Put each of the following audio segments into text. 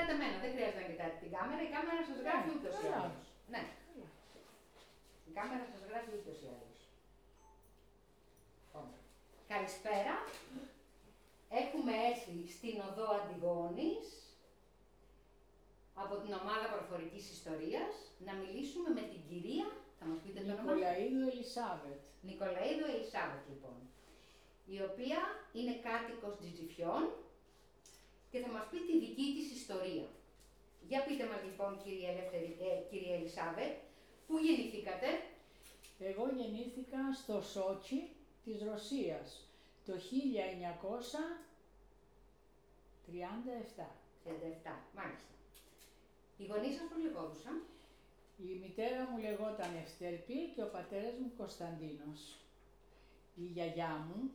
κοιτάτε εμένα, δεν χρειάζεται να κοιτάτε την κάμερα, η κάμερα σας γράφει Ναι, ούτως ή καλά. άλλως. Ναι. Η κάμερα σας γράφει ούτως ή άλλως. Λοιπόν, Καλησπέρα. Έχουμε έρθει στην οδό Αντιγόνης από την ομάδα προφορικής ιστορίας να μιλήσουμε με την κυρία, θα μας πείτε το όνομα. Νικολαίδου Ελισάβετ. Νικολαίδου Ελισάβετ λοιπόν, η οποία είναι κάτοικος Τζιτζιφιών και θα μας πει τη δική της ιστορία. Για πείτε μας λοιπόν κύριε, Ελεύθερη, ε, κύριε Ελισάβετ, πού γεννηθήκατε, Εγώ γεννήθηκα στο Σότσι της Ρωσίας το 1937. 37, μάλιστα. Οι γονείς σας πώς λεγόντουσαν, Η μητέρα μου λεγόταν Ευτέρπη και ο πατέρας μου Κωνσταντίνος. Η γιαγιά μου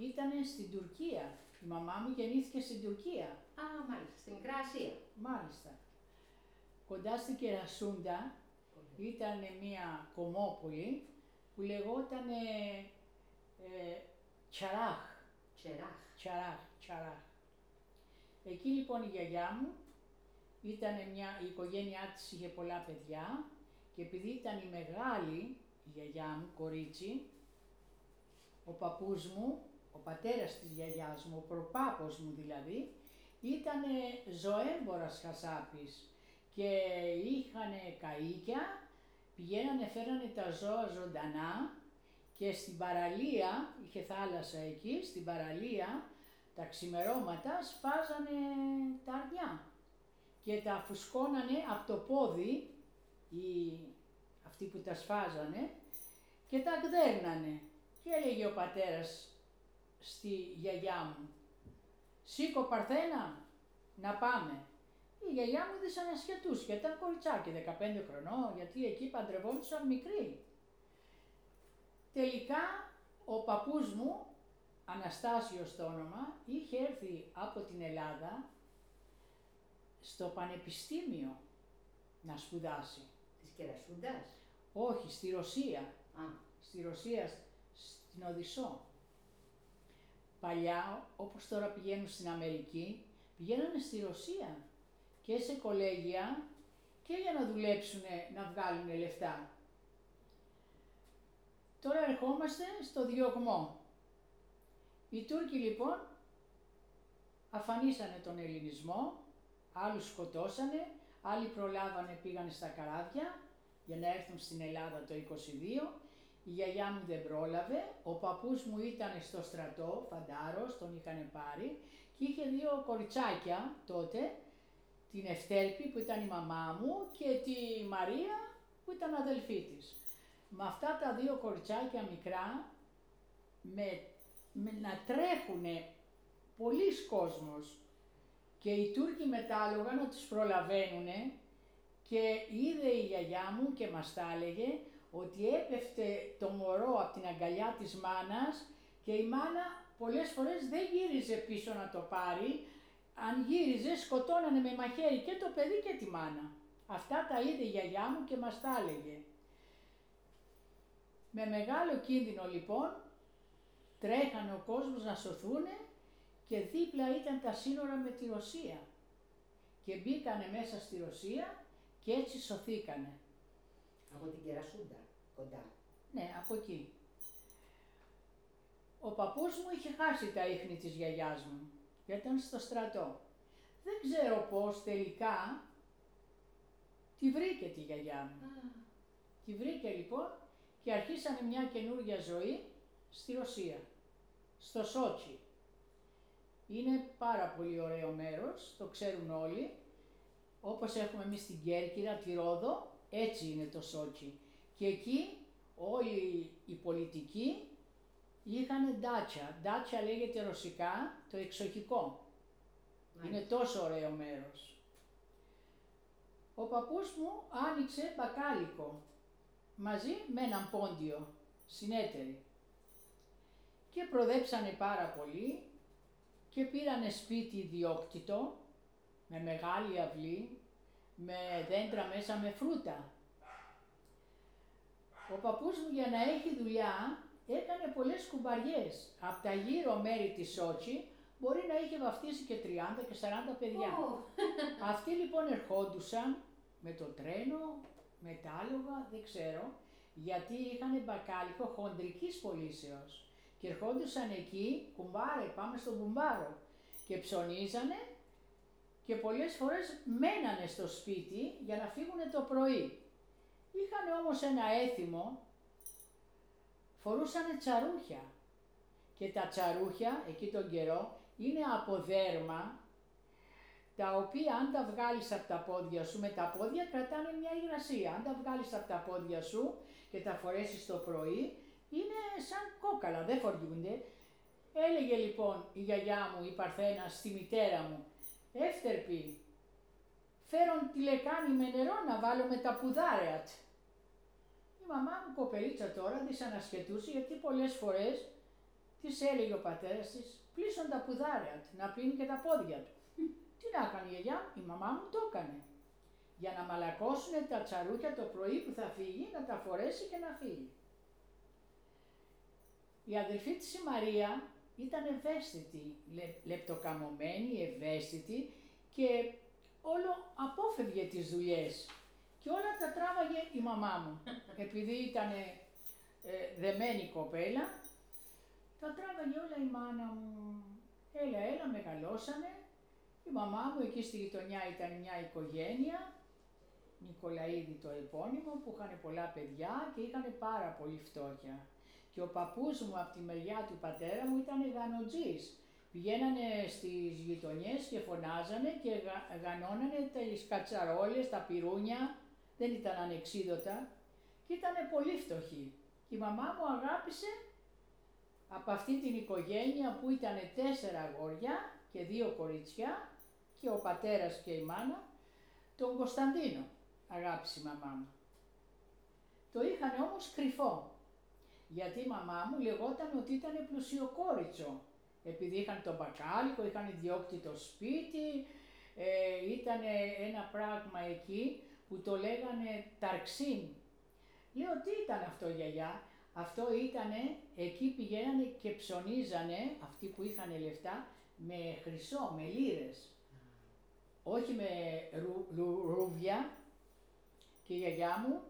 ήταν στην Τουρκία. Η μαμά μου γεννήθηκε στην Τουρκία. α μάλιστα, στη Μικρά Ασία. Μάλιστα. Κοντά στην Κερασούντα ήταν μια κομμόπολη που λεγόταν ε, Τσαράχ. Τσεράχ. Τσαράχ, Τσαράχ. Εκεί λοιπόν η γιαγιά μου ήταν μια, η οικογένειά της είχε πολλά παιδιά και επειδή ήταν η μεγάλη, η γιαγιά μου, κορίτσι, ο παππούς μου, ο πατέρας της γιαγιάς μου, ο προπάπος μου δηλαδή, ήταν ζωέμπορας χασάπης και είχαν καΐκια, πηγαίνανε, φέρανε τα ζώα ζωντανά και στην παραλία, είχε θάλασσα εκεί, στην παραλία τα ξημερώματα σφάζανε τα αρνιά και τα φουσκώνανε από το πόδι, οι, αυτοί που τα σφάζανε, και τα γδέρνανε. Και έλεγε ο πατέρας στη γιαγιά μου, σήκω Παρθένα, να πάμε. Η γιαγιά μου δεν ανασχετούσε, γιατί ήταν κοριτσάκι 15 χρονών, γιατί εκεί παντρευόντουσαν μικροί. Τελικά ο παππούς μου, Αναστάσιος το όνομα, είχε έρθει από την Ελλάδα στο πανεπιστήμιο να σπουδάσει. Της Κερασούντας; Όχι, στη Ρωσία. Α, Στη Ρωσία, στην Οδυσσό. Παλιά, όπως τώρα πηγαίνουν στην Αμερική, πηγαίνανε στη Ρωσία και σε κολέγια και για να δουλέψουν, να βγάλουν λεφτά. Τώρα ερχόμαστε στο διωγμό. Οι Τούρκοι λοιπόν αφανίσανε τον ελληνισμό, άλλους σκοτώσανε, άλλοι προλάβανε πήγανε στα καράβια για να έρθουν στην Ελλάδα το 22. Η γιαγιά μου δεν πρόλαβε, ο παππούς μου ήταν στο στρατό, φαντάρος, τον είχαν πάρει και είχε δύο κοριτσάκια τότε, την Ευτέρπη που ήταν η μαμά μου και τη Μαρία που ήταν αδελφή της. Με αυτά τα δύο κοριτσάκια μικρά, με, με να τρέχουνε πολλοί κόσμος και οι Τούρκοι μετάλογα να τους προλαβαίνουνε και είδε η γιαγιά μου και μας τα έλεγε ότι έπεφτε το μωρό από την αγκαλιά της μάνας και η μάνα πολλές φορές δεν γύριζε πίσω να το πάρει, αν γύριζε σκοτώνανε με μαχαίρι και το παιδί και τη μάνα. Αυτά τα είδε η γιαγιά μου και μας τα έλεγε. Με μεγάλο κίνδυνο λοιπόν τρέχανε ο κόσμος να σωθούνε και δίπλα ήταν τα σύνορα με τη Ρωσία. Και μπήκανε μέσα στη Ρωσία και έτσι σωθήκανε. από την Κερασούντα, κοντά. Ναι, από εκεί. Ο παππούς μου είχε χάσει τα ίχνη της γιαγιάς μου, γιατί ήταν στο στρατό. Δεν ξέρω πώς τελικά τη βρήκε τη γιαγιά μου. Τη βρήκε λοιπόν και αρχίσανε μια καινούργια ζωή στη Ρωσία, στο Σότσι. Είναι πάρα πολύ ωραίο μέρος, το ξέρουν όλοι. Όπως έχουμε εμείς στην Κέρκυρα, τη Ρόδο, έτσι είναι το Σότσι. Και εκεί όλοι οι πολιτικοί είχαν ντάτσα. Ντάτσα λέγεται ρωσικά το εξοχικό. Είναι τόσο ωραίο μέρος. Ο παππούς μου άνοιξε μπακάλικο μαζί με έναν πόντιο, συνέτεροι. Και προδέψανε πάρα πολύ και πήρανε σπίτι ιδιόκτητο με μεγάλη αυλή, με δέντρα μέσα με φρούτα. Ο παππούς μου για να έχει δουλειά έκανε πολλές κουμπαριές. Από τα γύρω μέρη της Σότσι μπορεί να είχε βαφτίσει και 30 και 40 παιδιά. Αυτοί λοιπόν ερχόντουσαν με το τρένο, με τα άλογα, δεν ξέρω, γιατί είχαν μπακάλικο χοντρικής πωλήσεως. Και ερχόντουσαν εκεί, κουμπάρε, πάμε στον κουμπάρο. Και ψωνίζανε και πολλές φορές μένανε στο σπίτι για να φύγουν το πρωί. Είχαν όμως ένα έθιμο, φορούσαν τσαρούχια. Και τα τσαρούχια εκεί τον καιρό είναι από δέρμα, τα οποία αν τα βγάλεις από τα πόδια σου, με τα πόδια κρατάνε μια υγρασία. Αν τα βγάλεις από τα πόδια σου και τα φορέσεις το πρωί, είναι σαν κόκαλα, δεν φοριούνται. Έλεγε λοιπόν η γιαγιά μου, η Παρθένα, στη μητέρα μου, Εύτερπη, φέρον τη λεκάνη με νερό να βάλω με τα πουδάρια Η μαμά μου κοπελίτσα τώρα της ανασχετούσε γιατί πολλές φορές της έλεγε ο πατέρας της πλήσον τα πουδάρια να πλύνει και τα πόδια του. Τι να έκανε η γιαγιά, η μαμά μου το έκανε. Για να μαλακώσουν τα τσαρούκια το πρωί που θα φύγει, να τα φορέσει και να φύγει. Η αδελφή της η Μαρία ήταν ευαίσθητη, λεπτοκαμωμένη, ευαίσθητη και όλο απόφευγε τις δουλειές και όλα τα τράβαγε η μαμά μου. Επειδή ήταν ε, δεμένη κοπέλα, τα τράβαγε όλα η μάνα μου. Έλα, έλα, μεγαλώσανε. Η μαμά μου εκεί στη γειτονιά ήταν μια οικογένεια, Νικολαίδη το επώνυμο, που είχαν πολλά παιδιά και είχαν πάρα πολύ φτώχεια. Και ο παππούς μου από τη μεριά του πατέρα μου ήταν γανοτζής. Πηγαίνανε στις γειτονιές και φωνάζανε και γανώνανε τις κατσαρόλες, τα πυρούνια, δεν ήταν ανεξίδωτα και ήταν πολύ φτωχοί. Και η μαμά μου αγάπησε από αυτή την οικογένεια που ήταν τέσσερα αγόρια και δύο κορίτσια και ο πατέρας και η μάνα, τον Κωνσταντίνο αγάπησε η μαμά μου. Το είχαν όμως κρυφό γιατί η μαμά μου λεγόταν ότι ήταν πλουσιοκόριτσο. Επειδή είχαν το μπακάλικο, είχαν διώκτη το σπίτι, ε, ήταν ένα πράγμα εκεί που το λέγανε ταρξίν. Λέω τι ήταν αυτό γιαγιά, αυτό ήταν εκεί πηγαίνανε και ψωνίζανε αυτοί που είχαν λεφτά με χρυσό, με λίρες. Όχι με ρούβια και η γιαγιά μου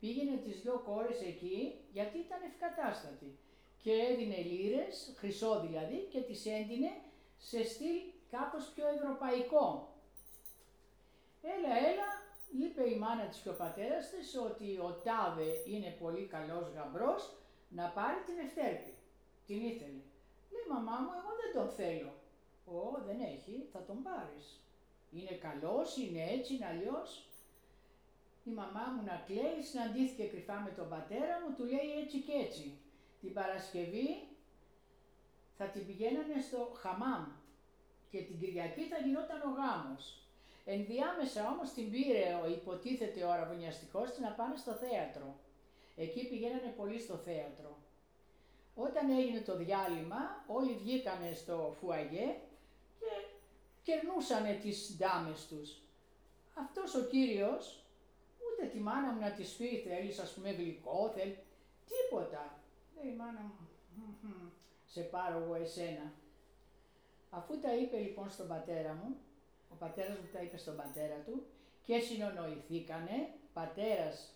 πήγαινε τις δυο κόρες εκεί γιατί ήταν ευκατάστατη και έδινε λίρες, χρυσό δηλαδή, και τις έντυνε σε στυλ κάπως πιο ευρωπαϊκό. Έλα, έλα, είπε η μάνα της και ο πατέρας της ότι ο Τάδε είναι πολύ καλός γαμπρός να πάρει την Ευτέρπη. Την ήθελε. Λέει μαμά μου, εγώ δεν τον θέλω. Ω, δεν έχει, θα τον πάρεις. Είναι καλός, είναι έτσι, είναι αλλιώς η μαμά μου να κλαίεις, συναντήθηκε κρυφά με τον πατέρα μου, του λέει έτσι και έτσι. Την Παρασκευή θα την πηγαίνανε στο χαμάμ και την Κυριακή θα γινόταν ο γάμος. Ενδιάμεσα όμως την πήρε ο υποτίθεται ο αραβωνιαστικός να πάνε στο θέατρο. Εκεί πηγαίνανε πολύ στο θέατρο. Όταν έγινε το διάλειμμα, όλοι βγήκανε στο φουαγέ και κερνούσανε τις ντάμες τους. Αυτός ο κύριος ούτε τη μάνα μου να της πει θέλεις ας πούμε γλυκό, θέλει τίποτα. Λέει η μάνα μου, σε πάρω εγώ εσένα. Αφού τα είπε λοιπόν στον πατέρα μου, ο πατέρας μου τα είπε στον πατέρα του και συνονοηθήκανε, πατέρας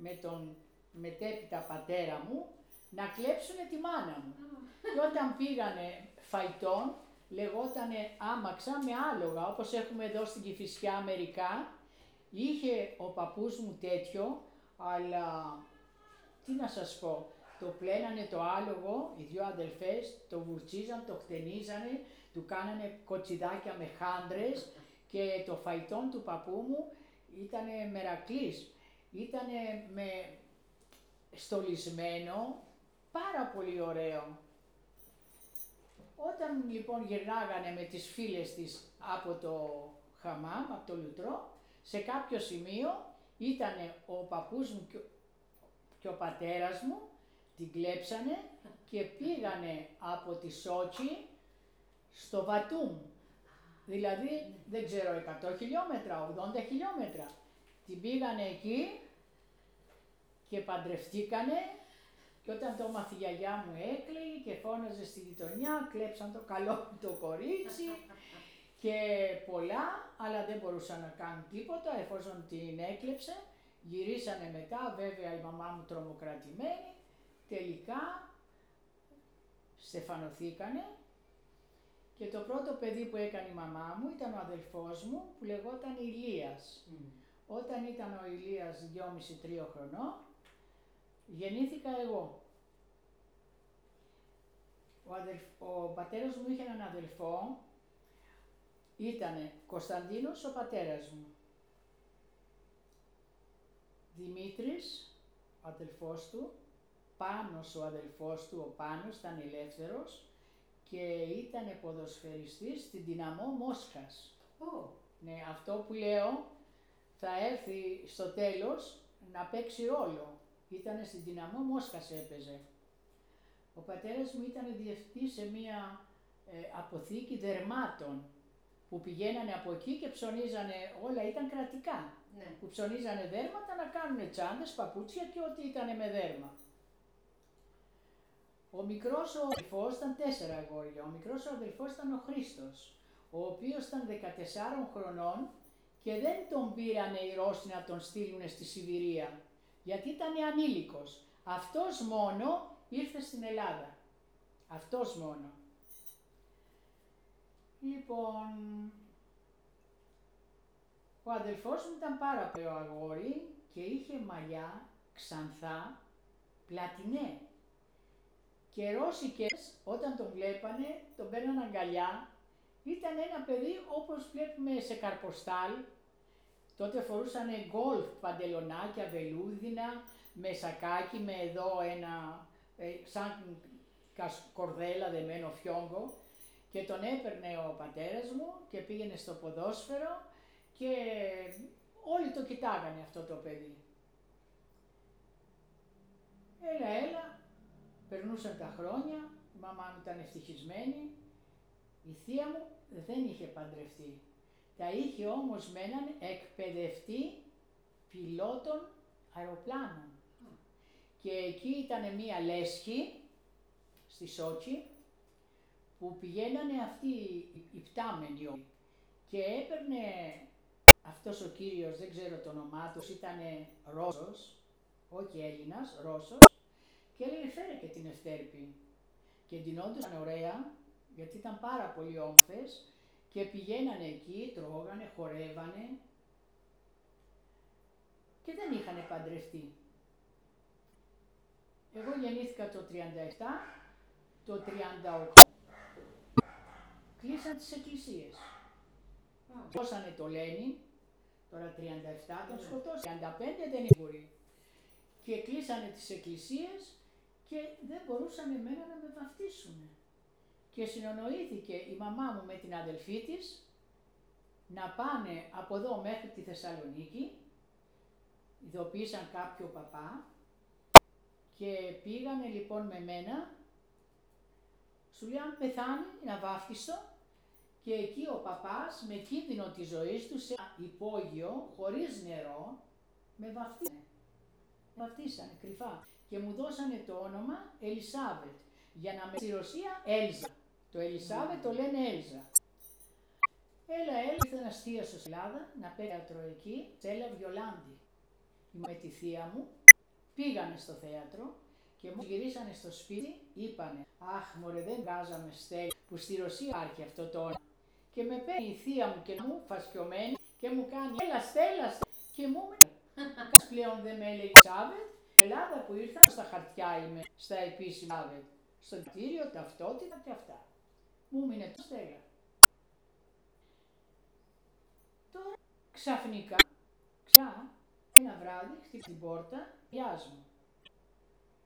με τον μετέπειτα πατέρα μου, να κλέψουνε τη μάνα μου. και όταν πήγανε φαϊτόν, λεγότανε άμαξα με άλογα, όπως έχουμε εδώ στην Κηφισιά μερικά, Είχε ο παππούς μου τέτοιο, αλλά τι να σας πω, το πλένανε το άλογο, οι δυο αδελφές, το βουρτσίζαν, το χτενίζανε, του κάνανε κοτσιδάκια με χάντρες και το φαϊτόν του παππού μου ήτανε μερακλής, ήτανε με στολισμένο, πάρα πολύ ωραίο. Όταν λοιπόν γυρνάγανε με τις φίλες της από το χαμάμ, από το λουτρό, σε κάποιο σημείο ήταν ο παππούς μου και ο πατέρας μου, την κλέψανε και πήγανε από τη Σότσι στο Βατούμ. Δηλαδή, δεν ξέρω, 100 χιλιόμετρα, 80 χιλιόμετρα. Την πήγανε εκεί και παντρευτήκανε και Και όταν το έμαθε η γιαγιά μου έκλαιγε και φώναζε στη γειτονιά, κλέψαν το καλό το κορίτσι και πολλά, αλλά δεν μπορούσαν να κάνουν τίποτα εφόσον την έκλεψε. Γυρίσανε μετά, βέβαια η μαμά μου τρομοκρατημένη, τελικά στεφανωθήκανε και το πρώτο παιδί που έκανε η μαμά μου ήταν ο αδελφός μου που λεγόταν Ηλίας. Όταν ήταν ο Ηλίας 2,5-3 χρονών, γεννήθηκα εγώ. Ο, αδελφ... ο πατέρας μου είχε έναν αδελφό, ήταν Κωνσταντίνος ο πατέρας μου. Δημήτρης, ο αδελφός του, Πάνος ο αδελφός του, ο Πάνος ήταν ελεύθερος και ήταν ποδοσφαιριστής στην Δυναμό Μόσχας. Ω, Ναι, αυτό που λέω θα έρθει στο τέλος να παίξει ρόλο. Ήταν στην Δυναμό Μόσχας έπαιζε. Ο πατέρας μου ήταν διευθυντής σε μία ε, αποθήκη δερμάτων που πηγαίνανε από εκεί και ψωνίζανε, όλα ήταν κρατικά, ναι. που ψωνίζανε δέρματα να κάνουν τσάντες, παπούτσια και ό,τι ήταν με δέρμα. Ο μικρός ο αδελφός ήταν τέσσερα αγόρια, ο μικρός ο αδελφός ήταν ο Χρήστος, ο οποίος ήταν 14 χρονών και δεν τον πήρανε οι Ρώσοι να τον στείλουν στη Σιβηρία, γιατί ήταν ανήλικος. Αυτός μόνο ήρθε στην Ελλάδα. Αυτός μόνο. Λοιπόν, ο αδελφός μου ήταν πάρα πολύ αγόρι και είχε μαλλιά ξανθά, πλατινέ. Και ρώσικες όταν τον βλέπανε, τον παίρναν αγκαλιά, ήταν ένα παιδί όπως βλέπουμε σε καρποστάλ, τότε φορούσαν γκολφ παντελονάκια, βελούδινα, με σακάκι, με εδώ ένα, ε, σαν κας- κορδέλα δεμένο φιόγκο. Και τον έπαιρνε ο πατέρας μου και πήγαινε στο ποδόσφαιρο και όλοι το κοιτάγανε αυτό το παιδί. Έλα, έλα, περνούσαν τα χρόνια, η μαμά μου ήταν ευτυχισμένη, η θεία μου δεν είχε παντρευτεί. Τα είχε όμως με έναν εκπαιδευτή πιλότων αεροπλάνων. Και εκεί ήταν μία λέσχη στη Σότσι που πηγαίνανε αυτοί οι- οι πτάμενοι όλοι. Και έπαιρνε αυτός ο κύριος, δεν ξέρω το όνομά τους, ήταν Ρώσος, όχι Έλληνας, Ρώσος, και έλεγε φέρε και την Ευτέρπη. Και την όντουσαν ωραία, γιατί ήταν πάρα πολύ όμορφες και πηγαίνανε εκεί, τρώγανε, χορεύανε και δεν είχαν παντρευτεί. Εγώ γεννήθηκα το 37, το 38. Κλείσαν τις εκκλησίες. Α, Δώσανε το Λένιν, τώρα 37 τον Ναι. σκοτώσανε, 35 δεν είναι μπορεί. Και κλείσανε τις εκκλησίες και δεν μπορούσαν εμένα να με βαφτίσουν. Και συνονοήθηκε η μαμά μου με την αδελφή της να πάνε από εδώ μέχρι τη Θεσσαλονίκη, ειδοποίησαν κάποιο παπά και πήγανε λοιπόν με μένα, σου λέει αν πεθάνει να βάφτιστο και εκεί ο παπάς με κίνδυνο της ζωής του σε ένα υπόγειο χωρίς νερό με βαφτίσανε. Με βαφτίσανε κρυφά και μου δώσανε το όνομα Ελισάβετ για να με στη Ρωσία Έλζα. Το Ελισάβετ το λένε Έλζα. Έλα, έλα, ήρθε ένα θεία στην Ελλάδα να παίξει θέατρο εκεί, Στέλλα Βιολάντη. Με τη θεία μου πήγανε στο θέατρο και μου γυρίσανε στο σπίτι, είπανε «Αχ, μωρέ, δεν βγάζαμε Στέλλα, που στη Ρωσία υπάρχει αυτό το όνομα». Και με παίρνει η θεία μου και μου φασκιωμένη και μου κάνει «Έλα, Στέλλα, Στέλλα». και μου με πλέον δεν με έλεγε Σάβετ, Ελλάδα που ήρθα στα χαρτιά είμαι, στα επίσημα Σάβετ, στο κτίριο, ταυτότητα και αυτά. Μου μείνε το Στέλλα. Τώρα ξαφνικά, ξα, ένα βράδυ χτύπησε την πόρτα, γιάς μου.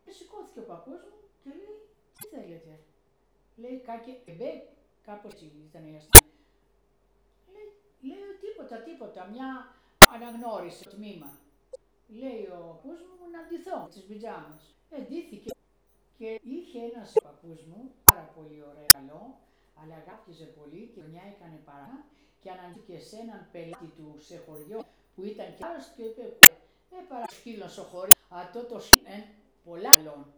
Και σηκώθηκε ο παππούς μου και λέει, τι θέλετε; Λέει, κάκε, εμπέ, κάπως έτσι ήταν η αστυνομία. Λέει, λέω, τίποτα, τίποτα, μια αναγνώριση στο τμήμα. Λέει ο παππούς μου να ντυθώ τις πιτζάμες. Εντύθηκε και είχε ένας παππούς μου, πάρα πολύ ωραίο, καλό, αλλά αγάπησε πολύ και μια έκανε παρά και αναγκήθηκε σε έναν πελάτη του σε χωριό που ήταν κι άλλος και είπε «Ε, παρασκύλος στο χωριό, αυτό το σκύλο πολλά άλλων.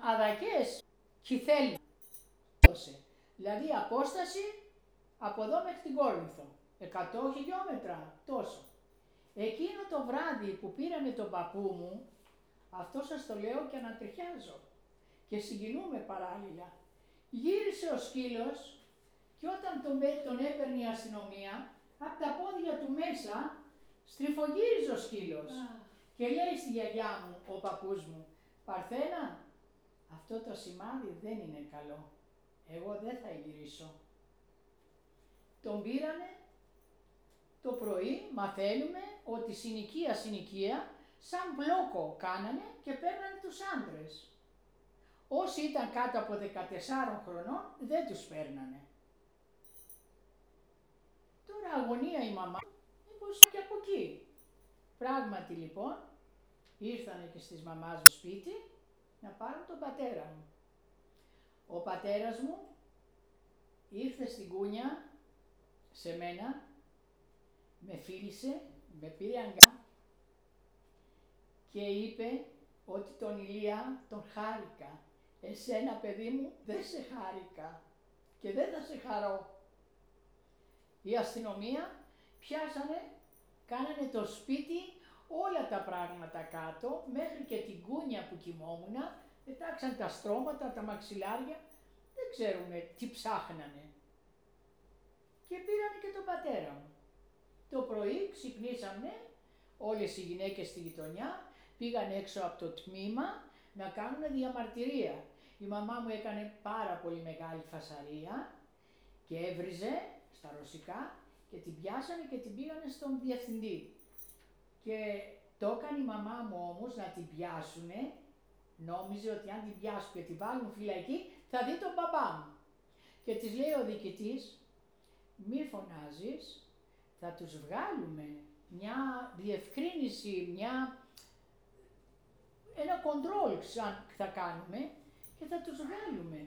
αδακές κυθέλη. Δηλαδή απόσταση από εδώ μέχρι την Κόρινθο. 100 χιλιόμετρα, τόσο. Εκείνο το βράδυ που πήραμε τον παππού μου, αυτό σας το λέω και ανατριχιάζω και συγκινούμε παράλληλα. Γύρισε ο σκύλος και όταν τον, τον έπαιρνε η αστυνομία, από τα πόδια του μέσα στριφογύριζε ο σκύλος. Και λέει στη γιαγιά μου, ο παππούς μου, Παρθένα, αυτό το σημάδι δεν είναι καλό. Εγώ δεν θα γυρίσω. Τον πήρανε το πρωί, μαθαίνουμε ότι συνοικία συνοικία, σαν μπλόκο κάνανε και παίρνανε τους άντρες. Όσοι ήταν κάτω από 14 χρονών δεν τους παίρνανε. Τώρα αγωνία η μαμά, μήπως και από εκεί. Πράγματι λοιπόν, ήρθανε και στις μαμάς στο σπίτι να πάρουν τον πατέρα μου. Ο πατέρας μου ήρθε στην κούνια σε μένα, με φίλησε, με πήρε αγκά και είπε ότι τον Ηλία τον χάρηκα. Εσένα παιδί μου δεν σε χάρηκα και δεν θα σε χαρώ. Η αστυνομία πιάσανε, κάνανε το σπίτι όλα τα πράγματα κάτω, μέχρι και την κούνια που κοιμόμουν, πετάξαν τα στρώματα, τα μαξιλάρια, δεν ξέρουμε τι ψάχνανε. Και πήραν και τον πατέρα μου. Το πρωί ξυπνήσαμε όλες οι γυναίκες στη γειτονιά, πήγαν έξω από το τμήμα να κάνουν διαμαρτυρία. Η μαμά μου έκανε πάρα πολύ μεγάλη φασαρία και έβριζε στα ρωσικά και την πιάσανε και την πήγανε στον διευθυντή. Και το έκανε η μαμά μου όμως να την πιάσουνε, νόμιζε ότι αν την πιάσουν και την βάλουν φυλακή θα δει τον μπαμπά μου. Και της λέει ο διοικητής, μη φωνάζεις, θα τους βγάλουμε μια διευκρίνηση, μια, ένα κοντρόλ θα κάνουμε και θα τους βγάλουμε.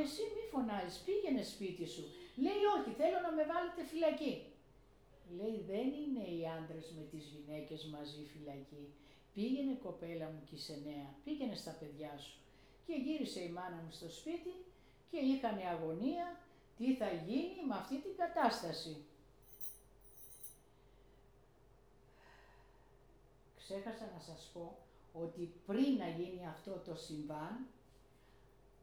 Εσύ μη φωνάζεις, πήγαινε σπίτι σου. Λέει όχι, θέλω να με βάλετε φυλακή. Λέει δεν είναι οι άντρες με τις γυναίκες μαζί φυλακή. Πήγαινε κοπέλα μου και είσαι νέα, πήγαινε στα παιδιά σου. Και γύρισε η μάνα μου στο σπίτι και είχαν αγωνία τι θα γίνει με αυτή την κατάσταση. Ξέχασα να σας πω ότι πριν να γίνει αυτό το συμβάν,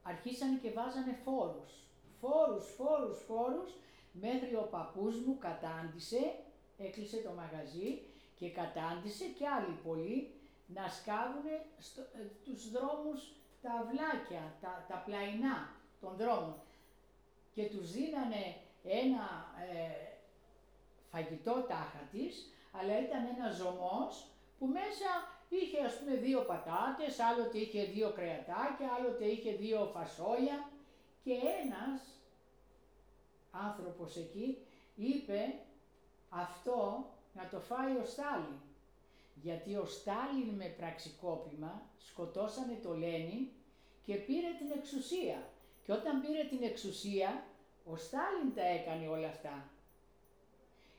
αρχίσανε και βάζανε φόρους. Φόρους, φόρους, φόρους, μέχρι ο παππούς μου κατάντησε, έκλεισε το μαγαζί και κατάντησε και άλλοι πολλοί να σκάβουν στο, ε, τους δρόμους τα αυλάκια, τα, τα πλαϊνά των δρόμων και τους δίνανε ένα ε, φαγητό τάχα της, αλλά ήταν ένα ζωμός που μέσα είχε ας πούμε δύο πατάτες, άλλοτε είχε δύο κρεατάκια, άλλοτε είχε δύο φασόλια και ένας άνθρωπος εκεί είπε αυτό να το φάει ο Στάλιν. Γιατί ο Στάλιν με πραξικόπημα σκοτώσανε το Λένιν και πήρε την εξουσία. Και όταν πήρε την εξουσία, ο Στάλιν τα έκανε όλα αυτά.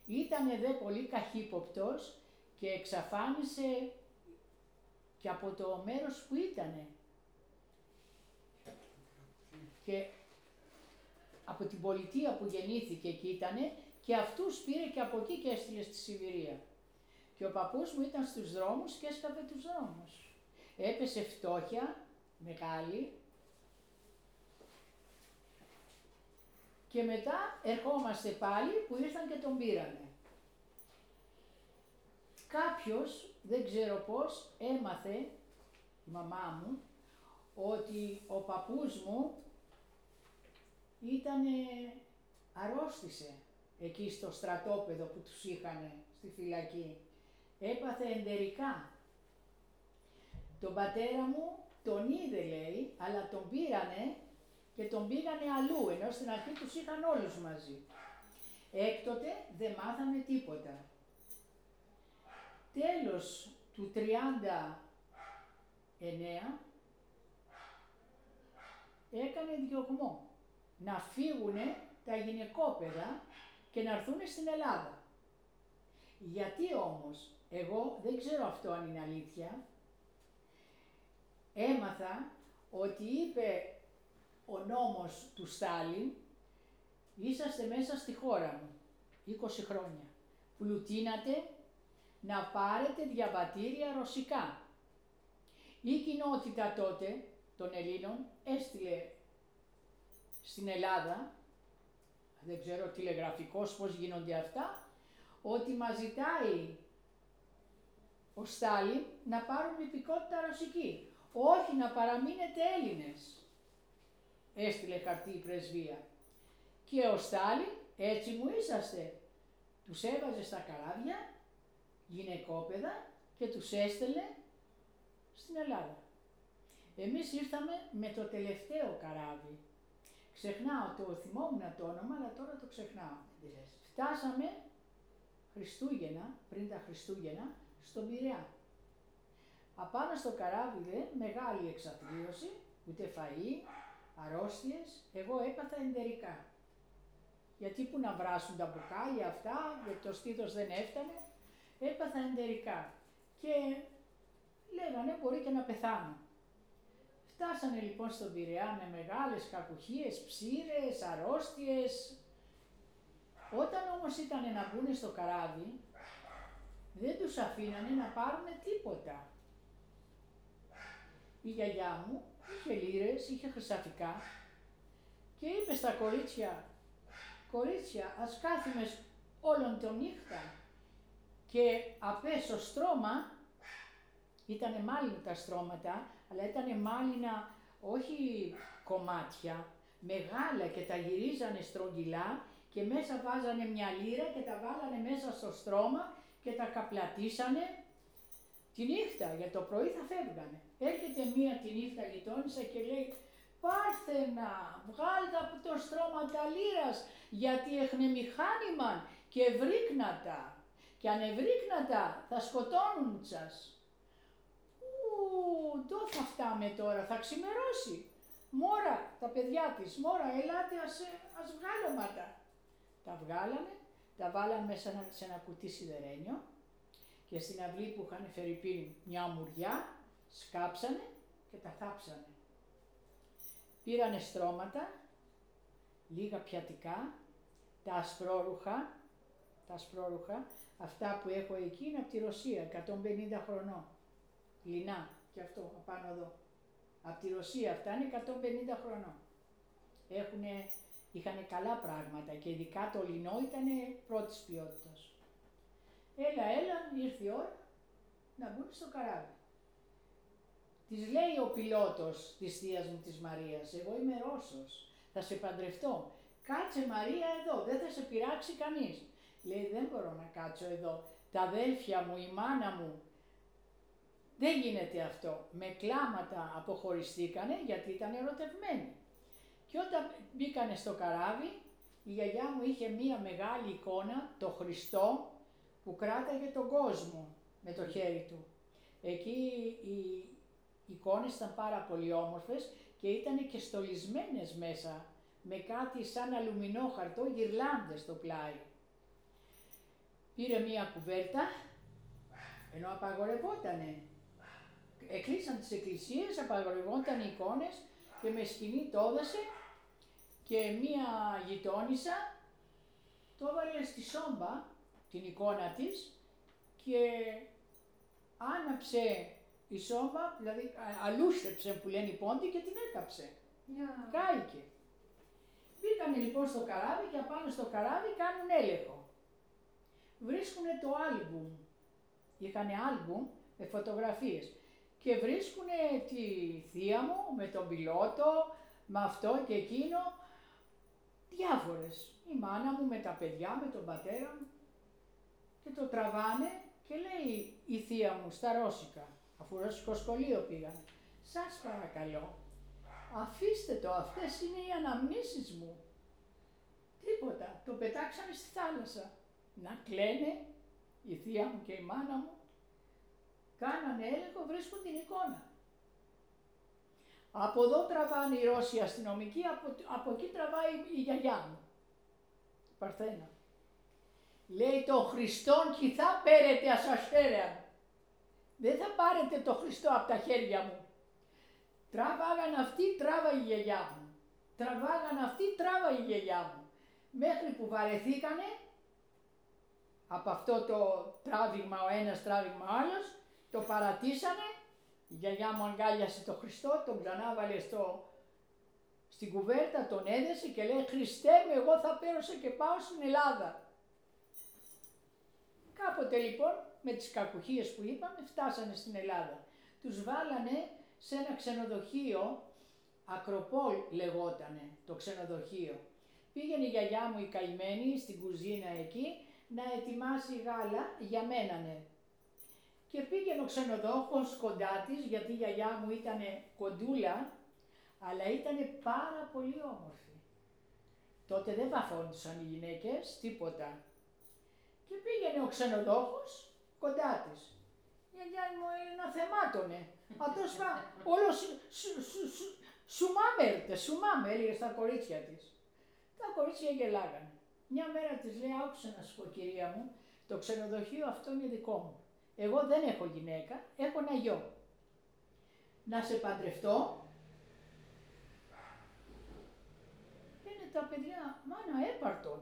Ήτανε δε πολύ καχύποπτος και εξαφάνισε και από το μέρος που ήτανε. Και από την πολιτεία που γεννήθηκε και ήτανε και αυτούς πήρε και από εκεί και έστειλε στη Σιβηρία. Και ο παππούς μου ήταν στους δρόμους και έσκαβε τους δρόμους. Έπεσε φτώχεια μεγάλη και μετά ερχόμαστε πάλι που ήρθαν και τον πήρανε. Κάποιος, δεν ξέρω πώς, έμαθε, η μαμά μου, ότι ο παππούς μου ήτανε, αρρώστησε εκεί στο στρατόπεδο που τους είχαν στη φυλακή. Έπαθε εντερικά. Τον πατέρα μου τον είδε λέει, αλλά τον πήρανε και τον πήγανε αλλού, ενώ στην αρχή τους είχαν όλους μαζί. Έκτοτε δεν μάθαμε τίποτα. Τέλος του 39 έκανε διωγμό να φύγουνε τα γυναικόπαιδα και να έρθουν στην Ελλάδα. Γιατί όμως, εγώ δεν ξέρω αυτό αν είναι αλήθεια, έμαθα ότι είπε ο νόμος του Στάλιν, είσαστε μέσα στη χώρα μου, 20 χρόνια. Πλουτίνατε να πάρετε διαβατήρια ρωσικά. Η κοινότητα τότε των Ελλήνων έστειλε στην Ελλάδα, δεν ξέρω τηλεγραφικός πώς γίνονται αυτά, ότι μας ζητάει ο Στάλιν να πάρουν υπηκότητα ρωσική. Όχι να παραμείνετε Έλληνες. Έστειλε χαρτί η πρεσβεία. Και ο Στάλιν, έτσι μου είσαστε. Τους έβαζε στα καράβια, γυναικόπαιδα και τους έστελε στην Ελλάδα. Εμείς ήρθαμε με το τελευταίο καράβι. Ξεχνάω, το θυμόμουν το όνομα, αλλά τώρα το ξεχνάω. Φτάσαμε Χριστούγεννα, πριν τα Χριστούγεννα, στον Πειραιά. Απάνω στο καράβι δε, μεγάλη εξαθλίωση, ούτε φαΐ, αρρώστιες, εγώ έπαθα εντερικά. Γιατί που να βράσουν τα μπουκάλια αυτά, γιατί το στήθος δεν έφτανε, έπαθα εντερικά. Και λέγανε μπορεί και να πεθάνω. Φτάσανε λοιπόν στον Πειραιά με μεγάλες κακουχίες, ψήρες, αρρώστιες. Όταν όμως ήταν να μπουν στο καράβι, δεν τους αφήνανε να πάρουν τίποτα. Η γιαγιά μου είχε λύρες, είχε χρυσαφικά και είπε στα κορίτσια, κορίτσια ας κάθουμε όλον το νύχτα και απέσω στρώμα, ήταν μάλινα τα στρώματα, αλλά ήταν μάλινα όχι κομμάτια, μεγάλα και τα γυρίζανε στρογγυλά και μέσα βάζανε μια λίρα και τα βάλανε μέσα στο στρώμα και τα καπλατήσανε τη νύχτα, για το πρωί θα φεύγανε. Έρχεται μία τη νύχτα γειτόνισσα και λέει «Πάρθενα, βγάλτε από το στρώμα τα λύρας, γιατί έχνε μηχάνημα και ευρύκνατα. Και αν ευρύκνατα θα σκοτώνουν σας». Ου, το θα φτάμε τώρα, θα ξημερώσει. Μόρα, τα παιδιά της, μόρα, ελάτε ας, ας βγάλωματα. Τα βγάλανε τα βάλαν μέσα σε ένα κουτί σιδερένιο και στην αυλή που είχαν φέρει μια μουριά, σκάψανε και τα θάψανε. Πήρανε στρώματα, λίγα πιατικά, τα ασπρόρουχα, τα ασπρόρουχα, αυτά που έχω εκεί είναι από τη Ρωσία, 150 χρονών. Λινά και αυτό, απάνω εδώ. Από τη Ρωσία αυτά είναι 150 χρονών. Έχουνε είχαν καλά πράγματα και ειδικά το λινό ήταν πρώτης ποιότητας. Έλα, έλα, ήρθε η ώρα να μπουν στο καράβι. Της λέει ο πιλότος της θείας μου της Μαρίας, εγώ είμαι Ρώσος, θα σε παντρευτώ. Κάτσε Μαρία εδώ, δεν θα σε πειράξει κανείς. Λέει δεν μπορώ να κάτσω εδώ, τα αδέλφια μου, η μάνα μου. Δεν γίνεται αυτό. Με κλάματα αποχωριστήκανε γιατί ήταν ερωτευμένοι. Και όταν μπήκανε στο καράβι, η γιαγιά μου είχε μία μεγάλη εικόνα, το Χριστό, που κράταγε τον κόσμο με το χέρι του. Εκεί οι εικόνες ήταν πάρα πολύ όμορφες και ήταν και στολισμένες μέσα με κάτι σαν αλουμινόχαρτο γυρλάντες στο πλάι. Πήρε μία κουβέρτα, ενώ απαγορευότανε. Εκλείσαν τις εκκλησίες, απαγορευόταν οι εικόνες και με σκηνή το έδωσε και μία γειτόνισσα το έβαλε στη σόμπα την εικόνα της και άναψε η σόμπα, δηλαδή αλούστεψε που λένε οι πόντι και την έκαψε. Yeah. Κάηκε. Μπήκανε λοιπόν στο καράβι και απάνω στο καράβι κάνουν έλεγχο. Βρίσκουν το άλμπουμ. Είχαν άλμπουμ με φωτογραφίες. Και βρίσκουν τη θεία μου με τον πιλότο, με αυτό και εκείνο διάφορες. Η μάνα μου με τα παιδιά, με τον πατέρα μου και το τραβάνε και λέει η θεία μου στα Ρώσικα, αφού ρώσικο σχολείο πήγαν, σας παρακαλώ, αφήστε το, αυτές είναι οι αναμνήσεις μου. Τίποτα, το πετάξανε στη θάλασσα. Να κλαίνε η θεία μου και η μάνα μου. Κάνανε έλεγχο, βρίσκουν την εικόνα. Από εδώ τραβάνε οι Ρώσοι αστυνομικοί, από, από εκεί τραβάει η γιαγιά μου. Παρθένα. Λέει το Χριστόν κι θα πέρετε ασαστέρεα. Δεν θα πάρετε το Χριστό από τα χέρια μου. Τραβάγαν αυτοί, τράβα η γιαγιά μου. Τραβάγαν αυτοί, τράβα η γιαγιά μου. Μέχρι που βαρεθήκανε από αυτό το τράβηγμα ο ένας, τράβηγμα ο άλλος, το παρατήσανε, η γιαγιά μου αγκάλιασε το Χριστό, τον ξανάβαλε στο, στην κουβέρτα, τον έδεσε και λέει «Χριστέ μου, εγώ θα πέρασα και πάω στην Ελλάδα». Κάποτε λοιπόν με τις κακουχίες που είπαμε φτάσανε στην Ελλάδα. Τους βάλανε σε ένα ξενοδοχείο, Ακροπόλ λεγότανε το ξενοδοχείο. Πήγαινε η γιαγιά μου η καημένη στην κουζίνα εκεί να ετοιμάσει γάλα για μένανε. Και πήγαινε ο ξενοδόχος κοντά της, γιατί η γιαγιά μου ήταν κοντούλα, αλλά ήταν πάρα πολύ όμορφη. Τότε δεν βαφόντουσαν οι γυναίκες, τίποτα. Και πήγαινε ο ξενοδόχος κοντά της. Η γιαγιά μου να θεμάτωνε. Αυτός όλο σου, έρθε, σου μάμε, έλεγε στα κορίτσια της. Τα κορίτσια γελάγανε. Μια μέρα της λέει, άκουσα να σου πω κυρία μου, το ξενοδοχείο αυτό είναι δικό μου. Εγώ δεν έχω γυναίκα, έχω ένα γιο. Να σε παντρευτώ. Λένε τα παιδιά, μάνα έπαρτον.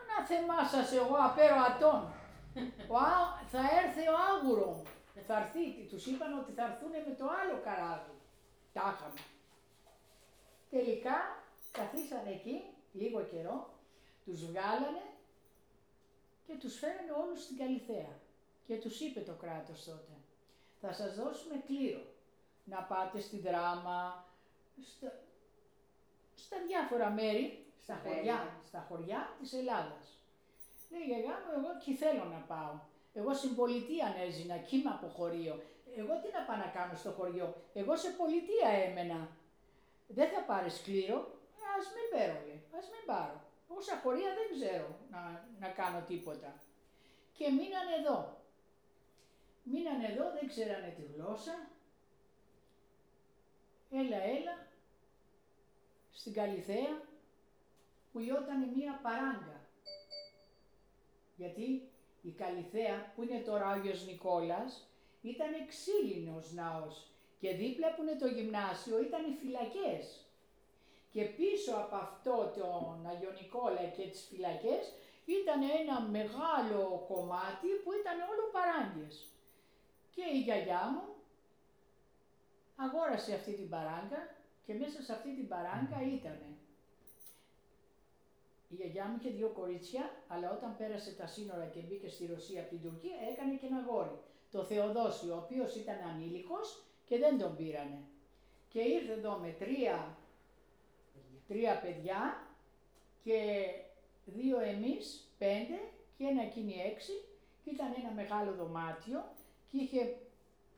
Ανάθεμά σας εγώ απέρω ατών. Ο, θα έρθει ο άγουρο. Θα έρθει, τους είπαν ότι θα έρθουν με το άλλο καράβι. Τα είχαμε. Τελικά καθίσανε εκεί λίγο καιρό, τους βγάλανε και τους φέρανε όλους στην Καλυθέα. Και τους είπε το κράτος τότε, θα σας δώσουμε κλήρο να πάτε στη δράμα, στα, στα διάφορα μέρη, στα χωριά, στα χωριά της Ελλάδας. Λέει γιαγιά μου, εγώ εκεί θέλω να πάω. Εγώ στην πολιτεία έζηνα, κύμα από χωρίο. Εγώ τι να πάω να κάνω στο χωριό; Εγώ σε πολιτεία έμενα. Δεν θα πάρεις κλήρο, ας μην παίρνω, λέει, ας μην πάρω. Όσα χωρία δεν ξέρω να, να κάνω τίποτα. Και μείναν εδώ. Μείναν εδώ, δεν ξέρανε τη γλώσσα. Έλα, έλα, στην Καλυθέα, που ιόταν μία παράγκα. Γιατί η Καλυθέα, που είναι τώρα ο Άγιος Νικόλας, ήταν ξύλινος ναός και δίπλα που είναι το γυμνάσιο ήταν οι φυλακές. Και πίσω από αυτό τον Αγιο Νικόλα και τις φυλακές ήταν ένα μεγάλο κομμάτι που ήταν όλο παράγκες. Και η γιαγιά μου αγόρασε αυτή την παράγκα και μέσα σε αυτή την παράγκα ήτανε. Η γιαγιά μου είχε δύο κορίτσια, αλλά όταν πέρασε τα σύνορα και μπήκε στη Ρωσία από την Τουρκία έκανε και ένα γόρι, το Θεοδόσιο, ο οποίος ήταν ανήλικος και δεν τον πήρανε. Και ήρθε εδώ με τρία, τρία παιδιά και δύο εμείς, πέντε και ένα εκείνη έξι και ήταν ένα μεγάλο δωμάτιο και είχε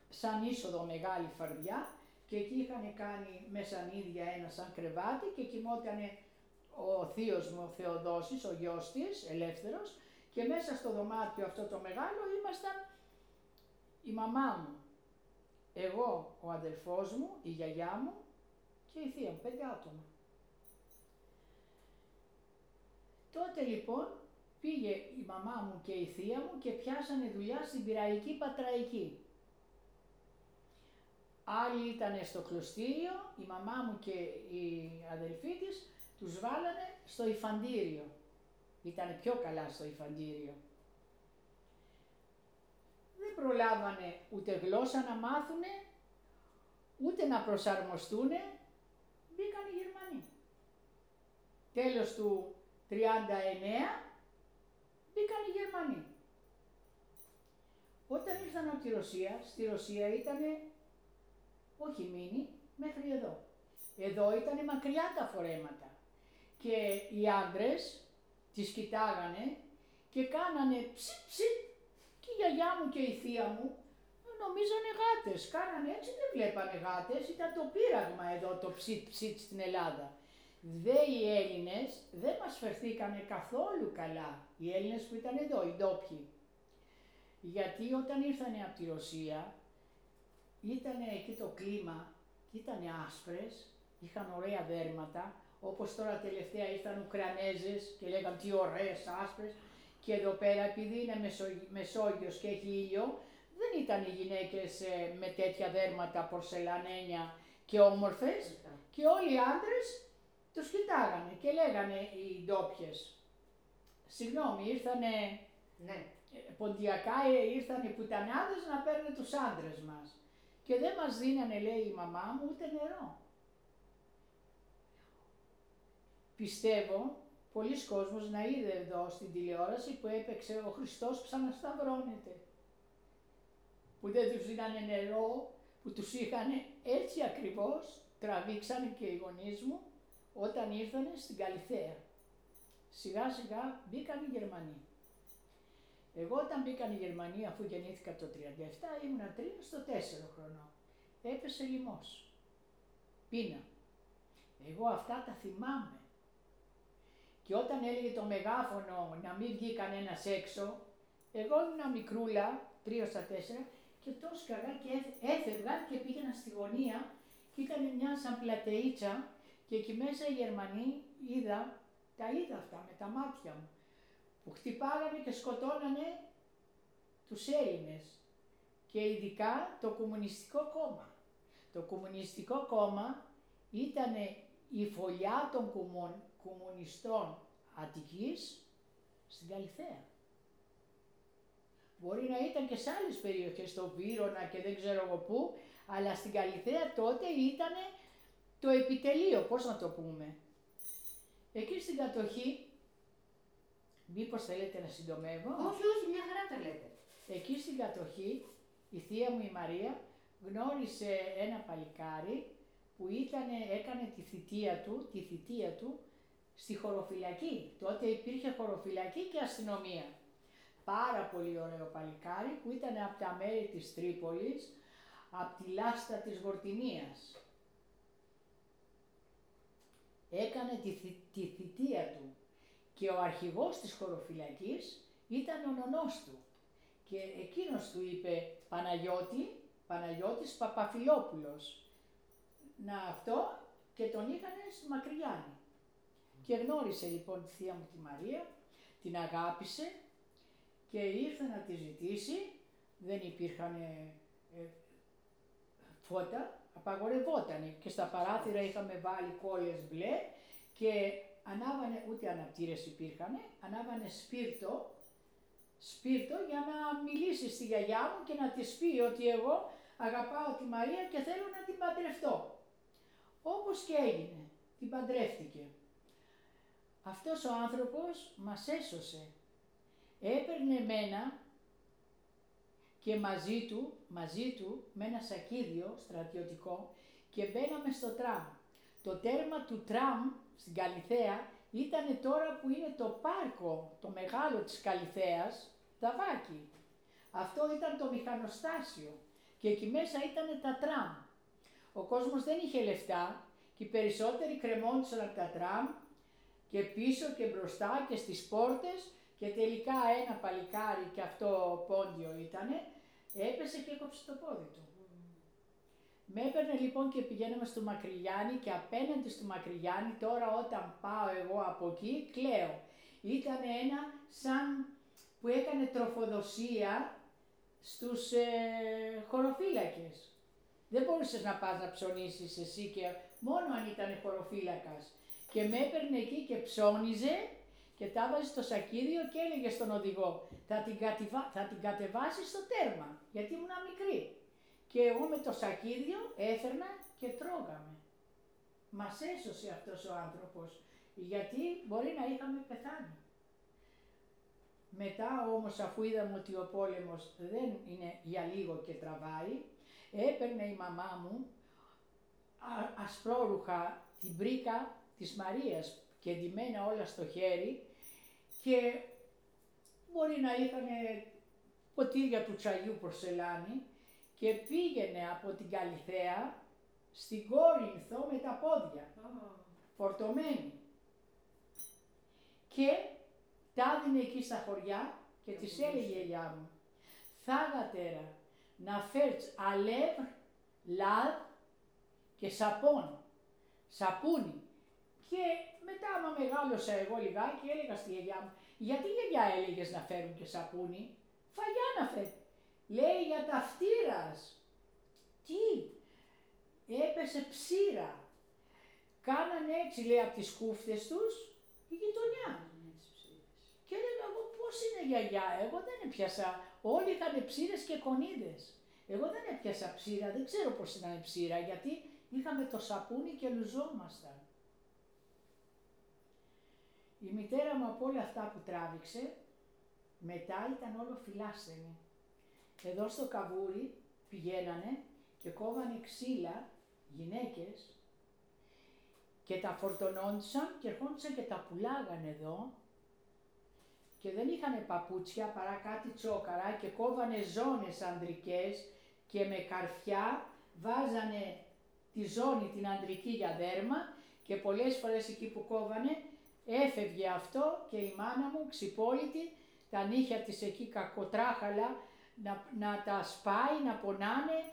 σαν είσοδο μεγάλη φαρδιά και εκεί είχαν κάνει μεσανίδια ένα σαν κρεβάτι και κοιμότανε ο θείος μου ο Θεοδόσης, ο γιος της, ελεύθερος και μέσα στο δωμάτιο αυτό το μεγάλο ήμασταν η μαμά μου, εγώ, ο αδελφός μου, η γιαγιά μου και η θεία μου, πέντε άτομα. Τότε λοιπόν πήγε η μαμά μου και η θεία μου και πιάσανε δουλειά στην πυραϊκή πατραϊκή. Άλλοι ήταν στο κλωστήριο, η μαμά μου και η αδελφή της τους βάλανε στο υφαντήριο. Ήταν πιο καλά στο υφαντήριο. Δεν προλάβανε ούτε γλώσσα να μάθουνε, ούτε να προσαρμοστούνε, μπήκαν οι Γερμανοί. Τέλος του 39 μπήκαν οι Γερμανοί. Όταν ήρθαν από τη Ρωσία, στη Ρωσία ήταν όχι μείνει μέχρι εδώ. Εδώ ήταν μακριά τα φορέματα. Και οι άντρες τις κοιτάγανε και κάνανε ψι ψι και η γιαγιά μου και η θεία μου νομίζανε γάτες. Κάνανε έτσι, δεν βλέπανε γάτες, ήταν το πείραγμα εδώ το ψιτ ψιτ στην Ελλάδα. Δε οι Έλληνες δεν μας φερθήκανε καθόλου καλά, οι Έλληνες που ήταν εδώ, οι ντόπιοι. Γιατί όταν ήρθανε από τη Ρωσία, ήταν εκεί το κλίμα, ήταν άσπρες, είχαν ωραία δέρματα, όπως τώρα τελευταία ήρθαν Ουκρανέζες και λέγαν τι ωραίες άσπρες και εδώ πέρα επειδή είναι Μεσόγειος και έχει ήλιο, δεν ήταν οι γυναίκες ε, με τέτοια δέρματα, πορσελανένια και όμορφες. Και όλοι οι άντρες τους κοιτάγανε και λέγανε οι ντόπιες. Συγγνώμη, ήρθανε Ναι. ε, ποντιακά, ε, ήρθαν οι πουτανάδες να παίρνουν τους άντρες μας. Και δεν μας δίνανε, λέει η μαμά μου, ούτε νερό. Πιστεύω, πολλοί κόσμος να είδε εδώ στην τηλεόραση που έπαιξε ο Χριστός ξανασταυρώνεται. Που δεν τους δίνανε νερό, που τους είχαν έτσι ακριβώς, τραβήξανε και οι γονείς μου, όταν ήρθανε στην Καλυθέα. Σιγά σιγά μπήκαν οι Γερμανοί. Εγώ όταν μπήκαν οι Γερμανοί αφού γεννήθηκα το 37 ήμουνα 3 στο 4 χρονό. Έπεσε λοιμός. Πείνα. Εγώ αυτά τα θυμάμαι. Και όταν έλεγε το μεγάφωνο να μην βγει κανένας έξω, εγώ ήμουν μικρούλα, 3 στα 4, και το σκαγά και έφε- έφευγα και πήγαινα στη γωνία και ήταν μια σαν πλατεΐτσα και εκεί μέσα οι Γερμανοί είδα, τα είδα αυτά με τα μάτια μου, που χτυπάγανε και σκοτώνανε τους Έλληνες και ειδικά το Κομμουνιστικό Κόμμα. Το Κομμουνιστικό Κόμμα ήταν η φωλιά των κομμουν- κομμουνιστών Αττικής στην Καλυθέα. Μπορεί να ήταν και σε άλλες περιοχές, στο Βύρονα και δεν ξέρω εγώ πού, αλλά στην Καλυθέα τότε ήταν το επιτελείο, πώς να το πούμε. Εκεί στην κατοχή, μήπως θέλετε να συντομεύω; Όχι, όχι, μια χαρά τα λέτε. Εκεί στην κατοχή η θεία μου η Μαρία γνώρισε ένα παλικάρι που ήτανε, έκανε τη θητεία του, τη θητεία του στη χωροφυλακή. Τότε υπήρχε χωροφυλακή και αστυνομία. Πάρα πολύ ωραίο παλικάρι που ήταν από τα μέρη της Τρίπολης, από τη λάστα της Γορτινίας. Έκανε τη, θη- τη θητεία του και ο αρχηγός της χωροφυλακής ήταν ο νονός του. Και εκείνος του είπε Παναγιώτη, Παναγιώτης Παπαφιλόπουλος. Να αυτό και τον είχανε στη Μακριγιάννη. Και γνώρισε λοιπόν τη θεία μου τη Μαρία, την αγάπησε και ήρθε να τη ζητήσει. Δεν υπήρχαν ε, ε, φώτα, απαγορευότανε και στα παράθυρα είχαμε βάλει κόλλες μπλε και ανάβανε, ούτε αναπτήρες υπήρχαν, ανάβανε σπίρτο σπίρτο για να μιλήσει στη γιαγιά μου και να της πει ότι εγώ αγαπάω τη Μαρία και θέλω να την παντρευτώ. Όπως και έγινε, την παντρεύτηκε. Αυτός ο άνθρωπος μας έσωσε. Έπαιρνε μένα και μαζί του, μαζί του με ένα σακίδιο στρατιωτικό και μπαίναμε στο τραμ. Το τέρμα του τραμ στην Καλυθέα ήταν τώρα που είναι το πάρκο, το μεγάλο της Καλυθέας, Δαβάκι. Αυτό ήταν το μηχανοστάσιο και εκεί μέσα ήταν τα τραμ. Ο κόσμος δεν είχε λεφτά και οι περισσότεροι κρεμόντουσαν από τα τραμ και πίσω και μπροστά και στις πόρτες και τελικά ένα παλικάρι και αυτό πόντιο ήτανε, έπεσε και έκοψε το πόδι του. Με έπαιρνε λοιπόν και πηγαίναμε στο Μακρυγιάννη και απέναντι στο Μακρυγιάννη τώρα όταν πάω εγώ από εκεί κλαίω. Ήταν ένα σαν που έκανε τροφοδοσία στους ε, χωροφύλακες. Δεν μπορούσες να πας να ψωνίσεις εσύ και μόνο αν ήταν χωροφύλακας. Και με έπαιρνε εκεί και ψώνιζε και τα βάζει στο σακίδιο και έλεγε στον οδηγό θα την, κατηβα... θα την κατεβάσεις στο τέρμα γιατί ήμουν μικρή. Και εγώ με το σακίδιο έφερνα και τρώγαμε. Μας έσωσε αυτός ο άνθρωπος γιατί μπορεί να είχαμε πεθάνει. Μετά όμως αφού είδαμε ότι ο πόλεμος δεν είναι για λίγο και τραβάει, έπαιρνε η μαμά μου α- ασπρόρουχα την πρίκα της Μαρίας και ντυμένα όλα στο χέρι και μπορεί να είχαν ποτήρια του τσαγιού πορσελάνη και πήγαινε από την Καλυθέα στην Κόρινθο με τα πόδια, φορτωμένη. Και τα έδινε εκεί στα χωριά και της έλεγε η γιαγιά μου, θάγατερα να φέρεις αλεύρ, λάδ και σαπών, σαπούνι. Και μετά άμα μεγάλωσα εγώ λιγάκι έλεγα στη γιαγιά μου, γιατί γιαγιά έλεγες να φέρουν και σαπούνι, φαγιά να φέρει. Λέει για τα φτύρας. Τι, έπεσε ψήρα. Κάνανε έτσι λέει από τις κούφτες τους η γειτονιά. Και έλεγα εγώ πώς είναι γιαγιά, εγώ δεν έπιασα, όλοι είχαν ψήρες και κονίδες. Εγώ δεν έπιασα ψήρα, δεν ξέρω πώς ήταν ψήρα, γιατί είχαμε το σαπούνι και λουζόμασταν. Η μητέρα μου από όλα αυτά που τράβηξε, μετά ήταν όλο φυλάσσενη. Εδώ στο καβούρι πηγαίνανε και κόβανε ξύλα γυναίκες και τα φορτωνόντουσαν και ερχόντουσαν και τα πουλάγανε εδώ και δεν είχαν παπούτσια παρά κάτι τσόκαρα και κόβανε ζώνες ανδρικές και με καρφιά βάζανε τη ζώνη την ανδρική για δέρμα και πολλές φορές εκεί που κόβανε έφευγε αυτό και η μάνα μου ξυπόλυτη τα νύχια της εκεί κακοτράχαλα να, να τα σπάει, να πονάνε,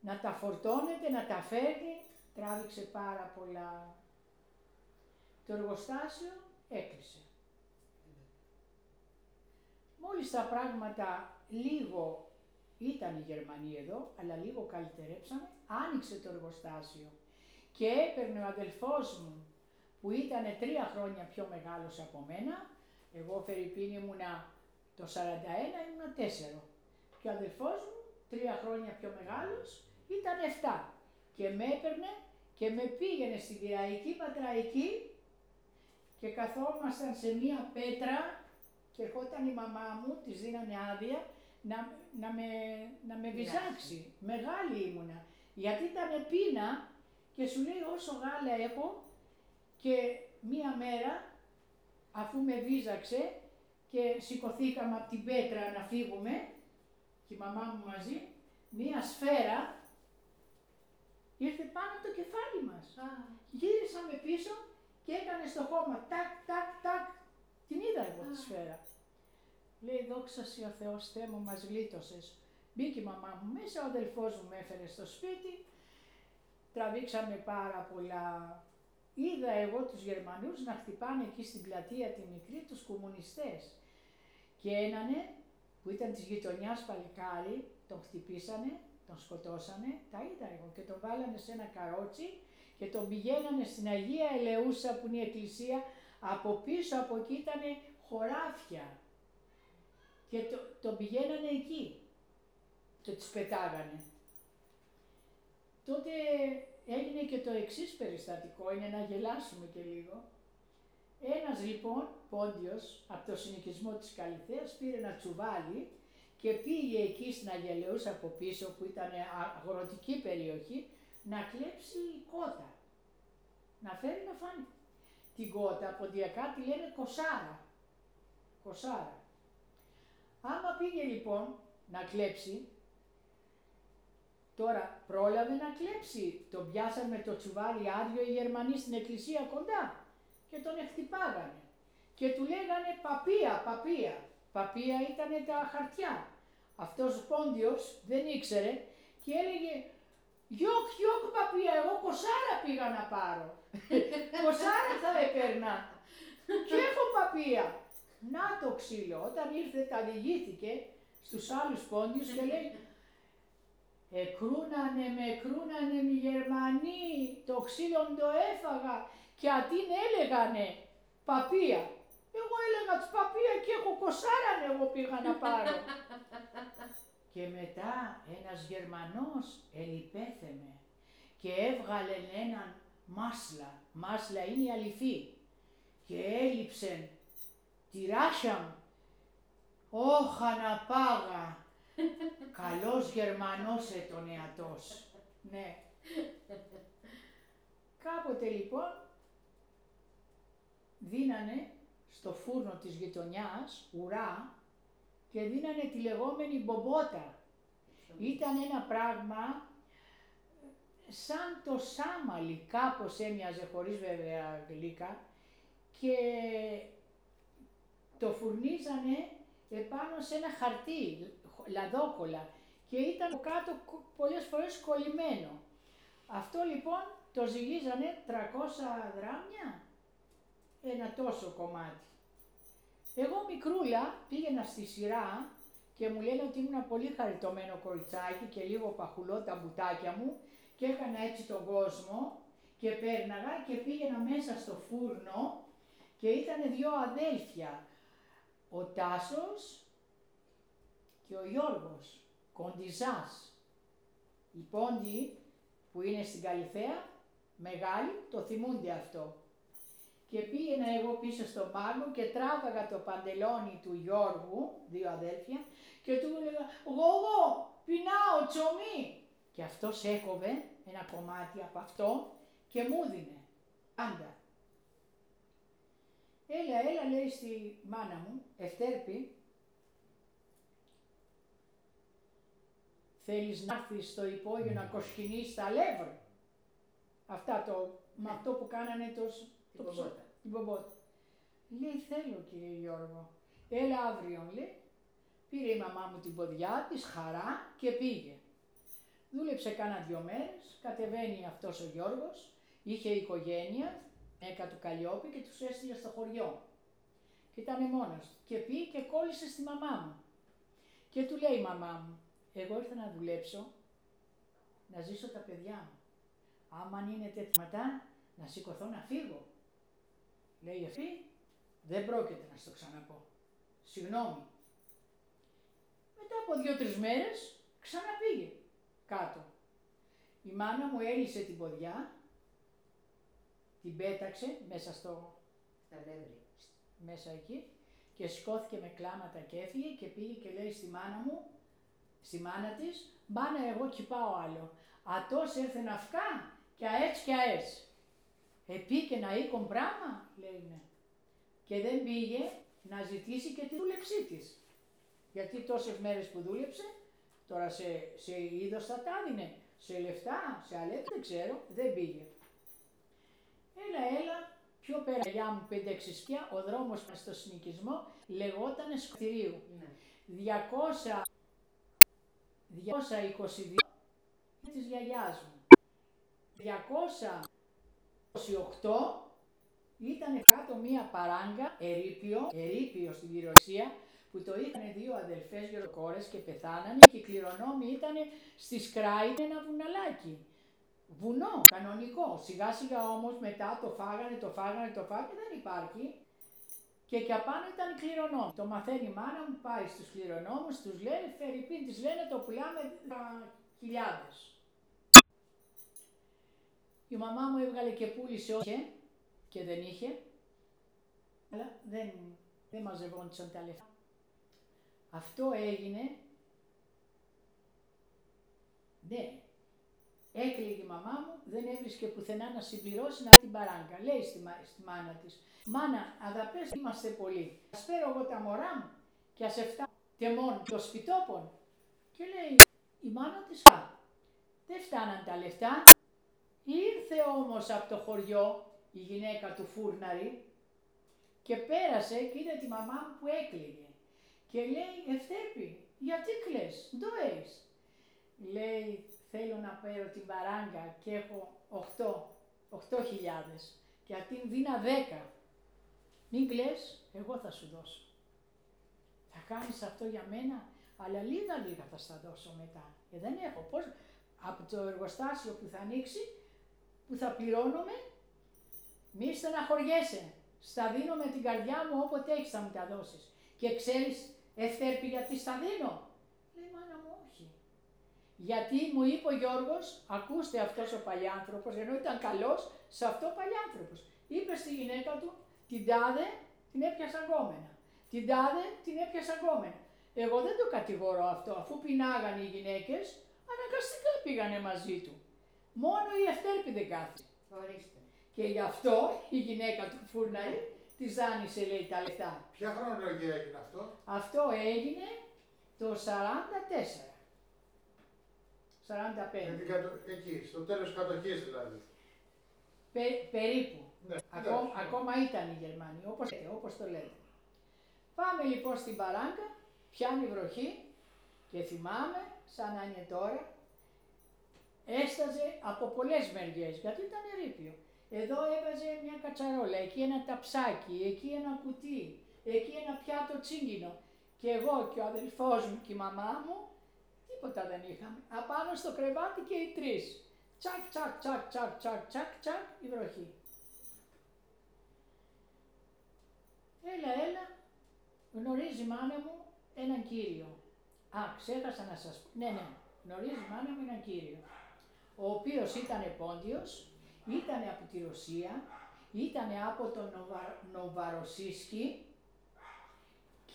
να τα φορτώνεται, να τα φέρνει. Τράβηξε πάρα πολλά. Το εργοστάσιο έκλεισε. Μόλις τα πράγματα λίγο ήταν οι Γερμανοί εδώ, αλλά λίγο καλυτερέψαμε, άνοιξε το εργοστάσιο και έπαιρνε ο αδελφός μου που ήταν τρία χρόνια πιο μεγάλος από μένα, εγώ Φερρυπίν ήμουνα το 41 ήμουνα 4 και ο αδελφός μου τρία χρόνια πιο μεγάλος ήταν 7 και με έπαιρνε και με πήγαινε στη Βυραϊκή Πατραϊκή και καθόμασταν σε μία πέτρα και ερχόταν η μαμά μου, της δίνανε άδεια, να, να, με, να με βυζάξει. Μεγάλη ήμουνα. Γιατί ήταν πείνα και σου λέει όσο γάλα έχω και μία μέρα αφού με βίζαξε και σηκωθήκαμε από την πέτρα να φύγουμε και η μαμά μου μαζί, μία σφαίρα ήρθε πάνω από το κεφάλι μας. Γύρισαμε πίσω και έκανε στο χώμα τάκ, τάκ, τάκ. Την είδα εγώ τη σφαίρα. Λέει, δόξα σοι ο Θεός, Θεέ μου, μας γλίτωσες. Μπήκε η μαμά μου μέσα, ο αδελφός μου με έφερε στο σπίτι. Τραβήξαμε πάρα πολλά. Είδα εγώ τους Γερμανούς να χτυπάνε εκεί στην πλατεία τη μικρή τους κομμουνιστές. Και ένανε που ήταν της γειτονιάς παλικάρι, τον χτυπήσανε, τον σκοτώσανε, τα είδα εγώ και τον βάλανε σε ένα καρότσι και τον πηγαίνανε στην Αγία Ελεούσα που είναι η εκκλησία, από πίσω από εκεί ήταν χωράφια και το, τον πηγαίνανε εκεί και τους πετάγανε. Τότε έγινε και το εξής περιστατικό, είναι να γελάσουμε και λίγο. Ένας λοιπόν, Πόντιος, από το συνοικισμό της Καλυθέας, πήρε ένα τσουβάλι και πήγε εκεί στην Αγελαιούς από πίσω που ήταν αγροτική περιοχή να κλέψει κότα. Να φέρει να φάνει. Την κότα ποντιακά τη λένε κοσάρα. Κοσάρα. Άμα πήγε λοιπόν να κλέψει, τώρα πρόλαβε να κλέψει. Τον πιάσαν με το τσουβάλι άδειο οι Γερμανοί στην εκκλησία κοντά και τον εχτυπάγανε. Και του λέγανε παπία, παπία. Παπία ήταν τα χαρτιά. Αυτός ο Πόντιος δεν ήξερε και έλεγε «Γιοκ, γιοκ παπία, εγώ κοσάρα πήγα να πάρω. κοσάρα θα έπαιρνα. και έχω παπία». Να το ξύλο, όταν ήρθε τα διηγήθηκε στους άλλους πόντιους και λέει «Εκρούνανε με, εκρούνανε με οι Γερμανοί, το ξύλο το έφαγα και ατείν έλεγανε παπία. Εγώ έλεγα τη παπία κι έχω κοσάραν εγώ πήγα να πάρω. και μετά ένας Γερμανός ελιπέθεμε και έβγαλε έναν μάσλα. Μάσλα είναι η αληθή. Και έλειψε τη ράσια μου. Όχα να πάγα. Καλός Γερμανός ετονεατός. Ναι. Κάποτε λοιπόν δίνανε στο φούρνο της γειτονιάς ουρά και δίνανε τη λεγόμενη μπομπότα. Ήταν ένα πράγμα σαν το σάμαλι, κάπως έμοιαζε χωρίς βέβαια γλύκα και το φουρνίζανε επάνω σε ένα χαρτί, λαδόκολα και ήταν κάτω πολλές φορές κολλημένο. Αυτό λοιπόν το ζυγίζανε 300 δράμια, ένα τόσο κομμάτι. Εγώ μικρούλα πήγαινα στη σειρά και μου λένε ότι ήμουν πολύ χαριτωμένο κοριτσάκι και λίγο παχουλό τα μπουτάκια μου και έκανα έτσι τον κόσμο και πέρναγα και πήγαινα μέσα στο φούρνο και ήταν δύο αδέλφια, ο Τάσος και ο Γιώργος, κοντιζάς. Οι πόντι που είναι στην Καλυθέα, μεγάλοι, το θυμούνται αυτό. Και πήγαινα εγώ πίσω στο πάγκο και τράβαγα το παντελόνι του Γιώργου, δύο αδέλφια, και του έλεγα «Γόγο, πεινάω, τσομί». Και αυτός έκοβε ένα κομμάτι από αυτό και μου δίνε, πάντα. Έλα, έλα, λέει στη μάνα μου, Ευτέρπη, θέλεις να έρθεις στο υπόγειο να κοσκινείς τα λεύρα. Αυτά το, με αυτό που κάνανε το, Την πομπότα. την πομπότα. Λέει, θέλω κύριε Γιώργο. Έλα αύριο, λέει. Πήρε η μαμά μου την ποδιά της, χαρά και πήγε. Δούλεψε κάνα δυο μέρες, κατεβαίνει αυτός ο Γιώργος, είχε οικογένεια, έκα του Καλλιόπη και τους έστειλε στο χωριό. Και ήταν μόνος του. Και πήγε και κόλλησε στη μαμά μου. Και του λέει η μαμά μου, εγώ ήρθα να δουλέψω, να ζήσω τα παιδιά μου. Άμα αν είναι τέτοια μετά, να σηκωθώ να φύγω. Λέει αυτή, δεν πρόκειται να στο ξαναπώ. Συγγνώμη. Μετά από δύο-τρεις μέρες ξαναπήγε κάτω. Η μάνα μου έλυσε την ποδιά, την πέταξε μέσα, στο, Στα λεύρη. μέσα εκεί και σηκώθηκε με κλάματα και έφυγε και πήγε και λέει στη μάνα μου, στη μάνα της, «Μάνα εγώ κι πάω άλλο. Ατός έρθε να φκά και αέτς και αέτς». Επί και να οίκον πράγμα, λέει ναι. Και δεν πήγε να ζητήσει και τη δούλεψή της. Γιατί τόσες μέρες που δούλεψε, τώρα σε, σε είδος θα τα δίνε, σε λεφτά, σε αλέπ, δεν ξέρω, δεν πήγε. Έλα, έλα, πιο πέρα γεια μου πέντε εξισπιά, ο δρόμος μας στο συνοικισμό λεγόταν Σκοτηρίου. Ναι. 200, 222 της γιαγιάς μου. 228 ήταν κάτω μία παράγκα, ερείπιο, ερείπιο στην κυριολεξία, που το είχαν δύο αδελφές γεροκόρες και πεθάνανε και οι κληρονόμοι ήταν στη Σκράη ένα βουναλάκι. Βουνό, κανονικό. Σιγά σιγά όμως μετά το φάγανε, το φάγανε, το φάγανε, δεν υπάρχει. Και και απάνω ήταν κληρονόμοι. Το μαθαίνει η μάνα μου, πάει στους κληρονόμους, τους λένε, Φερρυπίν, τις λένε το πουλάμε τα χιλιάδες. Η μαμά μου έβγαλε και πούλησε όχι και δεν είχε, αλλά δεν, δεν μαζευόντουσαν τα λεφτά. Αυτό έγινε, ναι, έκλειγε η μαμά μου, δεν έβρισκε πουθενά να συμπληρώσει να την παράγκα. Λέει στη, μα- στη μάνα της, μάνα αγαπές είμαστε πολύ, ας φέρω εγώ τα μωρά μου και ας εφτά τεμών το σπιτόπον. Και λέει η μάνα της, α, δεν φτάναν τα λεφτά, Ήρθε όμως από το χωριό η γυναίκα του φούρναρη και πέρασε και είδε τη μαμά μου που έκλαιγε. Και λέει, Ευθέπη, γιατί κλαις, ντο έχεις. Λέει, θέλω να πάρω την παράγκα και έχω 8, 8.000 και αυτήν δίνα 10. Μην κλαις, εγώ θα σου δώσω. Θα κάνεις αυτό για μένα, αλλά λίγα λίγα θα στα δώσω μετά. Ε, δεν έχω. Πώς, από το εργοστάσιο που θα ανοίξει, που θα πληρώνομαι, μη στεναχωριέσαι. Στα δίνω με την καρδιά μου όποτε έχεις θα μου τα δώσεις. Και ξέρεις, Ευθέρπη, γιατί στα δίνω. Λέει, μάνα μου, όχι. Γιατί μου είπε ο Γιώργος, ακούστε αυτός ο παλιάνθρωπος, ενώ ήταν καλός, σε αυτό παλιάνθρωπος. Είπε στη γυναίκα του, την τάδε την έπιασα γκόμενα. Την τάδε την έπιασα γκόμενα. Εγώ δεν το κατηγορώ αυτό, αφού πεινάγανε οι γυναίκες, αναγκαστικά πήγανε μαζί του. Μόνο η Ευτέρπη δεν κάθισε. Ορίστε. Και γι' αυτό η γυναίκα του φούρναρη τη δάνεισε λέει τα λεφτά. Ποια χρονολογία έγινε αυτό; Αυτό έγινε το 44. 45. Με την κατο- Εκεί, στο τέλος της κατοχής δηλαδή. Πε- περίπου. Ναι, Ακόμα, εντάξει, ναι. ακόμα ήταν οι Γερμανοί, όπως, όπως το λέτε. Πάμε λοιπόν στην παράγκα, πιάνει βροχή και θυμάμαι, σαν να είναι τώρα, έσταζε από πολλές μεριές, γιατί ήταν ερείπιο. Εδώ έβαζε μια κατσαρόλα, εκεί ένα ταψάκι, εκεί ένα κουτί, εκεί ένα πιάτο τσίγκινο. Και εγώ και ο αδελφός μου και η μαμά μου, τίποτα δεν είχαμε. Απάνω στο κρεβάτι και οι τρεις. Τσακ, τσακ, τσακ, τσακ, τσακ, τσακ, τσακ, η βροχή. Έλα, έλα, γνωρίζει η μάνα μου έναν κύριο. Α, ξέχασα να σας πω. Ναι, ναι, γνωρίζει η μάνα μου έναν κύριο. Ο οποίος ήταν πόντιος, ήταν από τη Ρωσία, ήταν από τον Νοβα... Νοβαροσίσκι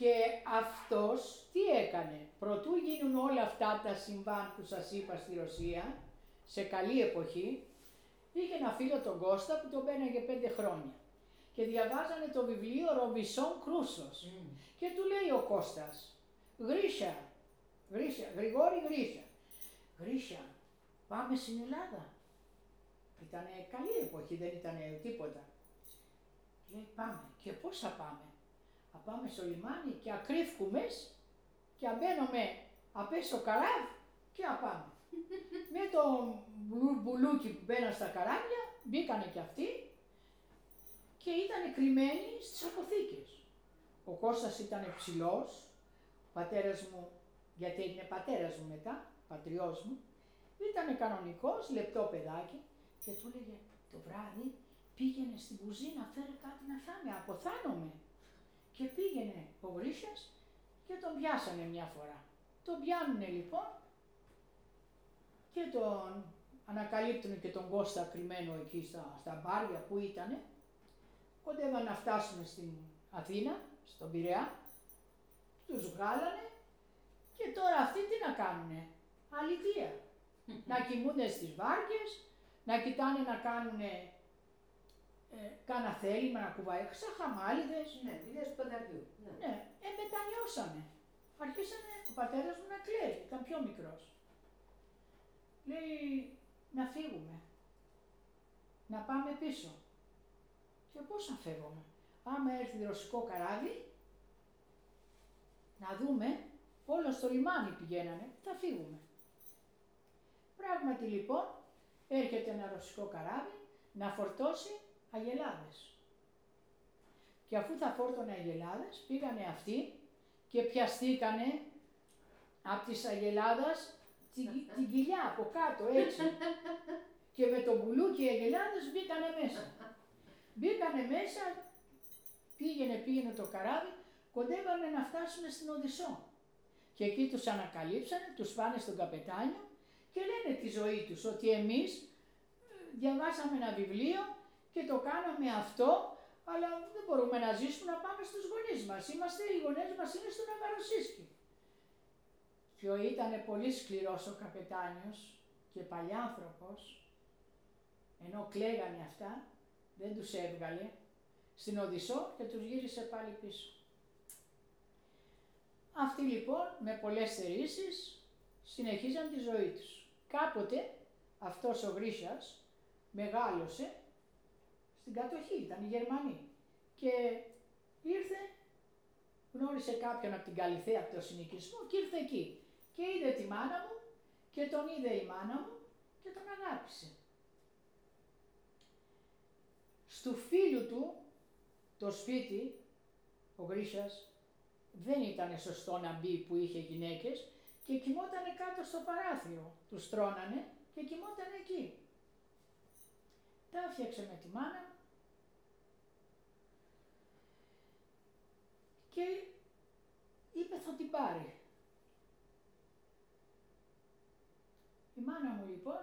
και αυτός τι έκανε; Προτού γίνουν όλα αυτά τα συμβάν που σας είπα στη Ρωσία, σε καλή εποχή, είχε ένα φίλο τον Κώστα που τον πέναγε πέντε χρόνια και διαβάζανε το βιβλίο Ρομπισόν Κρούσος. Και του λέει ο Κώστας, Γρίσια, Γρίσια, Γρηγόρη Γρίσια, Γρίσια, πάμε στην Ελλάδα. Ήταν καλή εποχή, δεν ήταν τίποτα. Λέει πάμε. Και πώς θα πάμε. Θα πάμε στο λιμάνι και ακρίφκουμε και αμπαίνουμε απέσω καράβ και πάμε. Με το μπουλούκι που μπαίναν στα καράβια, μπήκανε και αυτοί και ήταν κρυμμένοι στις αποθήκες. Ο Κώστας ήταν ψηλός, ο πατέρας μου, γιατί έγινε πατέρας μου μετά, πατριός μου, ήταν κανονικός, λεπτό παιδάκι και του έλεγε το βράδυ πήγαινε στην κουζίνα, φέρε κάτι να φάμε, αποθάνομαι. Και πήγαινε ο Γρίσιας και τον πιάσανε μια φορά. Τον πιάνουνε λοιπόν και τον ανακαλύπτουν και τον Κώστα κρυμμένο εκεί στα, στα μπάρια που ήτανε. Κοντεύαν να φτάσουν στην Αθήνα, στον Πειραιά, τους βγάλανε και τώρα αυτοί τι να κάνουνε, αλήθεια. να κοιμούνται στις βάρκες, να κοιτάνε να κάνουνε ε, κάνα θέλημα να κουβάει, σαν χαμάλιδες. Ναι, δουλειές του πανταριού. Ναι. Ναι, ε, μετανιώσανε. Αρχίσανε ο πατέρας μου να κλαίει, ήταν πιο μικρός. Λέει, να φύγουμε, να πάμε πίσω. Και πώς να φεύγουμε; Άμα έρθει ρωσικό καράβι, να δούμε, όλο στο λιμάνι πηγαίνανε, θα φύγουμε. Πράγματι λοιπόν, έρχεται ένα ρωσικό καράβι να φορτώσει αγελάδες. Και αφού θα φόρτωνε αγελάδες, πήγανε αυτοί και πιαστήκανε από τις αγελάδας την, την κοιλιά από κάτω έτσι. και με το μπουλούκι οι αγελάδες μπήκανε μέσα. Μπήκανε μέσα, πήγαινε πήγαινε το καράβι, κοντεύανε να φτάσουν στην Οδυσσό. Και εκεί τους ανακαλύψανε, τους πάνε στον καπετάνιο και λένε τη ζωή τους ότι εμείς ε, διαβάσαμε ένα βιβλίο και το κάναμε αυτό, αλλά δεν μπορούμε να ζήσουμε να πάμε στους γονείς μας. Είμαστε, οι γονείς μας είναι στον Αβαροσίσκι. Και ο ήταν πολύ σκληρός ο καπετάνιος και παλιάνθρωπος, ενώ κλαίγανε αυτά, δεν τους έβγαλε στην Οδυσσό και τους γύρισε πάλι πίσω. Αυτοί λοιπόν με πολλές θερήσεις συνεχίζαν τη ζωή τους. Κάποτε αυτός ο Γρίσιας μεγάλωσε στην κατοχή, ήταν οι Γερμανοί. Και ήρθε, γνώρισε κάποιον από την Καλυθέα, από το συνοικισμό και ήρθε εκεί. Και είδε τη μάνα μου και τον είδε η μάνα μου και τον αγάπησε. Στου φίλου του το σπίτι, ο Γρίσιας, δεν ήταν σωστό να μπει που είχε γυναίκες και κοιμότανε κάτω στο παράθυρο. Τους τρώνανε και κοιμότανε εκεί. Τα έφτιαξε με τη μάνα και είπε θα την πάρει. Η μάνα μου λοιπόν,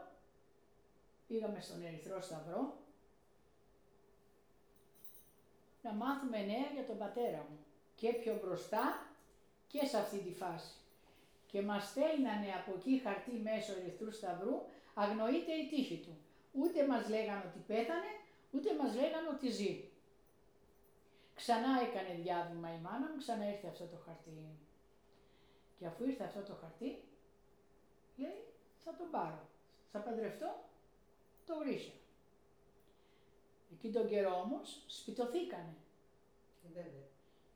πήγαμε στον Ερυθρό Σταυρό, να μάθουμε νέα για τον πατέρα μου και πιο μπροστά και σε αυτή τη φάση. Και μας στέλνανε από εκεί χαρτί μέσω Ερυθρού Σταυρού, αγνοείται η τύχη του. Ούτε μας λέγανε ότι πέθανε, ούτε μας λέγανε ότι ζει. Ξανά έκανε διάβημα η μάνα μου, ξανά ήρθε αυτό το χαρτί. Και αφού ήρθε αυτό το χαρτί, λέει, θα τον πάρω. Θα παντρευτώ το Γρίσια. Εκεί τον καιρό όμως σπιτωθήκανε.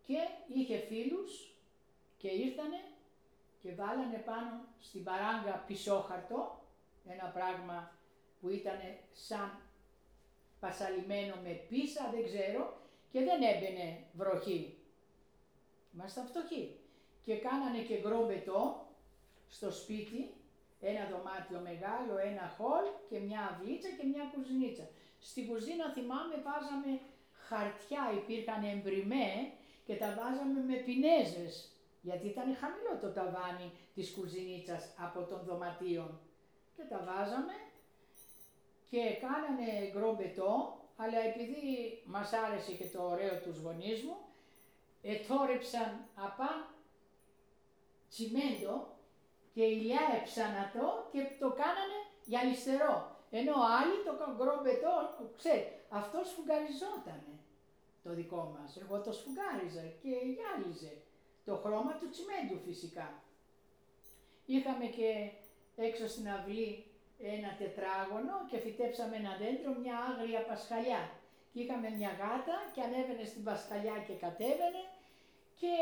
Και είχε φίλους και ήρθανε και βάλανε πάνω στην παράγκα πισόχαρτο, ένα πράγμα που ήταν σαν πασαλιμένο με πίσα, δεν ξέρω, και δεν έμπαινε βροχή. Ήμασταν φτωχοί. και κάνανε και γκρομπετό στο σπίτι, ένα δωμάτιο μεγάλο, ένα χολ και μια αυλίτσα και μια κουζινίτσα. Στην κουζίνα θυμάμαι βάζαμε χαρτιά, υπήρχαν εμπριμέ και τα βάζαμε με πινέζες, γιατί ήταν χαμηλό το ταβάνι της κουζινίτσας από των δωματίων. Και τα βάζαμε και κάνανε γκρομπετό, αλλά επειδή μας άρεσε και το ωραίο τους γονείς μου, ετόρεψαν απά τσιμέντο και ηλιάεψαν το και το κάνανε γυαλιστερό. Ενώ άλλοι το γκρομπετό, ξέρει, αυτός σφουγγαριζότανε το δικό μας. Εγώ το σφουγγάριζα και γυάλιζε. Το χρώμα του τσιμέντου φυσικά. Είχαμε και έξω στην αυλή ένα τετράγωνο και φυτέψαμε ένα δέντρο, μια άγρια πασχαλιά. Και είχαμε μια γάτα και ανέβαινε στην πασχαλιά και κατέβαινε και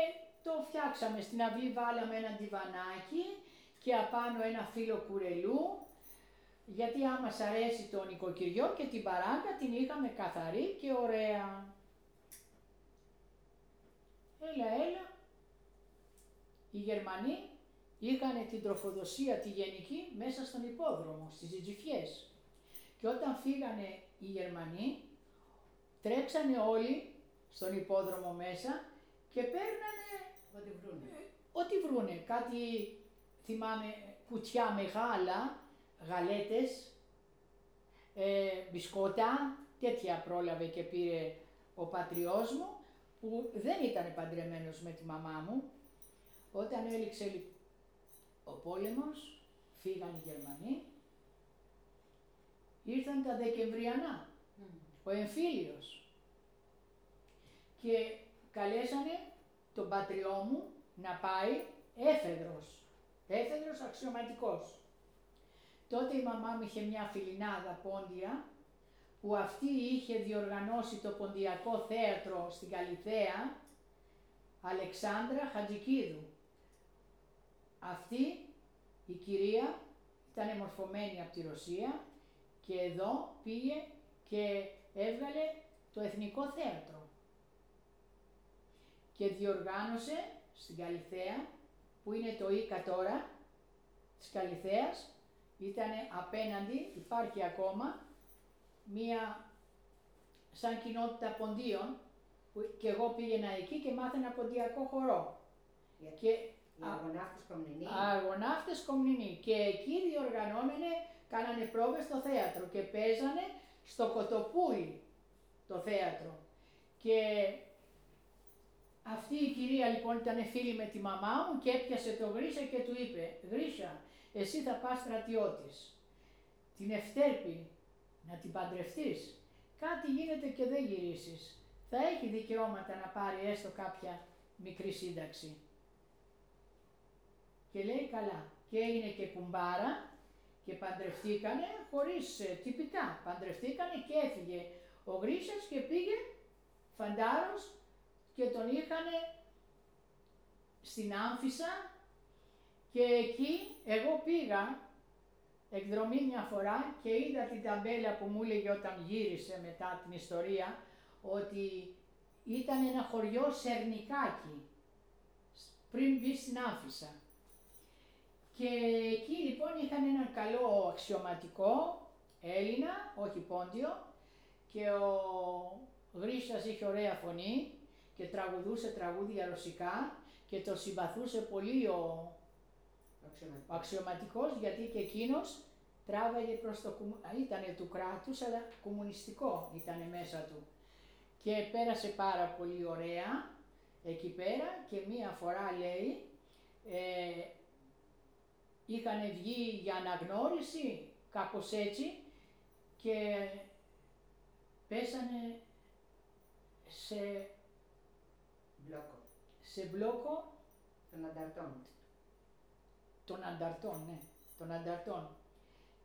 το φτιάξαμε. Στην αυλή βάλαμε ένα διβανάκι και απάνω ένα φύλλο κουρελού γιατί άμα σ' αρέσει το νοικοκυριό και την παράγκα την είχαμε καθαρή και ωραία. Έλα, έλα. Οι Γερμανοί είχαν την τροφοδοσία τη γενική μέσα στον υπόδρομο, στις Ζητζιφιές. Και όταν φύγανε οι Γερμανοί, τρέξανε όλοι στον υπόδρομο μέσα και παίρνανε Ό,τι βρούνε. ό,τι βρούνε. Κάτι, θυμάμαι, κουτιά μεγάλα, γαλέτες, ε, μπισκότα, τέτοια πρόλαβε και πήρε ο πατριός μου, που δεν ήταν παντρεμένος με τη μαμά μου. Όταν έληξε ο πόλεμος, φύγαν οι Γερμανοί, ήρθαν τα Δεκεμβριανά, ο εμφύλιος. Και καλέσανε τον πατριό μου να πάει έφεδρος, έφεδρος αξιωματικός. Τότε η μαμά μου είχε μια φιλινάδα πόντια που αυτή είχε διοργανώσει το ποντιακό θέατρο στην Καλυθέα, Αλεξάνδρα Χατζικίδου. Αυτή η κυρία ήταν μορφωμένη από τη Ρωσία και εδώ πήγε και έβγαλε το Εθνικό Θέατρο και διοργάνωσε στην Καλυθέα, που είναι το Ίκα τώρα, της Καλυθέας, ήταν απέναντι, υπάρχει ακόμα, μία σαν κοινότητα ποντίων, που και εγώ πήγαινα εκεί και μάθαινα ποντιακό χορό. Για- Και Οι αγωνάφτες Κομνηνοί. Αγωνάφτες Κομνηνοί. Και εκεί διοργανώνανε, κάνανε πρόβες στο θέατρο και παίζανε στο Κοτοπούλι το θέατρο. Και αυτή η κυρία λοιπόν ήταν φίλη με τη μαμά μου και έπιασε το Γρίσια και του είπε «Γρίσια, εσύ θα πας στρατιώτης. Την Ευτέρπη να την παντρευτείς. Κάτι γίνεται και δεν γυρίσεις. Θα έχει δικαιώματα να πάρει έστω κάποια μικρή σύνταξη. Και λέει καλά. Και έγινε και κουμπάρα και παντρευτήκανε χωρίς ε, τυπικά. Παντρευτήκανε και έφυγε ο Γρίσιας και πήγε φαντάρος και τον είχανε στην Άμφισα και εκεί εγώ πήγα εκδρομή μια φορά και είδα την ταμπέλα που μου έλεγε όταν γύρισε μετά την ιστορία ότι ήταν ένα χωριό Σερνικάκι πριν μπει στην Άμφισα. Και εκεί λοιπόν είχαν έναν καλό αξιωματικό Έλληνα, όχι πόντιο, και ο Γρίσιας είχε ωραία φωνή και τραγουδούσε τραγούδια ρωσικά και το συμπαθούσε πολύ ο, Αξιωματικοί. ο αξιωματικός γιατί και εκείνος τράβαγε προς το κομμου- ήτανε του κράτους αλλά κομμουνιστικό ήτανε μέσα του. Και πέρασε πάρα πολύ ωραία εκεί πέρα και μία φορά λέει ε, είχαν βγει για αναγνώριση κάπως έτσι και πέσανε σε, Μπλόκο. σε μπλόκο Των ανταρτών. των ανταρτών, ναι, των ανταρτών.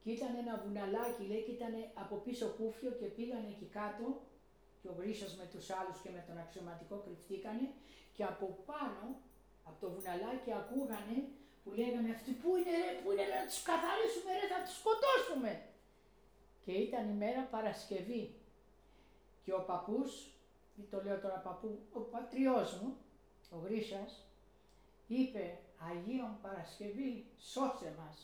Και ήταν ένα βουναλάκι, λέει, και ήταν από πίσω κούφιο και πήγανε εκεί κάτω και ο Γρίσος με τους άλλους και με τον αξιωματικό κρυφτήκανε και από πάνω, από το βουναλάκι ακούγανε που λέγανε αυτοί πού είναι ρε, πού είναι ρε, να τους καθαρίσουμε ρε, θα τους σκοτώσουμε. Και ήταν η μέρα Παρασκευή και ο παππούς, ή το λέω τώρα παππού, ο πατριός μου, ο Γρίσας, είπε Αγίον Παρασκευή σώσε μας.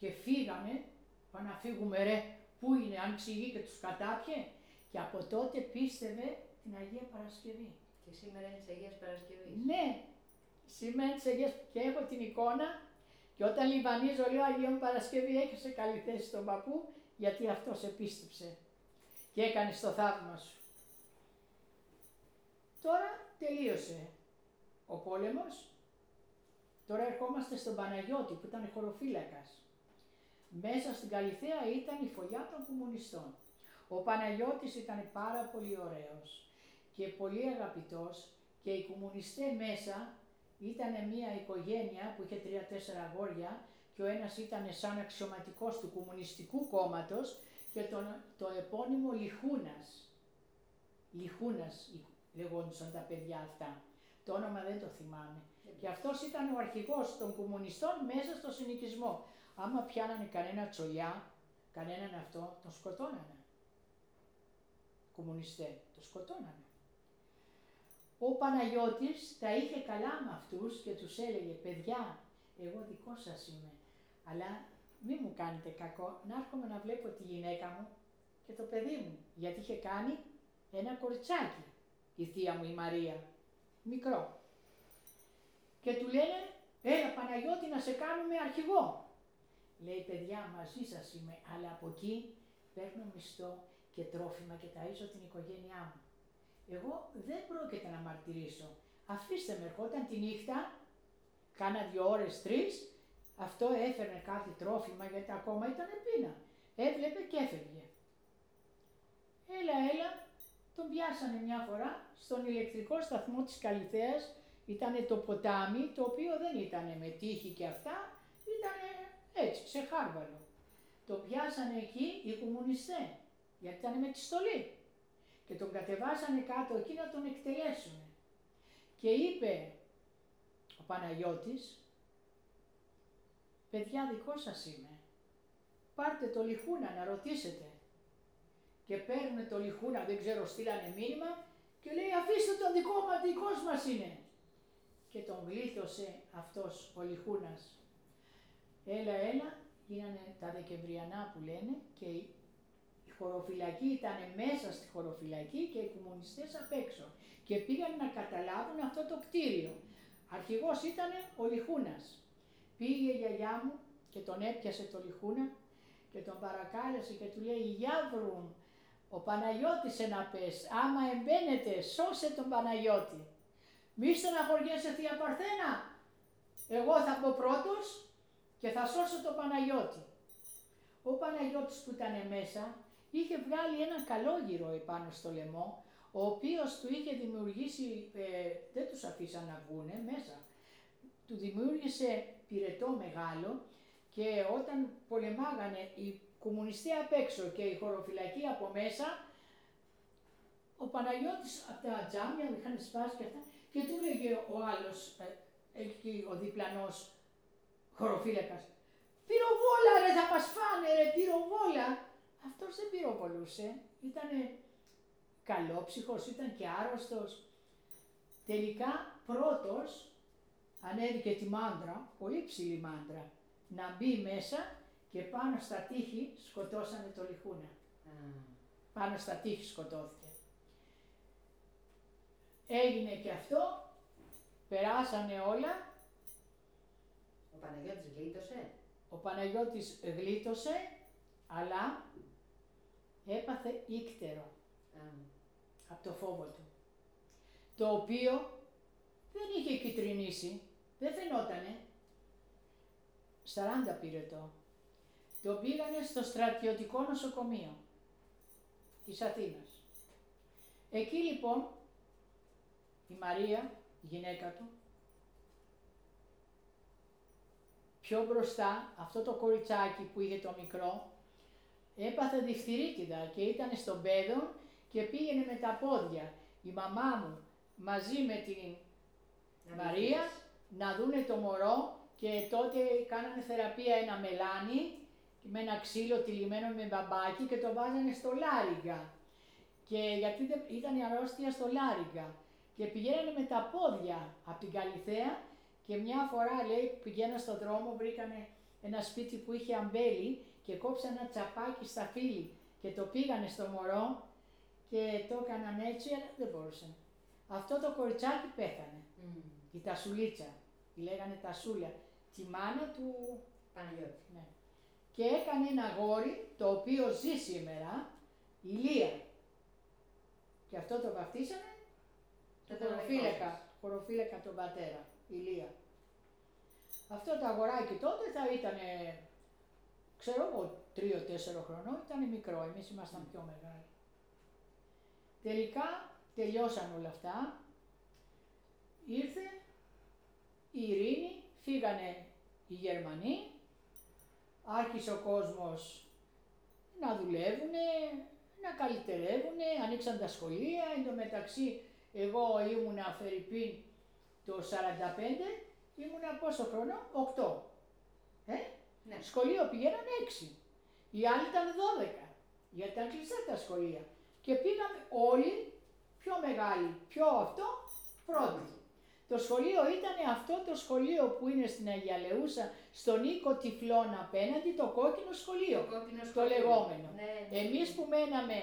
Και φύγαμε, πάμε να φύγουμε ρε, πού είναι, αν ξηγεί και τους κατάπιε. Και από τότε πίστευε την Αγία Παρασκευή. Και σήμερα είναι της Αγίας Παρασκευής. Ναι, σήμερα είναι της Αγίας και έχω την εικόνα και όταν λιβανίζω λέω Αγίον Παρασκευή έχεις καλή θέση στον παππού γιατί αυτός επίστεψε και έκανε το θαύμα σου. Τώρα τελείωσε ο πόλεμος. Τώρα ερχόμαστε στον Παναγιώτη που ήταν χωροφύλακας. Μέσα στην Καλυθέα ήταν η φωλιά των κομμουνιστών. Ο Παναγιώτης ήταν πάρα πολύ ωραίος και πολύ αγαπητός και οι κομμουνιστές μέσα ήταν μια οικογένεια που είχε τρία-τέσσερα αγόρια και ο ένας ήταν σαν αξιωματικός του Κομμουνιστικού Κόμματος και τον, το επώνυμο Λιχούνας. Λιχούνας λεγόντουσαν τα παιδιά αυτά. Το όνομα δεν το θυμάμαι. Και αυτός ήταν ο αρχηγός των κομμουνιστών μέσα στο συνοικισμό. Άμα πιάνανε κανένα τσολιά, κανέναν αυτό, τον σκοτώνανε. Κομμουνιστέ, το σκοτώνανε. Ο Παναγιώτης τα είχε καλά με αυτούς και τους έλεγε «Παιδιά, εγώ δικό σας είμαι, αλλά μη μου κάνετε κακό, να έρχομαι να βλέπω τη γυναίκα μου και το παιδί μου, γιατί είχε κάνει ένα κοριτσάκι η θεία μου η Μαρία, μικρό. Και του λένε, έλα Παναγιώτη να σε κάνουμε αρχηγό. Λέει, παιδιά, μαζί σας είμαι, αλλά από εκεί παίρνω μισθό και τρόφιμα και ταΐζω την οικογένειά μου. Εγώ δεν πρόκειται να μαρτυρήσω. Αφήστε με, ερχόταν τη νύχτα, κάνα δύο ώρες, τρεις, αυτό έφερνε κάτι τρόφιμα γιατί ακόμα ήταν πείνα. Έβλεπε και έφευγε. Έλα, έλα, τον πιάσανε μια φορά στον ηλεκτρικό σταθμό της Καλυθέας, ήταν το ποτάμι, το οποίο δεν ήταν με τύχη και αυτά, ήταν έτσι, ξεχάρβαλο. Το πιάσανε εκεί οι κομμουνιστές, γιατί ήταν με τη στολή. Και τον κατεβάσανε κάτω εκεί να τον εκτελέσουν. Και είπε ο Παναγιώτης, παιδιά δικός σας είμαι, πάρτε το λιχούνα να ρωτήσετε. Και παίρνουν το λιχούνα, δεν ξέρω, στείλανε μήνυμα και λέει αφήστε τον δικό μας, δικός μας είναι. Και τον γλίτωσε αυτός ο λιχούνας. Έλα, έλα, γίνανε τα Δεκεμβριανά που λένε και η χωροφυλακή ήταν μέσα στη χωροφυλακή και οι κομμουνιστές απ' έξω και πήγαν να καταλάβουν αυτό το κτίριο. Αρχηγός ήταν ο Λιχούνας. Πήγε η γιαγιά μου και τον έπιασε το Λιχούνα και τον παρακάλεσε και του λέει «Γεια βρουν, ο Παναγιώτης να πες, άμα εμπαίνετε, σώσε τον Παναγιώτη. Μη στεναχωριέσαι θεία Παρθένα, εγώ θα πω πρώτος και θα σώσω τον Παναγιώτη. Ο Παναγιώτης που ήταν μέσα είχε βγάλει ένα καλόγυρο επάνω στο λαιμό, ο οποίος του είχε δημιουργήσει, ε, δεν τους αφήσαν να βγούνε μέσα, του δημιούργησε πυρετό μεγάλο και όταν πολεμάγανε οι κομμουνιστή απ' έξω και η χωροφυλακή από μέσα, ο Παναγιώτης από τα τζάμια είχαν σπάσει και αυτά και του έλεγε ο άλλος, ε, εκεί ο διπλανός χωροφύλακας, πυροβόλα ρε θα μας φάνε ρε πυροβόλα. Αυτός δεν πυροβολούσε, ήταν καλόψυχος, ήταν και άρρωστος. Τελικά πρώτος ανέβηκε τη μάντρα, πολύ ψηλή μάντρα, να μπει μέσα και πάνω στα τείχη σκοτώσανε το Λιχούνα. Πάνω στα τείχη σκοτώθηκε. Έγινε και αυτό, περάσανε όλα. Ο Παναγιώτης γλίτωσε; Ο Παναγιώτης γλίτωσε, αλλά έπαθε ήκτερο από το φόβο του. Το οποίο δεν είχε κυτρινήσει, δεν φαινότανε. 40 πήρε το το πήγανε στο στρατιωτικό νοσοκομείο της Αθήνας. Εκεί λοιπόν η Μαρία, η γυναίκα του, πιο μπροστά αυτό το κοριτσάκι που είχε το μικρό, έπαθε διφθυρίτιδα και ήταν στον πέδο και πήγαινε με τα πόδια η μαμά μου μαζί με την Μαρία να δούνε το μωρό και τότε κάνανε θεραπεία ένα μελάνι με ένα ξύλο τυλιγμένο με μπαμπάκι και το βάζανε στο λάριγκα. Και γιατί ήταν η αρρώστια στο λάριγκα. και πηγαίνανε με τα πόδια από την Καλυθέα και μια φορά λέει πηγαίναν στον δρόμο, βρήκανε ένα σπίτι που είχε αμπέλι και κόψαν ένα τσαπάκι στα φύλλη και το πήγανε στο μωρό και το έκαναν έτσι, αλλά δεν μπορούσαν. Αυτό το κοριτσάκι πέθανε, Μμ. η τασουλίτσα, τη λέγανε τασούλια, τη μάνα του Παναγιώτη. ναι. Και έκανε ένα γόρι το οποίο ζει σήμερα, η Λία. Και αυτό το βαφτίσανε το Το χωροφύλακα, σας. χωροφύλακα τον πατέρα, η Λία. Αυτό το αγοράκι τότε θα ήταν, ξέρω εγώ, τρίο-τέσσερο χρονών, ήταν μικρό, εμείς ήμασταν πιο μεγάλοι. Τελικά τελειώσαν όλα αυτά, ήρθε η ειρήνη, φύγανε οι Γερμανοί, άρχισε ο κόσμος να δουλεύουνε, να καλυτερεύουνε, ανοίξαν τα σχολεία, εν τω μεταξύ εγώ ήμουνα Φερρυπίν το 45, ήμουνα πόσο χρόνο, 8. Ε; Ναι. Σχολείο πηγαίναν 6. Οι άλλοι ήταν 12, γιατί ήταν κλειστά τα σχολεία. Και πήγαμε όλοι, πιο μεγάλοι, πιο αυτό, πρώτοι. Το σχολείο ήταν αυτό το σχολείο που είναι στην Αγία Λεούσα, στον Νίκο Τυφλών απέναντι, το κόκκινο σχολείο. Το κόκκινο Το σχολείο. λεγόμενο. Ναι, ναι. Εμείς που μέναμε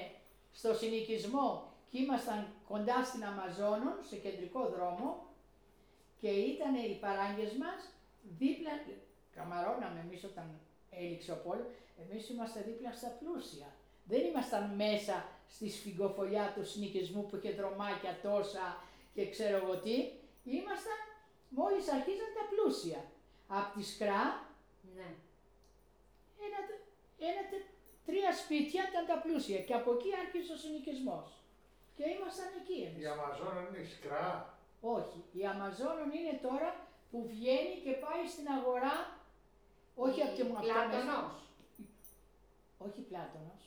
στο συνοικισμό και ήμασταν κοντά στην Αμαζόνων, σε κεντρικό δρόμο και ήταν οι παράγκες μας δίπλα, καμαρώναμε εμείς όταν έληξε ο πόλεμο, εμείς είμαστε δίπλα στα πλούσια. Δεν ήμασταν μέσα στη σφιγγοφολιά του συνοικισμού που είχε δρομάκια τόσα και ξέρω εγώ τι. Ήμασταν μόλις αρχίζαν τα πλούσια. Απ' τη Σκρά Ναι. ένα, ένα, τε- τρία σπίτια ήταν τα πλούσια και από εκεί άρχισε ο συνοικισμός. Και ήμασταν εκεί Η εμείς. Αμαζόνα είναι σκρά. Όχι, η Αμαζόνων είναι τώρα που βγαίνει και πάει στην αγορά, όχι από τη από τα μέσα- Πλάτωνος. Όχι Πλάτωνος.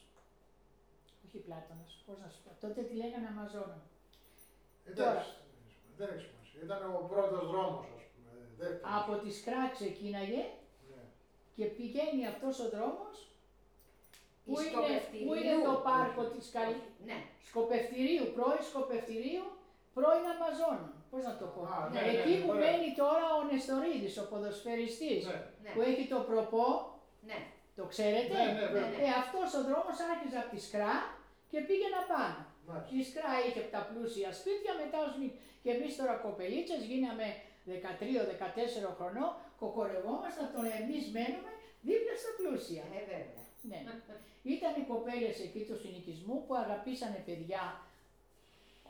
Όχι Πλάτωνος, πώς να σου πω. Τότε τη λέγανε Αμαζόνων. Εντάξει, δεν έχει σημασία. Ήταν ο πρώτος δρόμος, ας πούμε. Δεύτερος. Από τη Σκρά ξεκίναγε Ναι. και πηγαίνει αυτός ο δρόμος Η Πού είναι- Σκοπευτηρίου. πού είναι το πάρκο της Καλ- Ναι. σκοπευτηρίου, πρώην σκοπευτηρίου, πρώην Αμαζόνων. Πώς να το πω; Α, ναι, ναι, Εκεί ναι, που ωραία. μένει τώρα ο Νεστορίδης, ο ποδοσφαιριστής, Ναι. Ναι. που έχει το προπό, Ναι. το ξέρετε; Ναι, ναι, βέβαια. ναι. Ε, αυτός ο δρόμος άρχιζε από τη Σκρά και πήγαινε πάνω. Μάλιστα. Η Σκρά είχε τα πλούσια σπίτια, μετά ως νη- Και εμείς τώρα κοπελίτσες γίναμε 13-14 χρονών, κοκορευόμασταν, τον εμείς μένουμε δίπλα στα πλούσια. Ε, βέβαια. Ναι. Ήταν οι κοπέλες εκεί του συνοικισμού που αγαπήσανε παιδιά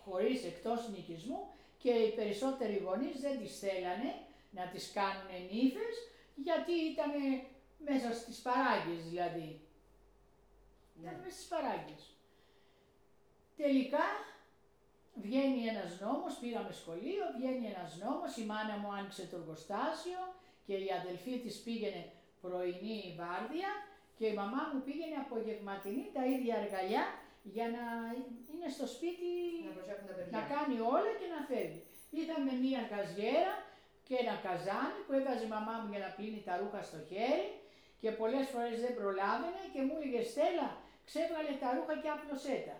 χωρίς εκτός συνοικισμού και οι περισσότεροι γονείς δεν τις θέλανε να τις κάνουν νύφες γιατί ήταν μέσα στις παράγκες δηλαδή. Ήταν Ναι. μέσα στις παράγκες. Τελικά βγαίνει ένας νόμος, πήγαμε σχολείο, βγαίνει ένας νόμος, η μάνα μου άνοιξε το εργοστάσιο και η αδελφή της πήγαινε πρωινή βάρδια και η μαμά μου πήγαινε απογευματινή τα ίδια αργαλιά για να είναι στο σπίτι Να προσέχουν τα να παιδιά. κάνει όλα και να φεύγει. Είχαμε μία καζιέρα και ένα καζάνι που έβαζε η μαμά μου για να πλύνει τα ρούχα στο χέρι και πολλές φορές δεν προλάβαινε και μου έλεγε Στέλλα ξέβγαλε τα ρούχα και άπλωσέ τα.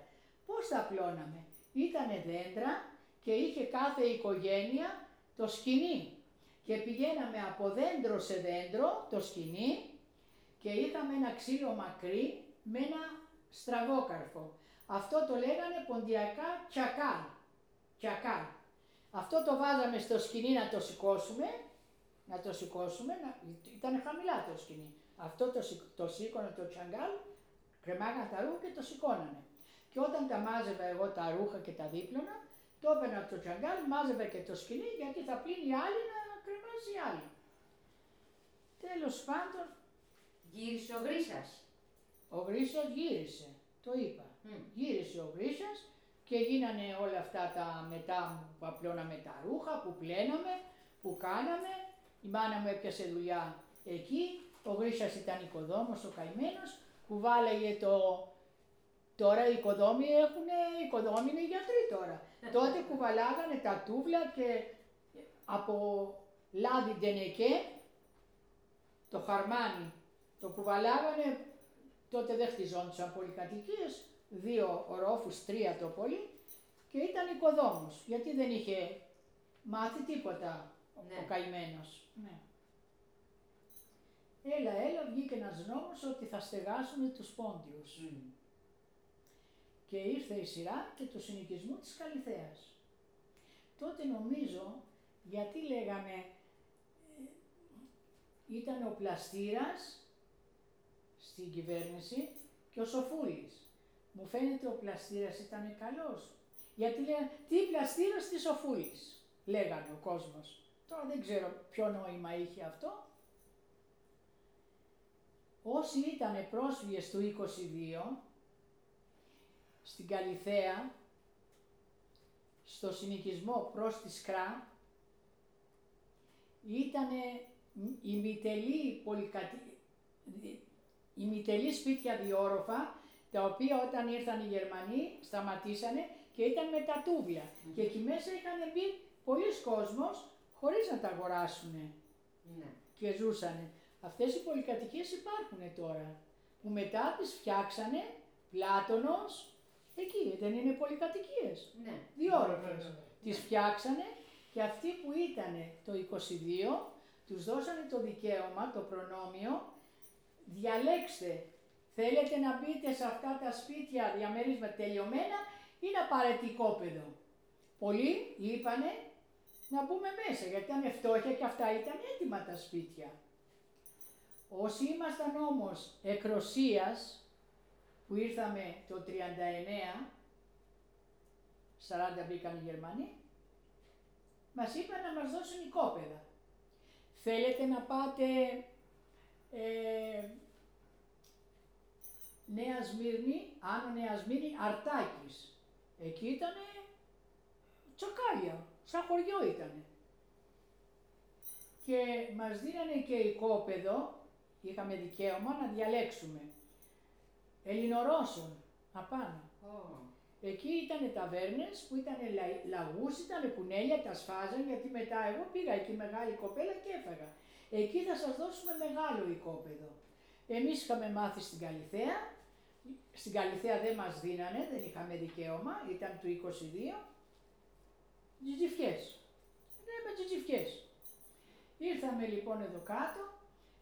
Πώς τα απλώναμε; Ήτανε δέντρα και είχε κάθε οικογένεια το σκηνή και πηγαίναμε από δέντρο σε δέντρο το σκηνή και είχαμε ένα ξύλο μακρύ με ένα στραβόκαρφο. Αυτό το λέγανε ποντιακά τσακάρ. Τσακάρ. Αυτό το βάζαμε στο σκηνή να το σηκώσουμε, να το σηκώσουμε, να... ήταν χαμηλά το σκηνή. Αυτό το, σηκ- το σήκωνε το τσαγκάλ, κρεμάγαν τα ρούχα και το σηκώνανε. Και όταν τα μάζευα εγώ τα ρούχα και τα δίπλωνα, το έπαιρνα το τσαγκάλ, μάζευα και το σκηνή γιατί θα πλύνει η άλλη να κρεμάζει η άλλη. Τέλος πάντων, Γύρισε ο Γρίσας. Ο Γρίσος γύρισε, το είπα. Μμ. Γύρισε ο Γρίσας και γίνανε όλα αυτά τα μετά που απλώναμε τα ρούχα, που πλέναμε, που κάναμε. Η μάνα μου έπιασε δουλειά εκεί. Ο Γρίσας ήταν οικοδόμος, ο καημένος, που βάλεγε το... Τώρα οι οικοδόμοι έχουν, οι οικοδόμοι είναι γιατροί τώρα. Τότε κουβαλάγανε τα τούβλα και από λάδι ντενεκέ, το χαρμάνι, το κουβαλάγανε τότε δεν χτιζόντουσαν πολυκατοικίες, δύο ορόφους, τρία το πολύ και ήταν οικοδόμος, γιατί δεν είχε μάθει τίποτα Ναι. ο καημένος. Ναι. Έλα, έλα, βγήκε ένας νόμος ότι θα στεγάσουν τους πόντιους. Μμ. Και ήρθε η σειρά και του συνοικισμού της Καλυθέας. Τότε νομίζω, γιατί λέγανε, ε, ήταν ο Πλαστήρας στην κυβέρνηση και ο Σοφούλης. Μου φαίνεται ο Πλαστήρας ήταν καλός. Γιατί λέγανε, τι Πλαστήρας, τι Σοφούλης, λέγανε ο κόσμος. Τώρα δεν ξέρω ποιο νόημα είχε αυτό. Όσοι ήταν πρόσφυγες του 22, στην Καλυθέα, στο συνοικισμό προς τη Σκρά, ήταν ημιτελή, πολυκατη... ημιτελή σπίτια διόροφα, τα οποία όταν ήρθαν οι Γερμανοί σταματήσανε και ήταν με τα τούβλια. Και εκεί μέσα είχαν μπει πολλοί κόσμος χωρίς να τα αγοράσουν Ναι. και ζούσανε. Αυτές οι πολυκατοικίες υπάρχουν τώρα, που μετά τις φτιάξανε Πλάτωνος, εκεί δεν είναι πολυκατοικίες, Ναι. διόροφες. Ναι, ναι, ναι. Τις φτιάξανε και αυτοί που ήταν το 22 τους δώσανε το δικαίωμα, το προνόμιο, διαλέξτε, θέλετε να μπείτε σε αυτά τα σπίτια διαμέρισμα τελειωμένα ή να πάρετε οικόπεδο. Πολλοί είπανε να μπούμε μέσα γιατί ήταν φτώχεια και αυτά ήταν έτοιμα τα σπίτια. Όσοι ήμασταν όμως εκ Ρωσίας, που ήρθαμε το 39, 40 μπήκαν οι Γερμανοί, μας είπαν να μας δώσουν οικόπεδα. Θέλετε να πάτε ε, Νέα Σμύρνη, Άνω Νέα Σμύρνη, Αρτάκης. Εκεί ήταν τσοκάλια, σαν χωριό ήτανε. Και μας δίνανε και οικόπεδο, είχαμε δικαίωμα να διαλέξουμε. Ελληνορώσων, απάνω. Ω. Εκεί ήταν ταβέρνες που ήταν λαγούς, ήταν κουνέλια, τα σφάζαν γιατί μετά εγώ πήγα εκεί μεγάλη κοπέλα και έφαγα. Εκεί θα σας δώσουμε μεγάλο οικόπεδο. Εμείς είχαμε μάθει στην Καλυθέα, στην Καλυθέα δεν μας δίνανε, δεν είχαμε δικαίωμα, ήταν του 22. Τζιτζιφιές. Ναι, με τζιτζιφιές. Ήρθαμε λοιπόν εδώ κάτω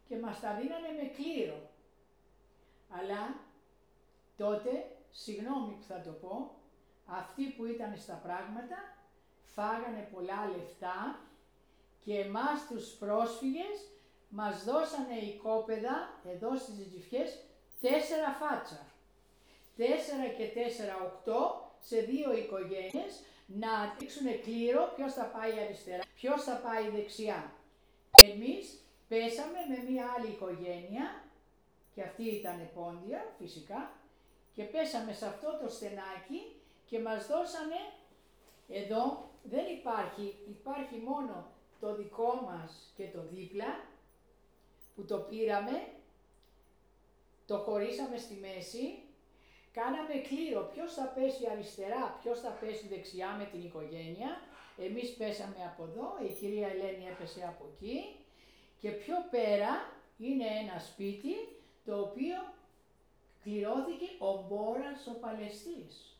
και μας τα δίνανε με κλήρο. Αλλά τότε, συγγνώμη που θα το πω, αυτοί που ήταν στα πράγματα φάγανε πολλά λεφτά και εμάς τους πρόσφυγες μας δώσανε οικόπεδα εδώ στις Τζιτζιφιές τέσσερα φάτσα. Τέσσερα και τέσσερα οκτώ σε δύο οικογένειες να δείξουν κλήρο ποιος θα πάει αριστερά, ποιος θα πάει δεξιά. Εμείς πέσαμε με μία άλλη οικογένεια και αυτή ήταν πόντια φυσικά και πέσαμε σε αυτό το στενάκι και μας δώσανε εδώ δεν υπάρχει, υπάρχει μόνο το δικό μας και το δίπλα που το πήραμε, το χωρίσαμε στη μέση, κάναμε κλήρο ποιος θα πέσει αριστερά, ποιος θα πέσει δεξιά με την οικογένεια, εμείς πέσαμε από εδώ, η κυρία Ελένη έπεσε από εκεί και πιο πέρα είναι ένα σπίτι το οποίο κληρώθηκε ο Μπόρας ο Παλαιστής.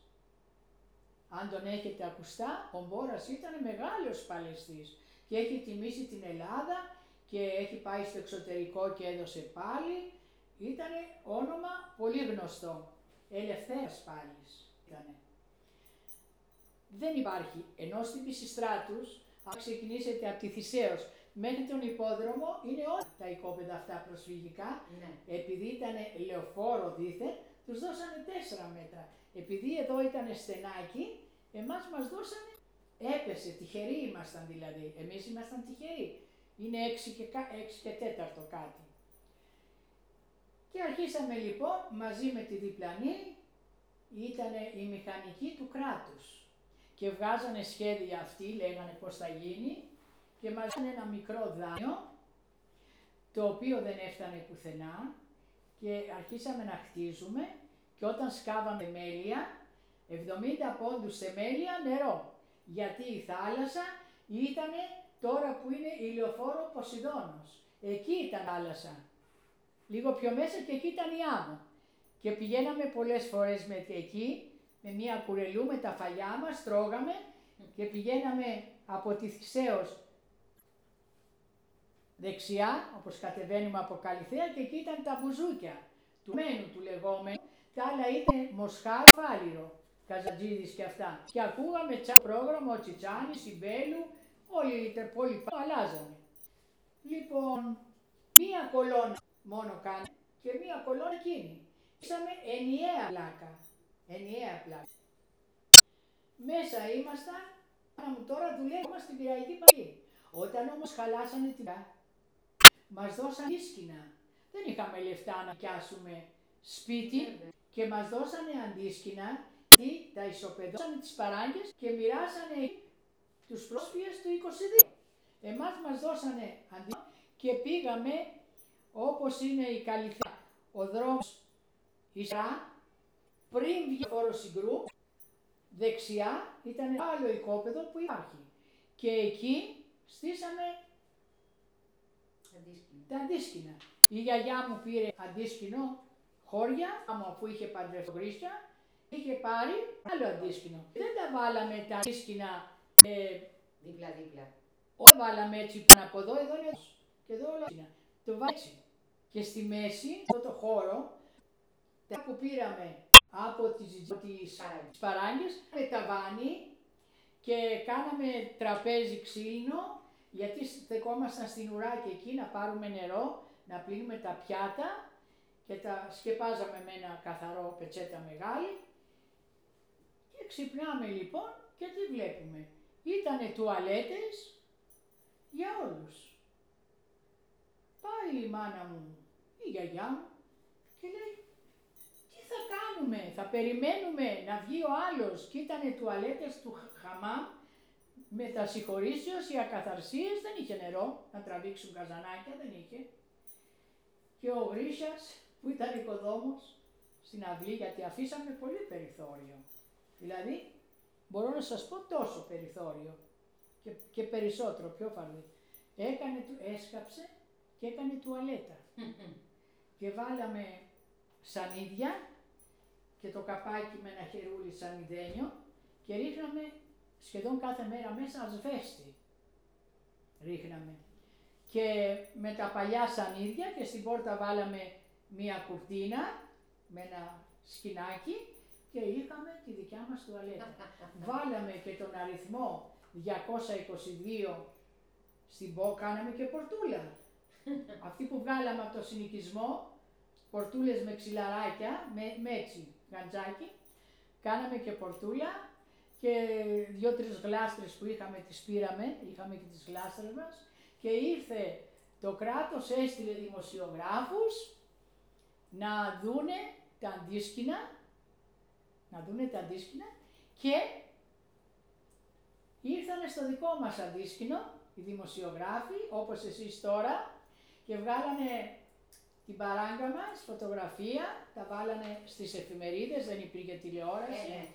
Αν τον έχετε ακουστά, ο Μπόρας ήταν μεγάλος Παλαιστής και έχει τιμήσει την Ελλάδα και έχει πάει στο εξωτερικό και έδωσε πάλι. Ήταν όνομα πολύ γνωστό. Ελευθέρας πάλις ήτανε. Δεν υπάρχει, ενώ στην Πισιστράτους, αν ξεκινήσετε από τη Θησέως μέχρι τον υπόδρομο, είναι όλα τα οικόπεδα αυτά προσφυγικά Ναι. επειδή ήταν λεωφόρο δίθεν, τους δώσανε τέσσερα μέτρα. Επειδή εδώ ήταν στενάκι, εμάς μας δώσανε, έπεσε, τυχεροί ήμασταν δηλαδή, εμείς ήμασταν τυχεροί. Είναι έξι και, κα- έξι και τέταρτο κάτι. Και αρχίσαμε λοιπόν μαζί με τη διπλανή, ήταν η μηχανική του κράτους. Και βγάζανε σχέδια αυτοί, λέγανε πώς θα γίνει και μας δώσανε ένα μικρό δάνειο το οποίο δεν έφτανε πουθενά και αρχίσαμε να χτίζουμε και όταν σκάβαμε μέλια, 70 πόντους θεμέλια νερό. Γιατί η θάλασσα ήταν τώρα που είναι η λεωφόρο Ποσειδώνος. Εκεί ήταν θάλασσα. Λίγο πιο μέσα και εκεί ήταν η άμμο. Και πηγαίναμε πολλές φορές με εκεί με μία κουρελού με τα φαλιά μας, τρώγαμε και πηγαίναμε από τη Θησέως δεξιά, όπως κατεβαίνουμε από Καλυθέα και εκεί ήταν τα μπουζούκια του μένου του λεγόμενου, τα άλλα ήταν μοσχά, φάλιρο, Καζατζίδης και αυτά. Και ακούγαμε τσα πρόγραμμα, ο Τσιτσάνης, η Μπέλου, όλοι οι υπόλοιποι αλλάζανε. Λοιπόν, μία κολόνα μόνο κάνει και μία κολόνα εκείνη. Ήσαμε ενιαία πλάκα. Ενιαία πλάκα. Μέσα ήμασταν, άρα μου τώρα δουλεύουμε στην πυραϊκή παλή. Όταν όμως χαλάσανε την μας δώσαν αντίσκηνα. Δεν είχαμε λεφτά να πιάσουμε σπίτι και μας δώσανε αντίσκηνα γιατί τα ισοπεδώσανε τις παράγκες και μοιράσανε τους πρόσφυγες του 22. Εμάς μας δώσανε αντίσκηνα και πήγαμε όπως είναι η Καλυθέα, ο δρόμος Ισρά, πριν βγει ο Συγκρού, δεξιά ήταν άλλο οικόπεδο που υπάρχει. Και εκεί στήσαμε τα αντίσκηνα. Η γιαγιά μου πήρε αντίσκηνο χώρια, αφού είχε παντρευτεί είχε πάρει άλλο αντίσκηνο. Δεν τα βάλαμε τα αντίσκηνα ε, δίπλα-δίπλα. Όχι βάλαμε έτσι πάνω από εδώ, εδώ είναι και εδώ όλα. Το βάλαμε έτσι. Και στη μέση, αυτό το χώρο, τα που πήραμε από τις, τις παράγκες, με ταβάνι και κάναμε τραπέζι ξύλινο, γιατί στεκόμασταν στην ουρά και εκεί να πάρουμε νερό, να πλύνουμε τα πιάτα και τα σκεπάζαμε με ένα καθαρό πετσέτα μεγάλη και ξυπνάμε λοιπόν και τι βλέπουμε. Ήτανε τουαλέτες για όλους. Πάει η μάνα μου, η γιαγιά μου και λέει τι θα κάνουμε, θα περιμένουμε να βγει ο άλλος και ήτανε τουαλέτες του χαμάμ με τα συγχωρήσεως, οι ακαθαρσίες, δεν είχε νερό να τραβήξουν καζανάκια, δεν είχε. Και ο Γρίσιας που ήταν οικοδόμος στην αυλή γιατί αφήσαμε πολύ περιθώριο. Δηλαδή μπορώ να σας πω τόσο περιθώριο και, και περισσότερο, πιο φαρδί. Έκανε, έσκαψε και έκανε τουαλέτα. και βάλαμε σανίδια και το καπάκι με ένα χερούλι σανιδένιο και ρίχναμε σχεδόν κάθε μέρα μέσα ασβέστη. Ρίχναμε. Και με τα παλιά σανίδια και στην πόρτα βάλαμε μία κουρτίνα με ένα σκηνάκι και είχαμε τη δικιά μας τουαλέτα. Βάλαμε και τον αριθμό 222 στην πό, κάναμε και πορτούλα. Αυτή που βγάλαμε από το συνοικισμό, πορτούλες με ξυλαράκια, με, με έτσι, γαντζάκι, κάναμε και πορτούλα και δύο-τρεις γλάστρες που είχαμε τις πήραμε, είχαμε και τις γλάστρες μας και ήρθε το κράτος, έστειλε δημοσιογράφους να δούνε τα αντίσκηνα, να δούνε τα αντίσκηνα και ήρθανε στο δικό μας αντίσκηνο οι δημοσιογράφοι, όπως εσείς τώρα, και βγάλανε την παράγκα μας, φωτογραφία, τα βάλανε στις εφημερίδες, δεν υπήρχε τηλεόραση. Ε, ναι.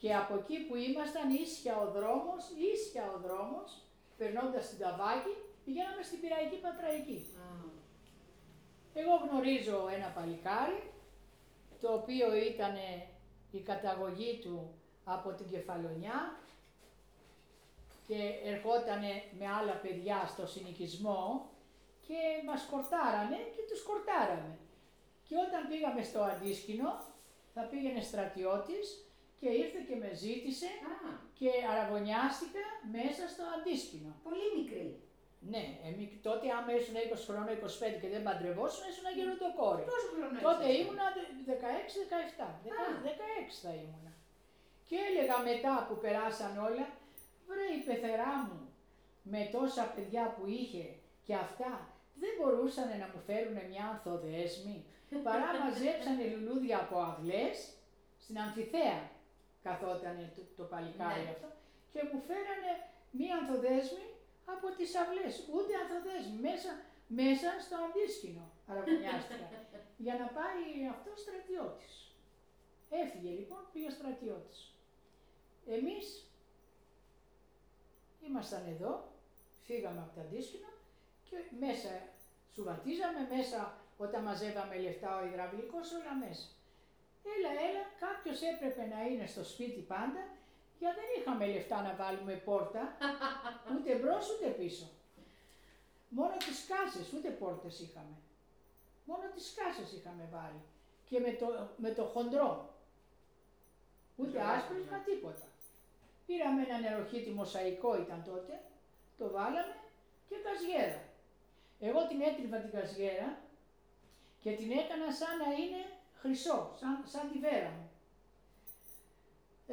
Και από εκεί που ήμασταν ίσια ο δρόμος, ίσια ο δρόμος, περνώντας την Ταβάκη, πηγαίναμε στην Πυραϊκή Πατραϊκή. Εγώ γνωρίζω ένα παλικάρι, το οποίο ήταν η καταγωγή του από την Κεφαλονιά και ερχόταν με άλλα παιδιά στο συνοικισμό και μας κορτάρανε και τους κορτάραμε. Και όταν πήγαμε στο αντίσκηνο, θα πήγαινε στρατιώτης και ήρθε και με ζήτησε και αραγωνιάστηκα μέσα στο αντίσκηνο. Πολύ μικρή. Ναι, εμεί, τότε άμα ήσουν 20 χρόνια, 25 και δεν παντρευόσουν, ήσουν γεροντοκόρη. Πόσο χρόνο Τότε ήμουνα 16-17, 16 θα ήμουνα. Και έλεγα μετά που περάσαν όλα, βρε η πεθερά μου με τόσα παιδιά που είχε και αυτά, δεν μπορούσαν να μου φέρουν μια ανθοδέσμη, παρά μαζέψανε λουλούδια από αυλές στην Αμφιθέα καθόταν το, το παλικάρι ναι. αυτό και μου φέρανε μία ανθοδέσμη από τις αυλές, ούτε ανθοδέσμη, μέσα, μέσα στο αντίσκηνο αραβωνιάστηκα, για να πάει αυτό στρατιώτης. Έφυγε λοιπόν, πήγε στρατιώτης. Εμείς ήμασταν εδώ, φύγαμε από το αντίσκηνο και μέσα σου βατίζαμε, μέσα όταν μαζεύαμε λεφτά ο υδραυλικός όλα μέσα. Έλα, έλα, κάποιος έπρεπε να είναι στο σπίτι πάντα, γιατί δεν είχαμε λεφτά να βάλουμε πόρτα, ούτε μπρος ούτε πίσω. Μόνο τις κάσες, ούτε πόρτες είχαμε. Μόνο τις κάσες είχαμε βάλει. Και με το, με το χοντρό. Ούτε άσπρες, μα τίποτα. Πήραμε ένα νεροχύτη μοσαϊκό ήταν τότε, το βάλαμε και καζιέρα. Εγώ την έτριβα την καζιέρα και την έκανα σαν να είναι χρυσό, σαν, σαν τη βέρα μου.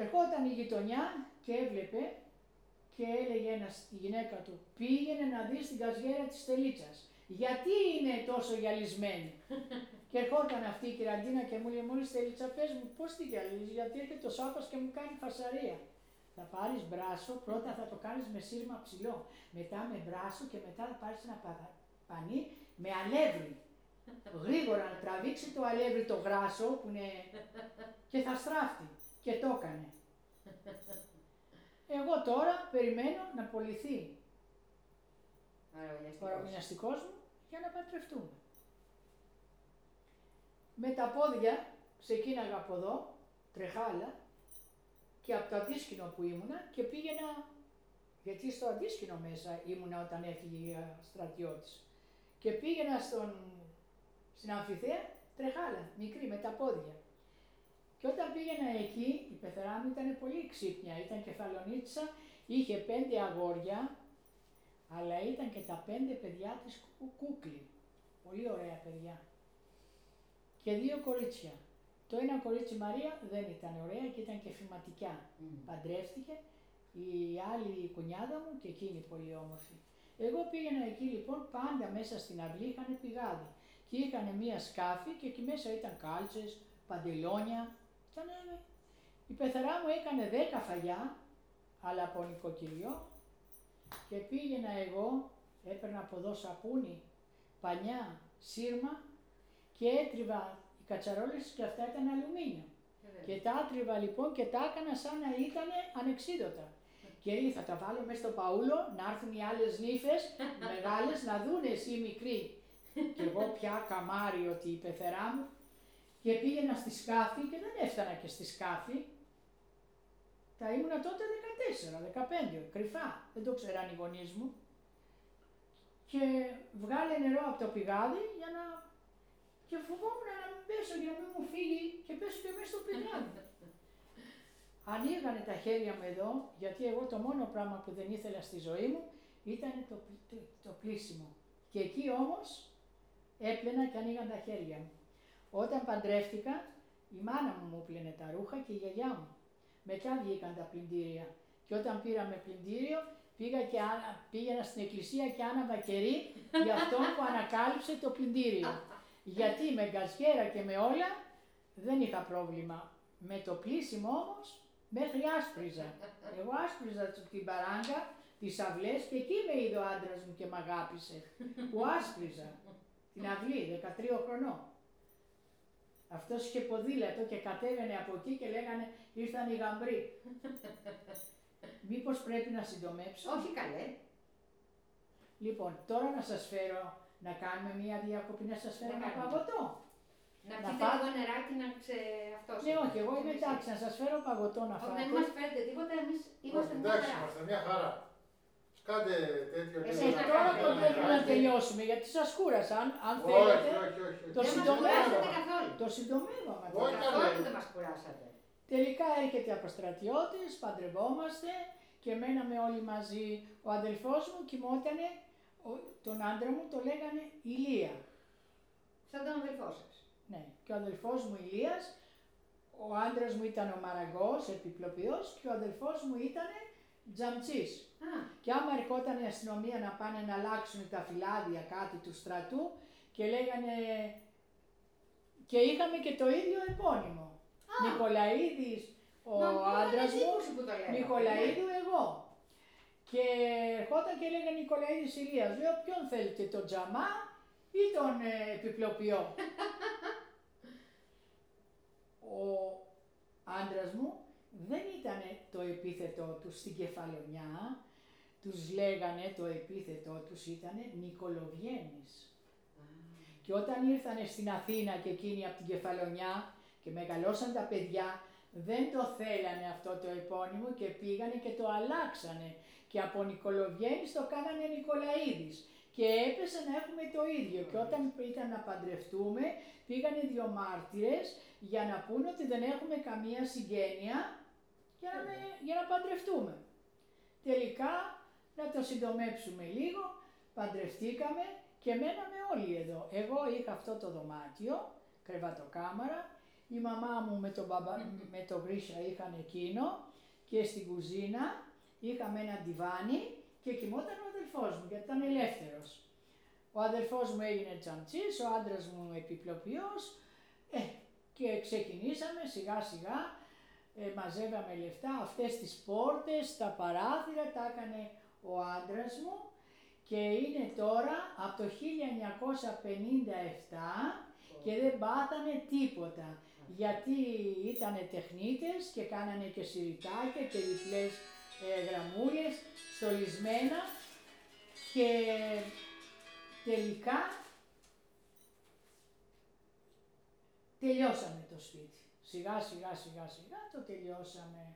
Ερχόταν η γειτονιά και έβλεπε και έλεγε ένας στη γυναίκα του, πήγαινε να δεις την καζιέρα της Τελίτσας. Γιατί είναι τόσο γυαλισμένη; και ερχόταν αυτή η κυραντίνα και μου λέει, μόλις Τελίτσα πες μου πώς τη γυαλίζεις, γιατί έρχεται ο Σάπας και μου κάνει φασαρία. Θα πάρεις μπράσο, πρώτα θα το κάνεις με σύρμα ψηλό, μετά με μπράσο και μετά θα πάρεις ένα πανί με αλεύρι. Γρήγορα να τραβήξει το αλεύρι το γράσο που είναι και θα στράφτει. Και το έκανε. Εγώ τώρα περιμένω να πολιθεί ο αραβωνιαστικός μου για να παντρευτούμε. Με τα πόδια ξεκίναγα από εδώ, τρεχάλα, και από το αντίσκηνο που ήμουνα και πήγαινα, γιατί στο αντίσκηνο μέσα ήμουνα όταν έφυγε η στρατιώτης. Και πήγαινα στον, στην αμφιθέα τρεχάλα, μικρή, με τα πόδια. Και όταν πήγαινα εκεί, η πεθερά μου ήταν πολύ ξύπνια, ήταν κεφαλονίτσα, είχε πέντε αγόρια, αλλά ήταν και τα πέντε παιδιά της κούκλη. Πολύ ωραία παιδιά. Και δύο κορίτσια. Το ένα κορίτσι Μαρία δεν ήταν ωραία και ήταν και φηματικιά. Mm. Παντρεύτηκε, η άλλη η κουνιάδα μου και εκείνη πολύ όμορφη. Εγώ πήγαινα εκεί λοιπόν πάντα μέσα στην αυλή είχαν πηγάδι και είχαν μία σκάφη και εκεί μέσα ήταν κάλτσες, παντελόνια, ήταν, η πεθερά μου έκανε δέκα φαγιά, αλλά από νοικοκυριό και πήγαινα εγώ, έπαιρνα από εδώ σαπούνι, πανιά, σύρμα και έτριβα οι κατσαρόλες και αυτά ήταν αλουμίνιο. Και τα άτριβα λοιπόν και τα έκανα σαν να ήταν ανεξίδωτα. Και λέει θα τα βάλω μέσα στο παούλο να έρθουν οι άλλες νύφες μεγάλες να δουν εσύ μικρή. και εγώ πια καμάρι ότι η πεθερά μου και πήγαινα στη σκάφη και δεν έφτανα και στη σκάφη. Τα ήμουνα τότε 14, 15, κρυφά, δεν το ξέραν οι γονείς μου. Και βγάλε νερό από το πηγάδι για να... και φοβόμουν να μην πέσω για να μην μου φύγει και πέσω και μέσα στο πηγάδι. Ανοίγανε τα χέρια μου εδώ, γιατί εγώ το μόνο πράγμα που δεν ήθελα στη ζωή μου ήταν το, το, το πλήσιμο. Και εκεί όμως έπλαινα και ανοίγαν τα χέρια μου. Όταν παντρεύτηκα, η μάνα μου μου πλύνε τα ρούχα και η γιαγιά μου. Μετά βγήκαν τα πλυντήρια. Και όταν πήραμε πλυντήριο, πήγα και πήγαινα στην εκκλησία και άναβα κερί για αυτόν που ανακάλυψε το πλυντήριο. Γιατί με γκαζιέρα και με όλα δεν είχα πρόβλημα. Με το πλήσιμο όμως μέχρι άσπριζα. Εγώ άσπριζα την παράγκα, τις αυλές και εκεί με είδε ο άντρας μου και με αγάπησε. Που άσπριζα την αυλή, 13 χρονών. Αυτός είχε ποδήλατο και κατέβαινε από εκεί και λέγανε ήρθαν οι γαμπροί. Μήπως πρέπει να συντομέψω; Όχι καλέ. Λοιπόν, τώρα να σας φέρω, να κάνουμε μία διακοπή, να σας φέρω ένα παγωτό. Να πιείτε φά... λίγο νεράκι να ξε... αυτός. Ναι, όχι, εγώ είμαι εντάξει, να σας φέρω παγωτό να φάτε. δεν μας φέρετε τίποτα, εμείς είμαστε μια χαρά. Εντάξει, είμαστε μια χαρά. Κάντε τέτοιο Εσύ τώρα το πρέπει να τελειώσουμε γιατί σας κούρασα. Αν, αν θέλετε, όχι, όχι, όχι. το συντομεύω. Το συντομεύω. Όχι, καθόλου δεν μας κουράσατε. Τελικά έρχεται από στρατιώτες, παντρευόμαστε και μέναμε όλοι μαζί. Ο αδελφός μου κοιμότανε, τον άντρα μου το λέγανε Ηλία. Σαν τον αδελφό σας. Ναι, και ο αδελφός μου Ηλίας, ο άντρας μου ήταν ο Μαραγκός, επιπλοποιός και ο αδελφός μου ήταν Τζαμτσής. Και άμα ερχόταν η αστυνομία να πάνε να αλλάξουν τα φυλάδια κάτι του στρατού και λέγανε και είχαμε και το ίδιο επώνυμο. Α. Νικολαίδης, ο άντρας μου, Νικολαίδου εγώ. Και ερχόταν και έλεγε Νικολαίδης Ηλίας. Λέω ποιον θέλετε, τον Τζαμά ή τον ε, επιπλοποιό; ο άντρας μου δεν ήταν το επίθετό τους στην κεφαλονιά, τους λέγανε το επίθετό τους ήταν Νικολοβιένης. Και όταν ήρθανε στην Αθήνα και εκείνοι από την Κεφαλονιά και μεγαλώσαν τα παιδιά, δεν το θέλανε αυτό το επώνυμο και πήγανε και το αλλάξανε. Και από Νικολογέννης το κάνανε Νικολαίδης. Και έπεσε να έχουμε το ίδιο. Και όταν ήταν να παντρευτούμε πήγανε δύο μάρτυρες για να πούνε ότι δεν έχουμε καμία συγγένεια για να, για να παντρευτούμε. Τελικά, να το συντομέψουμε λίγο, παντρευτήκαμε και μέναμε όλοι εδώ. Εγώ είχα αυτό το δωμάτιο, κρεβατοκάμαρα, η μαμά μου με τον, μπαμπα, με τον Γρίσια είχαν εκείνο και στην κουζίνα είχαμε ένα διβάνι και κοιμόταν ο αδελφός μου γιατί ήταν ελεύθερος. Ο αδελφός μου έγινε τσαντσής, ο άντρας μου επιπλοποιός ε, και ξεκινήσαμε σιγά σιγά, ε, μαζεύαμε λεφτά, αυτές τις πόρτες, τα παράθυρα τα έκανε ο άντρας μου και είναι τώρα από το 1957 και δεν πάθανε τίποτα γιατί ήταν τεχνίτες και κάνανε και σιριτάκια και διπλές ε, γραμμούλες στολισμένα και τελικά τελειώσαμε το σπίτι. Σιγά σιγά σιγά σιγά το τελειώσαμε.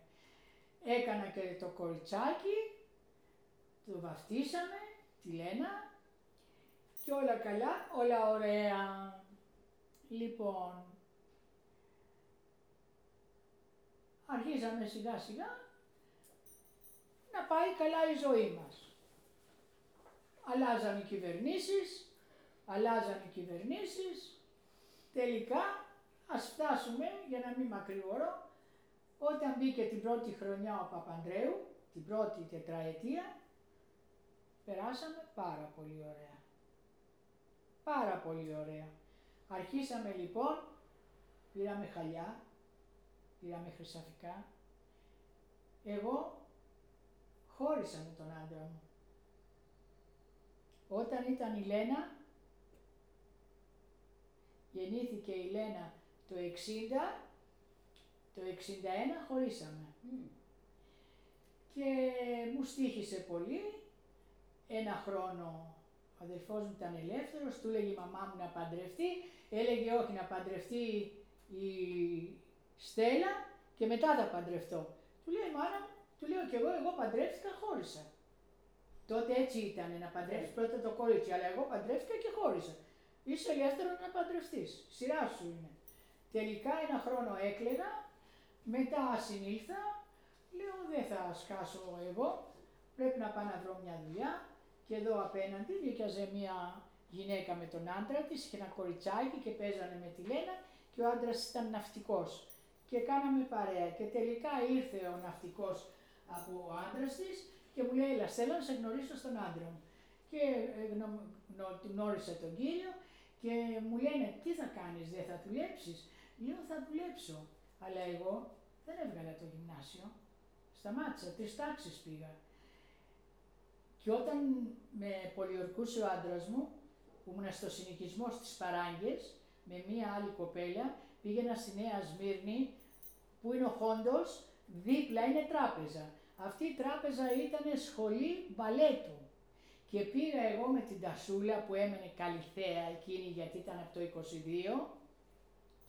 Έκανα και το κοριτσάκι, το βαφτίσαμε, τη Λένα και όλα καλά, όλα ωραία. Λοιπόν, αρχίζαμε σιγά σιγά να πάει καλά η ζωή μας. Αλλάζαν οι κυβερνήσεις, αλλάζαν οι κυβερνήσεις, τελικά ας φτάσουμε, για να μην μακρηγορώ, όταν μπήκε την πρώτη χρονιά ο Παπανδρέου, την πρώτη τετραετία, περάσαμε πάρα πολύ ωραία. Πάρα πολύ ωραία. Αρχίσαμε λοιπόν, πήραμε χαλιά, πήραμε χρυσαφικά. Εγώ χώρισα με τον άντρα μου. Όταν ήταν η Λένα, γεννήθηκε η Λένα το 60, το 61 χωρίσαμε. Και μου στήχησε πολύ, ένα χρόνο ο αδερφός μου ήταν ελεύθερος, του έλεγε η μαμά μου να παντρευτεί, έλεγε όχι να παντρευτεί η Στέλλα και μετά θα παντρευτώ. Του λέει μάνα μου, του λέω και εγώ, εγώ παντρεύτηκα, χώρισα. Τότε έτσι ήταν να παντρεύει πρώτα το κορίτσι, αλλά εγώ παντρεύτηκα και χώρισα. Είσαι ελεύθερο να παντρευτείς. Σειρά σου είναι. Τελικά ένα χρόνο έκλαιγα, μετά συνήλθα, λέω δεν θα σκάσω εγώ, πρέπει να πάω να βρω μια δουλειά και εδώ απέναντι βγήκαζε μια γυναίκα με τον άντρα της, είχε ένα κοριτσάκι και παίζανε με τη Λένα και ο άντρας ήταν ναυτικός και κάναμε παρέα και τελικά ήρθε ο ναυτικός από ο άντρας της και μου λέει, έλα θέλω να σε γνωρίσω στον άντρα μου. Και ε, γνώρισα τον κύριο και μου λένε, τι θα κάνεις, δεν θα δουλέψεις. Λέω, θα δουλέψω. Αλλά εγώ δεν έβγαλα το γυμνάσιο. Σταμάτησα, τρεις τάξεις πήγα. Και όταν με πολιορκούσε ο άντρας μου, που ήμουν στο συνοικισμό στις Παράγκες, με μία άλλη κοπέλα, πήγαινα στη Νέα Σμύρνη, που είναι ο Χόντος, δίπλα είναι τράπεζα. Αυτή η τράπεζα ήταν σχολή μπαλέτου. Και πήγα εγώ με την Τασούλα που έμενε καλυθέα εκείνη γιατί ήταν από το 22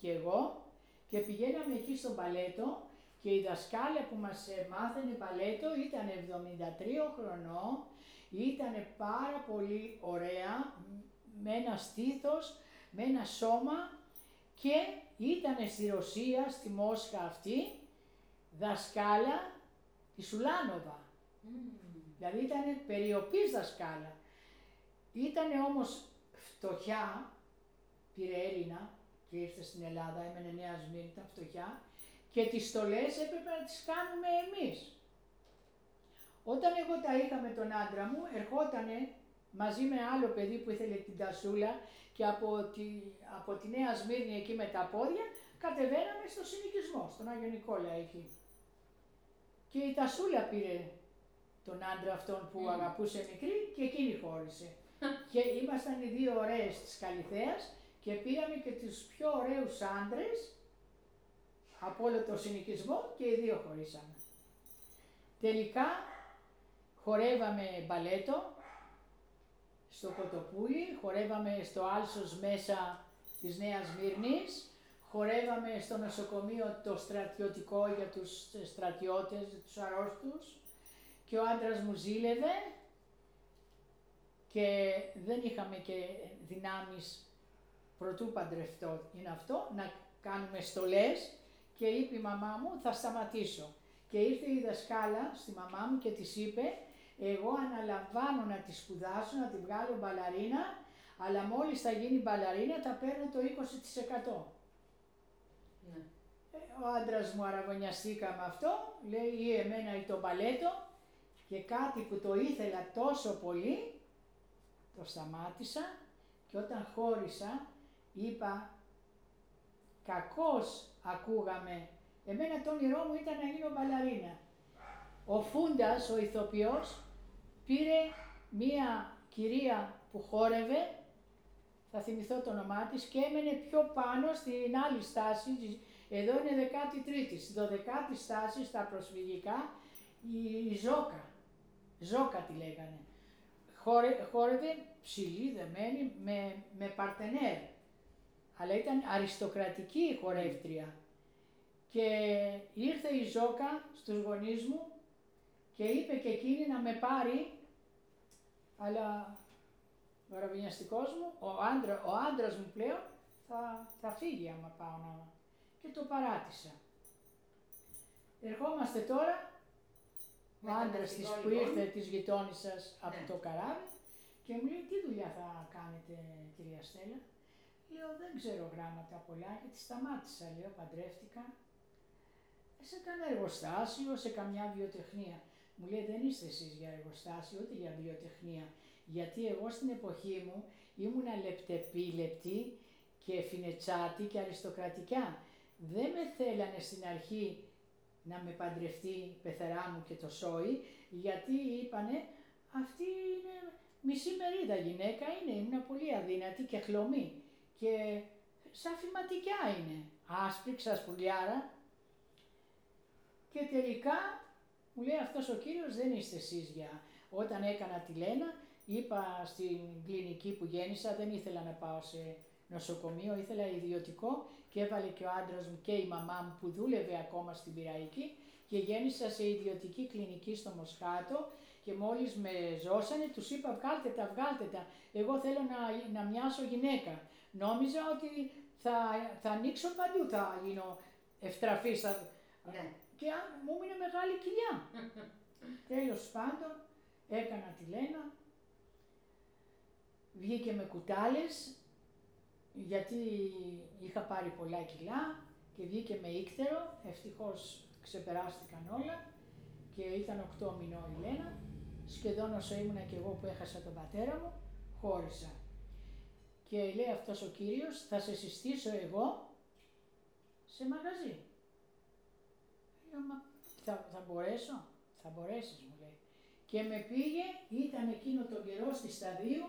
και εγώ και πηγαίναμε εκεί στο μπαλέτο και η δασκάλα που μας μάθαινε μπαλέτο ήταν 73 χρονών, ήταν πάρα πολύ ωραία, με ένα στήθος, με ένα σώμα και ήταν στη Ρωσία, στη Μόσχα αυτή, δασκάλα η Σουλάνοβα. Δηλαδή ήταν περιοπής δασκάλα. Ήταν όμως φτωχιά, πήρε Έλληνα και ήρθε στην Ελλάδα, έμενε Νέα Σμύρνη, ήταν φτωχιά και τις στολές έπρεπε να τις κάνουμε εμείς. Όταν εγώ τα είχα με τον άντρα μου, ερχότανε μαζί με άλλο παιδί που ήθελε την τασούλα και από τη, από τη Νέα Σμύρνη εκεί με τα πόδια, κατεβαίναμε στο συνοικισμό, στον Άγιο Νικόλα εκεί. Και η Τασούλα πήρε τον άντρα αυτόν που mm. αγαπούσε μικρή και εκείνη χώρισε. και ήμασταν οι δύο ωραίες της Καλυθέας και πήραμε και τους πιο ωραίους άντρες από όλο το συνοικισμό και οι δύο χωρίσαμε. Τελικά χορεύαμε μπαλέτο στο Κοτοπούλι, χορεύαμε στο Άλσος μέσα της Νέας Μύρνης, χορεύαμε στο νοσοκομείο το στρατιωτικό για τους στρατιώτες, τους αρρώστους και ο άντρας μου ζήλευε και δεν είχαμε και δυνάμεις πρωτού παντρευτώ είναι αυτό, να κάνουμε στολές και είπε η μαμά μου θα σταματήσω. Και ήρθε η δασκάλα στη μαμά μου και της είπε εγώ αναλαμβάνω να τη σπουδάσω, να τη βγάλω μπαλαρίνα, αλλά μόλις θα γίνει μπαλαρίνα θα παίρνω το 20%. Ναι. Ε, ο άντρας μου αραβωνιαστήκα με αυτό, λέει ή εμένα ή το μπαλέτο και κάτι που το ήθελα τόσο πολύ, το σταμάτησα και όταν χώρισα είπα κακώς ακούγαμε. Εμένα το όνειρό μου ήταν να γίνω μπαλαρίνα. Ο Φούντας, ο ηθοποιός, πήρε μία κυρία που χόρευε, θα θυμηθώ το όνομά της, και έμενε πιο πάνω στην άλλη στάση, εδώ είναι 13η, στη 12η στάση στα προσφυγικά, η, Ζόκα, Ζόκα τη λέγανε. Χόρε, χόρευε ψηλή, δεμένη, με, με παρτενέρ, αλλά ήταν αριστοκρατική η χορεύτρια. Και ήρθε η Ζόκα στους γονείς μου και είπε και εκείνη να με πάρει αλλά ο ραβινιαστικός μου, ο, άντρα, ο άντρας μου πλέον θα, θα φύγει άμα πάω να... Και το παράτησα. Ερχόμαστε τώρα, ο άντρας της που λοιπόν. ήρθε της γειτόνισσας από ναι. το καράβι και μου λέει: Τι δουλειά θα κάνετε, κυρία Στέλλα; Λέω: Δεν ξέρω γράμματα πολλά γιατί σταμάτησα. Λέω: Παντρεύτηκα σε κανένα εργοστάσιο, σε καμιά βιοτεχνία. Μου λέει δεν είστε εσείς για εργοστάσιο, ούτε για βιοτεχνία. Γιατί εγώ στην εποχή μου ήμουνα λεπτεπίλεπτη και φινετσάτη και αριστοκρατικά. Δεν με θέλανε στην αρχή να με παντρευτεί η πεθερά μου και το σόι, γιατί είπανε αυτή είναι μισή μερίδα γυναίκα είναι, ήμουν πολύ αδύνατη και χλωμή και σαν φηματικιά είναι, άσπρη ξασπουλιάρα. Και τελικά μου λέει αυτός ο κύριος δεν είστε εσείς για... Όταν έκανα τη Λένα, είπα στην κλινική που γέννησα, δεν ήθελα να πάω σε νοσοκομείο, ήθελα ιδιωτικό και έβαλε και ο άντρας μου και η μαμά μου που δούλευε ακόμα στην Πυραϊκή και γέννησα σε ιδιωτική κλινική στο Μοσχάτο. Και μόλις με ζώσανε τους είπα βγάλτε τα, βγάλτε τα, εγώ θέλω να, να μοιάσω γυναίκα. Νόμιζα ότι θα, θα ανοίξω παντού, θα γίνω ευτραφής, ναι και μου έμεινε μεγάλη κοιλιά. Τέλος πάντων, έκανα τη Λένα, βγήκε με κουτάλες, γιατί είχα πάρει πολλά κιλά και βγήκε με ύκτερο, ευτυχώς ξεπεράστηκαν όλα και ήταν 8 μηνό η Λένα, σχεδόν όσο ήμουνα και εγώ που έχασα τον πατέρα μου, χώρισα. Και λέει αυτός ο κύριος, θα σε συστήσω εγώ σε μαγαζί. Λέω, μα θα, θα μπορέσω, θα μπορέσεις μου λέει. Και με πήγε, ήταν εκείνο τον καιρό στη σταδίου,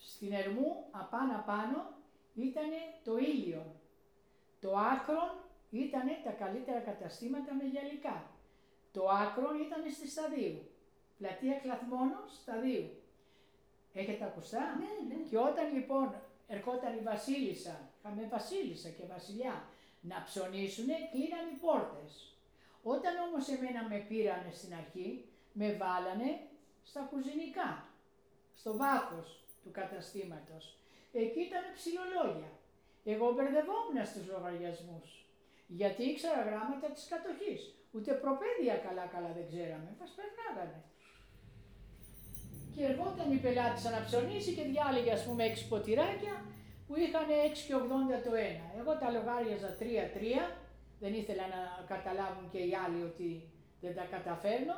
στην Ερμού, απάνω απάνω, ήταν το ήλιο. Το άκρον ήταν τα καλύτερα καταστήματα με γυαλικά. Το άκρον ήταν στη σταδίου. Πλατεία Κλαθμόνος, σταδίου. Έχετε ακουστά; Ναι, ναι. Και όταν λοιπόν ερχόταν η βασίλισσα, είχαμε βασίλισσα και βασιλιά, να ψωνίσουνε, κλείναν οι πόρτες. Όταν όμως εμένα με πήρανε στην αρχή, με βάλανε στα κουζινικά, στο βάθος του καταστήματος. Εκεί ήταν ψηλολόγια. Εγώ μπερδευόμουν στους λογαριασμούς, γιατί ήξερα γράμματα της κατοχής. Ούτε προπαίδεια καλά-καλά δεν ξέραμε, μας περνάγανε. Και ερχόταν η πελάτησα να ψωνίσει και διάλεγε ας πούμε έξι ποτηράκια που είχαν 6,80 το ένα. Εγώ τα λογάριαζα 3-3, δεν ήθελα να καταλάβουν και οι άλλοι ότι δεν τα καταφέρνω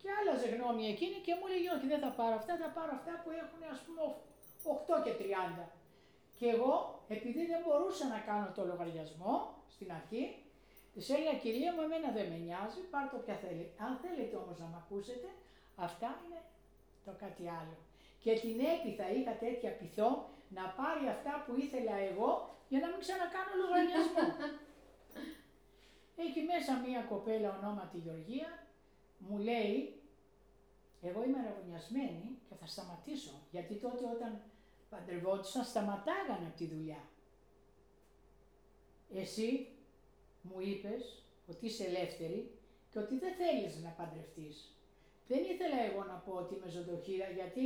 και άλλαζε γνώμη εκείνη και μου έλεγε όχι δεν θα πάρω αυτά, θα πάρω αυτά που έχουν ας πούμε 8 και 30. Και εγώ επειδή δεν μπορούσα να κάνω το λογαριασμό στην αρχή, της έλεγα κυρία μου εμένα δεν με νοιάζει, πάρ το ποια θέλει. Αν θέλετε όμως να με ακούσετε, αυτά είναι το κάτι άλλο. Και την έπειτα είχα τέτοια πειθό να πάρει αυτά που ήθελα εγώ για να μην ξανακάνω λογαριασμό. Έχει μέσα μία κοπέλα ονόματι Γεωργία, μου λέει, εγώ είμαι αραβωνιασμένη και θα σταματήσω, γιατί τότε όταν παντρευόντουσαν σταματάγανε από τη δουλειά. εσύ μου είπες ότι είσαι ελεύθερη και ότι δεν θέλεις να παντρευτείς. Δεν ήθελα εγώ να πω ότι είμαι ζωντοχύρα, γιατί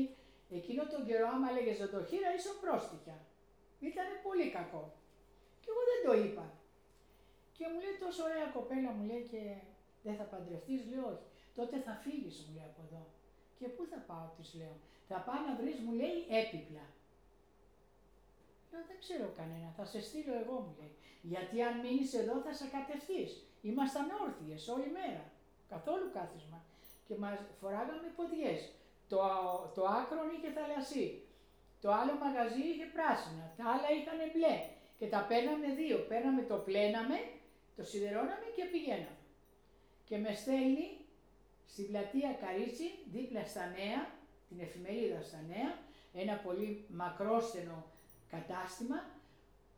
εκείνο τον καιρό άμα έλεγε ζωντοχύρα ήσουν πρόστιχια. Ήταν πολύ κακό. Και εγώ δεν το είπα. Και μου λέει τόσο ωραία κοπέλα μου λέει και δεν θα παντρευτείς, λέω όχι. Τότε θα φύγεις μου λέει από εδώ. Και πού θα πάω της λέω. Θα πάω να βρεις μου λέει έπιπλα. Λέω δεν ξέρω κανένα, θα σε στείλω εγώ μου λέει. Γιατί αν μείνεις εδώ θα σε κατευθείς. Ήμασταν όρθιες όλη μέρα. Καθόλου κάθισμα. Και μας φοράγαμε ποδιές. Το, το άκρο είχε θαλασσί. Το άλλο μαγαζί είχε πράσινα. Τα άλλα είχαν μπλε. Και τα παίρναμε δύο. Παίρναμε το πλέναμε, το σιδερώναμε και πηγαίναμε. Και με στέλνει στην πλατεία Καρίτσι, δίπλα στα Νέα, την εφημερίδα στα Νέα, ένα πολύ μακρόστενο κατάστημα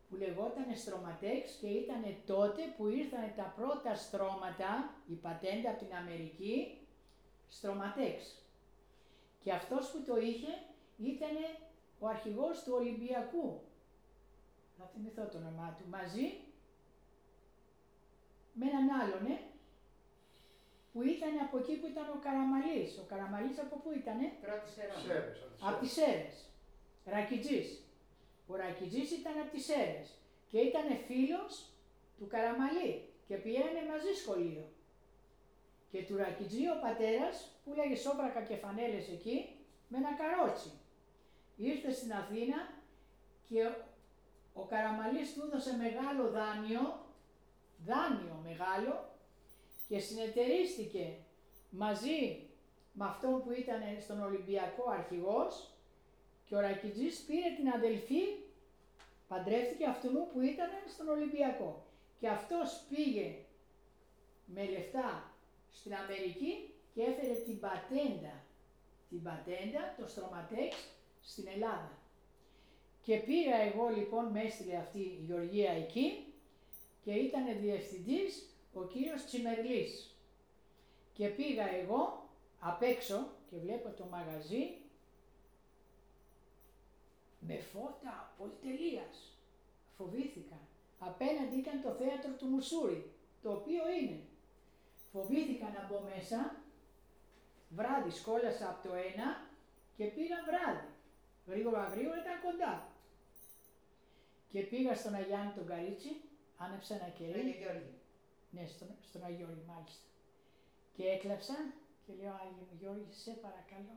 που λεγόταν Στρωματέξ και ήταν τότε που ήρθαν τα πρώτα στρώματα, η πατέντα από την Αμερική, Στρωματέξ. Και αυτός που το είχε ήταν ο αρχηγός του Ολυμπιακού. Θα θυμηθώ το όνομά του. Μαζί με έναν άλλον, ε, που ήταν από εκεί που ήταν ο Καραμαλής. Ο Καραμαλής από πού ήτανε; Πρώτη Από τις Σέρες. Ρακιτζής. Ο Ρακιτζής ήταν από τις Σέρες και ήταν φίλος του Καραμαλή και πήγαινε μαζί σχολείο. Και του Ρακιτζή ο πατέρας που λέγε σόβρακα και φανέλες εκεί με ένα καρότσι. Ήρθε στην Αθήνα και ο Καραμαλής του έδωσε μεγάλο δάνειο, δάνειο μεγάλο και συνεταιρίστηκε μαζί με αυτόν που ήταν στον Ολυμπιακό αρχηγός και ο Ρακιτζής πήρε την αδελφή, παντρεύτηκε αυτού που ήταν στον Ολυμπιακό. Και αυτός πήγε με λεφτά στην Αμερική και έφερε την πατέντα, την πατέντα, το στρωματέξ, στην Ελλάδα. Και πήγα εγώ λοιπόν, μες έστειλε αυτή η Γεωργία εκεί και ήταν διευθυντής ο κύριος Τσιμερλής. Και πήγα εγώ απ' έξω και βλέπω το μαγαζί με φώτα πολυτελείας. Φοβήθηκα. Απέναντι ήταν το θέατρο του Μουσούρι, το οποίο είναι. Φοβήθηκα να μπω μέσα, βράδυ σκόλασα από το ένα και πήγα βράδυ. Γρήγορα γρήγορα ήταν κοντά. Και πήγα στον Αγιάννη τον Καρίτσι, άνεψα ένα κερί. Ναι, στον, στον Αγιώργη μάλιστα. Και έκλαψα και λέω Άγιο μου Γιώργη, σε παρακαλώ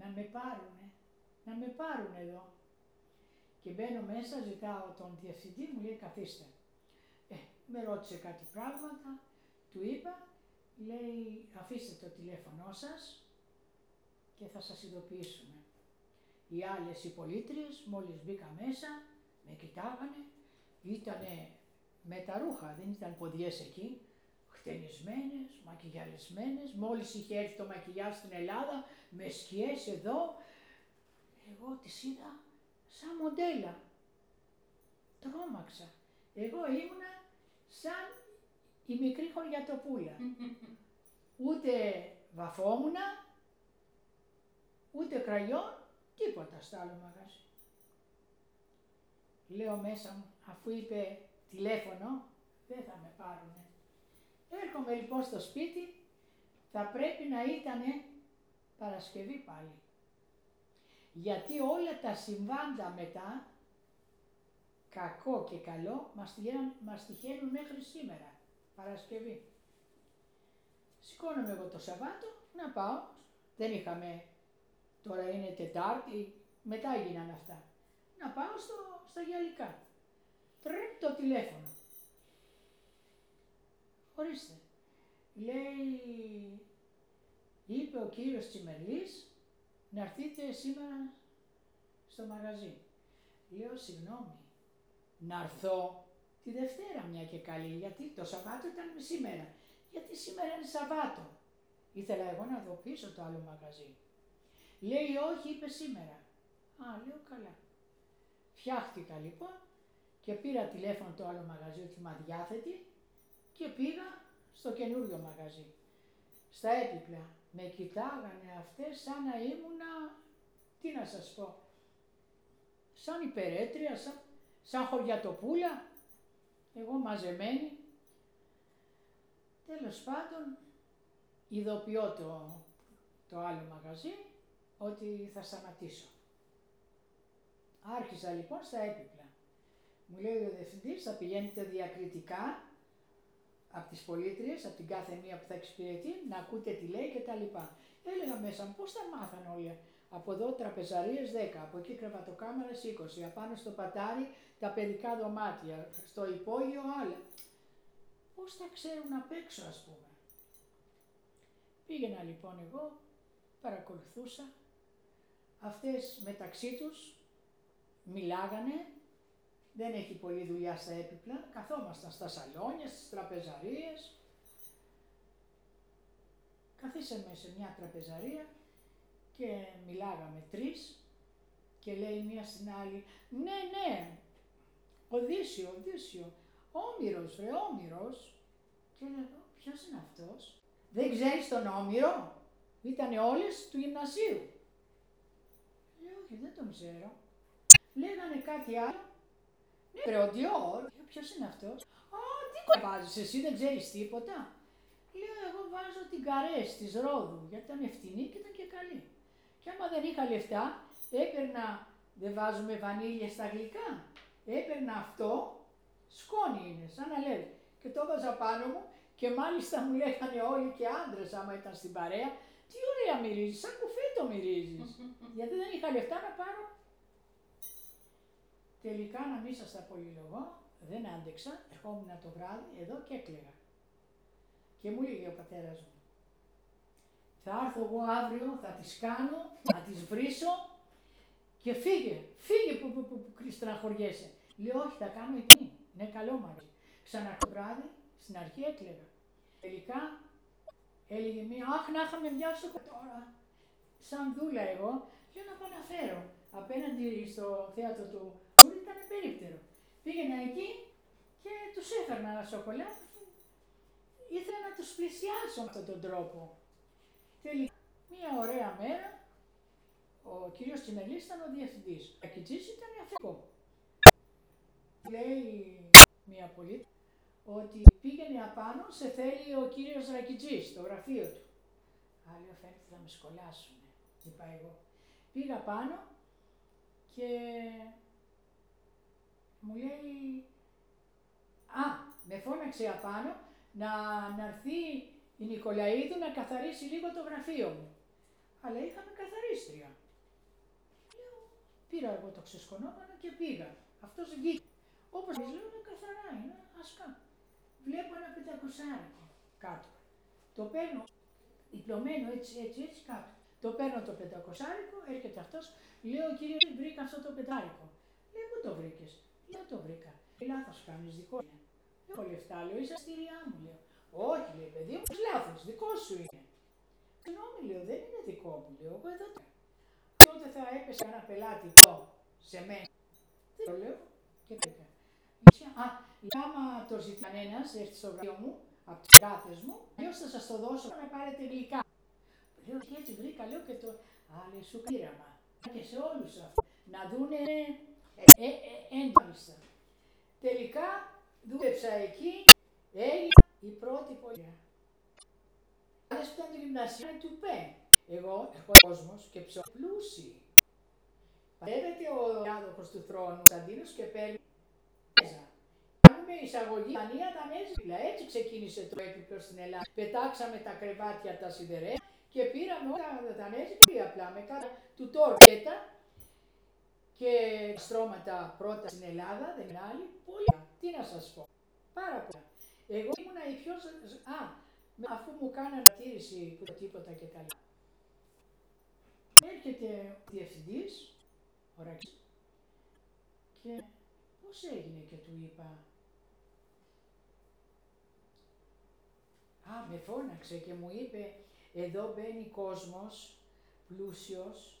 να με πάρουνε, να με πάρουν εδώ. Και μπαίνω μέσα, ζητάω τον διευθυντή, μου λέει καθίστε. Ε, με ρώτησε κάτι πράγματα, του είπα, λέει αφήστε το τηλέφωνό σας και θα σας ειδοποιήσουμε. Οι άλλες οι πολίτριες μόλις μπήκα μέσα, με κοιτάγανε, ήτανε με τα ρούχα, δεν ήταν ποδιές εκεί, χτενισμένες, μακιγιαρισμένες, μόλις είχε έρθει το μακιγιάζ στην Ελλάδα, με σκιές εδώ. Εγώ τις είδα σαν μοντέλα. Τρόμαξα. Εγώ ήμουνα σαν η μικρή χωριατοπούλα. ούτε βαφόμουνα, ούτε κραγιόν, τίποτα στο άλλο μαγαζί. Λέω μέσα μου, αφού είπε τηλέφωνο, δεν θα με πάρουνε. Έρχομαι λοιπόν στο σπίτι, θα πρέπει να ήταν Παρασκευή πάλι. Γιατί όλα τα συμβάντα μετά, κακό και καλό, μας τυχαίνουν, μας τυχαίνουν μέχρι σήμερα, Παρασκευή. Σηκώνομαι εγώ το Σαββάτο να πάω, δεν είχαμε, τώρα είναι Τετάρτη, μετά έγιναν αυτά, να πάω στο, στα γυαλικά. Τρεπ το τηλέφωνο. Ορίστε. Λέει, είπε ο κύριος Τσιμελής να έρθετε σήμερα στο μαγαζί. Λέω, συγγνώμη, να έρθω τη Δευτέρα μια και καλή, γιατί το Σαββάτο ήταν σήμερα. Γιατί σήμερα είναι Σαββάτο. Ήθελα εγώ να δω πίσω το άλλο μαγαζί. Λέει, όχι, είπε σήμερα. Α, λέω καλά. Φτιάχτηκα λοιπόν και πήρα τηλέφωνο το άλλο μαγαζί ότι είμαι αδιάθετη και πήγα στο καινούριο μαγαζί. Στα έπιπλα. Με κοιτάγανε αυτές σαν να ήμουνα, τι να σας πω, σαν υπερέτρια, σαν, σαν χωριατοπούλα. Εγώ μαζεμένη. Τέλος πάντων, ειδοποιώ το, το άλλο μαγαζί ότι θα σταματήσω. Άρχισα λοιπόν στα έπιπλα. Μου λέει ο διευθυντής θα πηγαίνετε διακριτικά από τις πολίτριες, από την κάθε μία που θα εξυπηρετεί, να ακούτε τι λέει και τα λοιπά. Έλεγα μέσα μου πώς θα μάθαν όλοι. Από εδώ τραπεζαρίες 10, από εκεί κρεβατοκάμαρες 20, απάνω στο πατάρι τα παιδικά δωμάτια, στο υπόγειο άλλα. Πώς θα ξέρουν απ' έξω ας πούμε; Πήγαινα λοιπόν εγώ, παρακολουθούσα, αυτές μεταξύ τους μιλάγανε, δεν έχει πολλή δουλειά στα έπιπλα, καθόμασταν στα σαλόνια, στις τραπεζαρίες. Καθίσαμε σε μια τραπεζαρία και μιλάγαμε τρεις και λέει μία στην άλλη, ναι, ναι, Οδύσσιο, Οδύσσιο, Όμηρος, ρε, Όμηρος. Και λέω, ποιος είναι αυτός; Δεν ξέρεις τον Όμηρο. Ήτανε όλες του γυμνασίου. Λέω, όχι, δεν τον ξέρω. Λέγανε κάτι άλλο. Ναι, ρε, ο Διόρ. Ποιος είναι αυτός; Α, τι βάζεις εσύ, δεν ξέρεις τίποτα. Λέω, εγώ βάζω την καρές της Ρόδου, γιατί ήταν ευθυνή και ήταν και καλή. Και άμα δεν είχα λεφτά, έπαιρνα, δεν βάζουμε βανίλια στα γλυκά. Έπαιρνα αυτό, σκόνη είναι, σαν να λέει. Και το έβαζα πάνω μου και μάλιστα μου λέγανε όλοι και άντρες, άμα ήταν στην παρέα, τι ωραία μυρίζεις, σαν κουφέτο μυρίζεις. Γιατί δεν είχα λεφτά να πάρω. Τελικά να μην σας τα πολυλογώ, δεν άντεξα, ερχόμουν το βράδυ εδώ και έκλαιγα. Και μου έλεγε ο πατέρας μου, θα έρθω εγώ αύριο, θα τις κάνω, θα τις βρίσω και φύγε, φύγε που, που, που, που στεναχωριέσαι. Λέω, όχι, θα κάνω εκεί. Είναι καλό μαγαζί. Ξανά το βράδυ, στην αρχή έκλαιγα. Τελικά έλεγε μία, Αχ, να είχαμε μια στο τώρα. Σαν δούλα εγώ, λέω να πάω να φέρω. Απέναντι στο θέατρο του Κούρ ήταν περίπτερο. Πήγαινα εκεί και τους έφερνα σοκολά. Ήθελα να τους πλησιάσω με αυτόν τον τρόπο. Τελικά, μία ωραία μέρα, ο κύριος Τσιμελής ήταν ο διευθυντής. Ο Ακιτζής ήταν αφρικό. Λέει μία πολίτη ότι πήγαινε απάνω, σε θέλει ο κύριος Ρακιτζής, στο γραφείο του. Άλλοι φαίνεται θα με σκολάσουν, είπα εγώ. Πήγα πάνω και μου λέει, α, με φώναξε απάνω να, να έρθει η Νικολαίδου να καθαρίσει λίγο το γραφείο μου. Αλλά είχαμε καθαρίστρια. Λέω, πήρα εγώ το ξεσκονόμενο και πήγα. Αυτός βγήκε. Όπως λέω, είναι καθαρά, είναι ασκά. Βλέπω ένα πεντακοσάρικο κάτω. Το παίρνω διπλωμένο έτσι, έτσι, έτσι κάτω. Το παίρνω το πεντακοσάρικο, έρχεται αυτός, λέω κύριε βρήκα αυτό το πεντάρικο. Λέει πού το βρήκες; Λέω το βρήκα. Λάθος κάνεις, δικό είναι. Έχω λεφτά, λέω είσαι αστήριά μου, λέω. Όχι, λέει παιδί μου, λάθος, δικό σου είναι. Συγγνώμη, λέω, δεν είναι δικό μου, λέω, εγώ εδώ Τότε θα έπεσε ένα πελάτη εδώ, σε μένα. Δεν το λέω και πήγα. Α, άμα το ζητήσει κανένας, έρθει στο γραφείο μου, από τι γάτε μου, αλλιώς θα σας το δώσω να πάρετε γλυκά. Λέω και έτσι βρήκα, λέω και το. Άλλε σου πείραμα. Και σε όλους αυτού. Να δούνε ε, ε, ε, Τελικά δούλεψα εκεί, έγινε η πρώτη πολία. Άλλες που ήταν το γυμνασίο είναι του ΠΕ. Εγώ έχω κόσμος και ψοπλούσι. Παντεύεται ο διάδοχο του θρόνου Κωνσταντίνο και παίρνει Κάνουμε εισαγωγή Δανία Δανέζικα. Έτσι ξεκίνησε το έπιπλος στην Ελλάδα. Πετάξαμε τα κρεβάτια τα σιδερέ και πήραμε όλα τα Δανέζικα απλά με κάτω του τόρκετα και στρώματα πρώτα στην Ελλάδα, δεν είναι άλλη. Πολύ. Τι να σας πω. Πάρα πολλά. Εγώ ήμουνα η πιο... Α, αφού μου κάνανε τήρηση που τίποτα και τα λοιπά. Έρχεται ο διευθυντής, ο Ρακής, και πώς έγινε και του είπα. Α, με φώναξε και μου είπε, εδώ μπαίνει κόσμος πλούσιος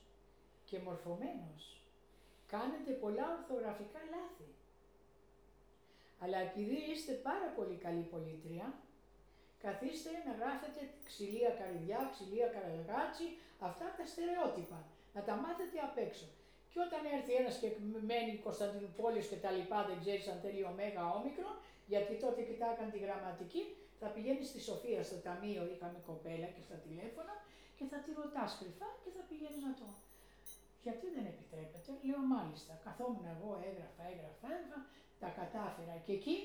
και μορφωμένος. Κάνετε πολλά ορθογραφικά λάθη. Αλλά επειδή είστε πάρα πολύ καλή πολίτρια, καθίστε να γράφετε ξυλία καρδιά, ξυλία καραλγάτσι, αυτά τα στερεότυπα. Να τα μάθετε απ' έξω. Και όταν έρθει ένας και μένει Κωνσταντινούπολης και τα λοιπά, δεν ξέρεις αν θέλει ωμέγα όμικρο, Γιατί τότε κοιτάγαν τη γραμματική, θα πηγαίνει στη Σοφία στο ταμείο, είχαμε κοπέλα και στα τηλέφωνα και θα τη ρωτάς κρυφά και θα πηγαίνει να το. Γιατί δεν επιτρέπεται, λέω μάλιστα. Καθόμουν εγώ, έγραφα, έγραφα, έγραφα, τα κατάφερα και εκεί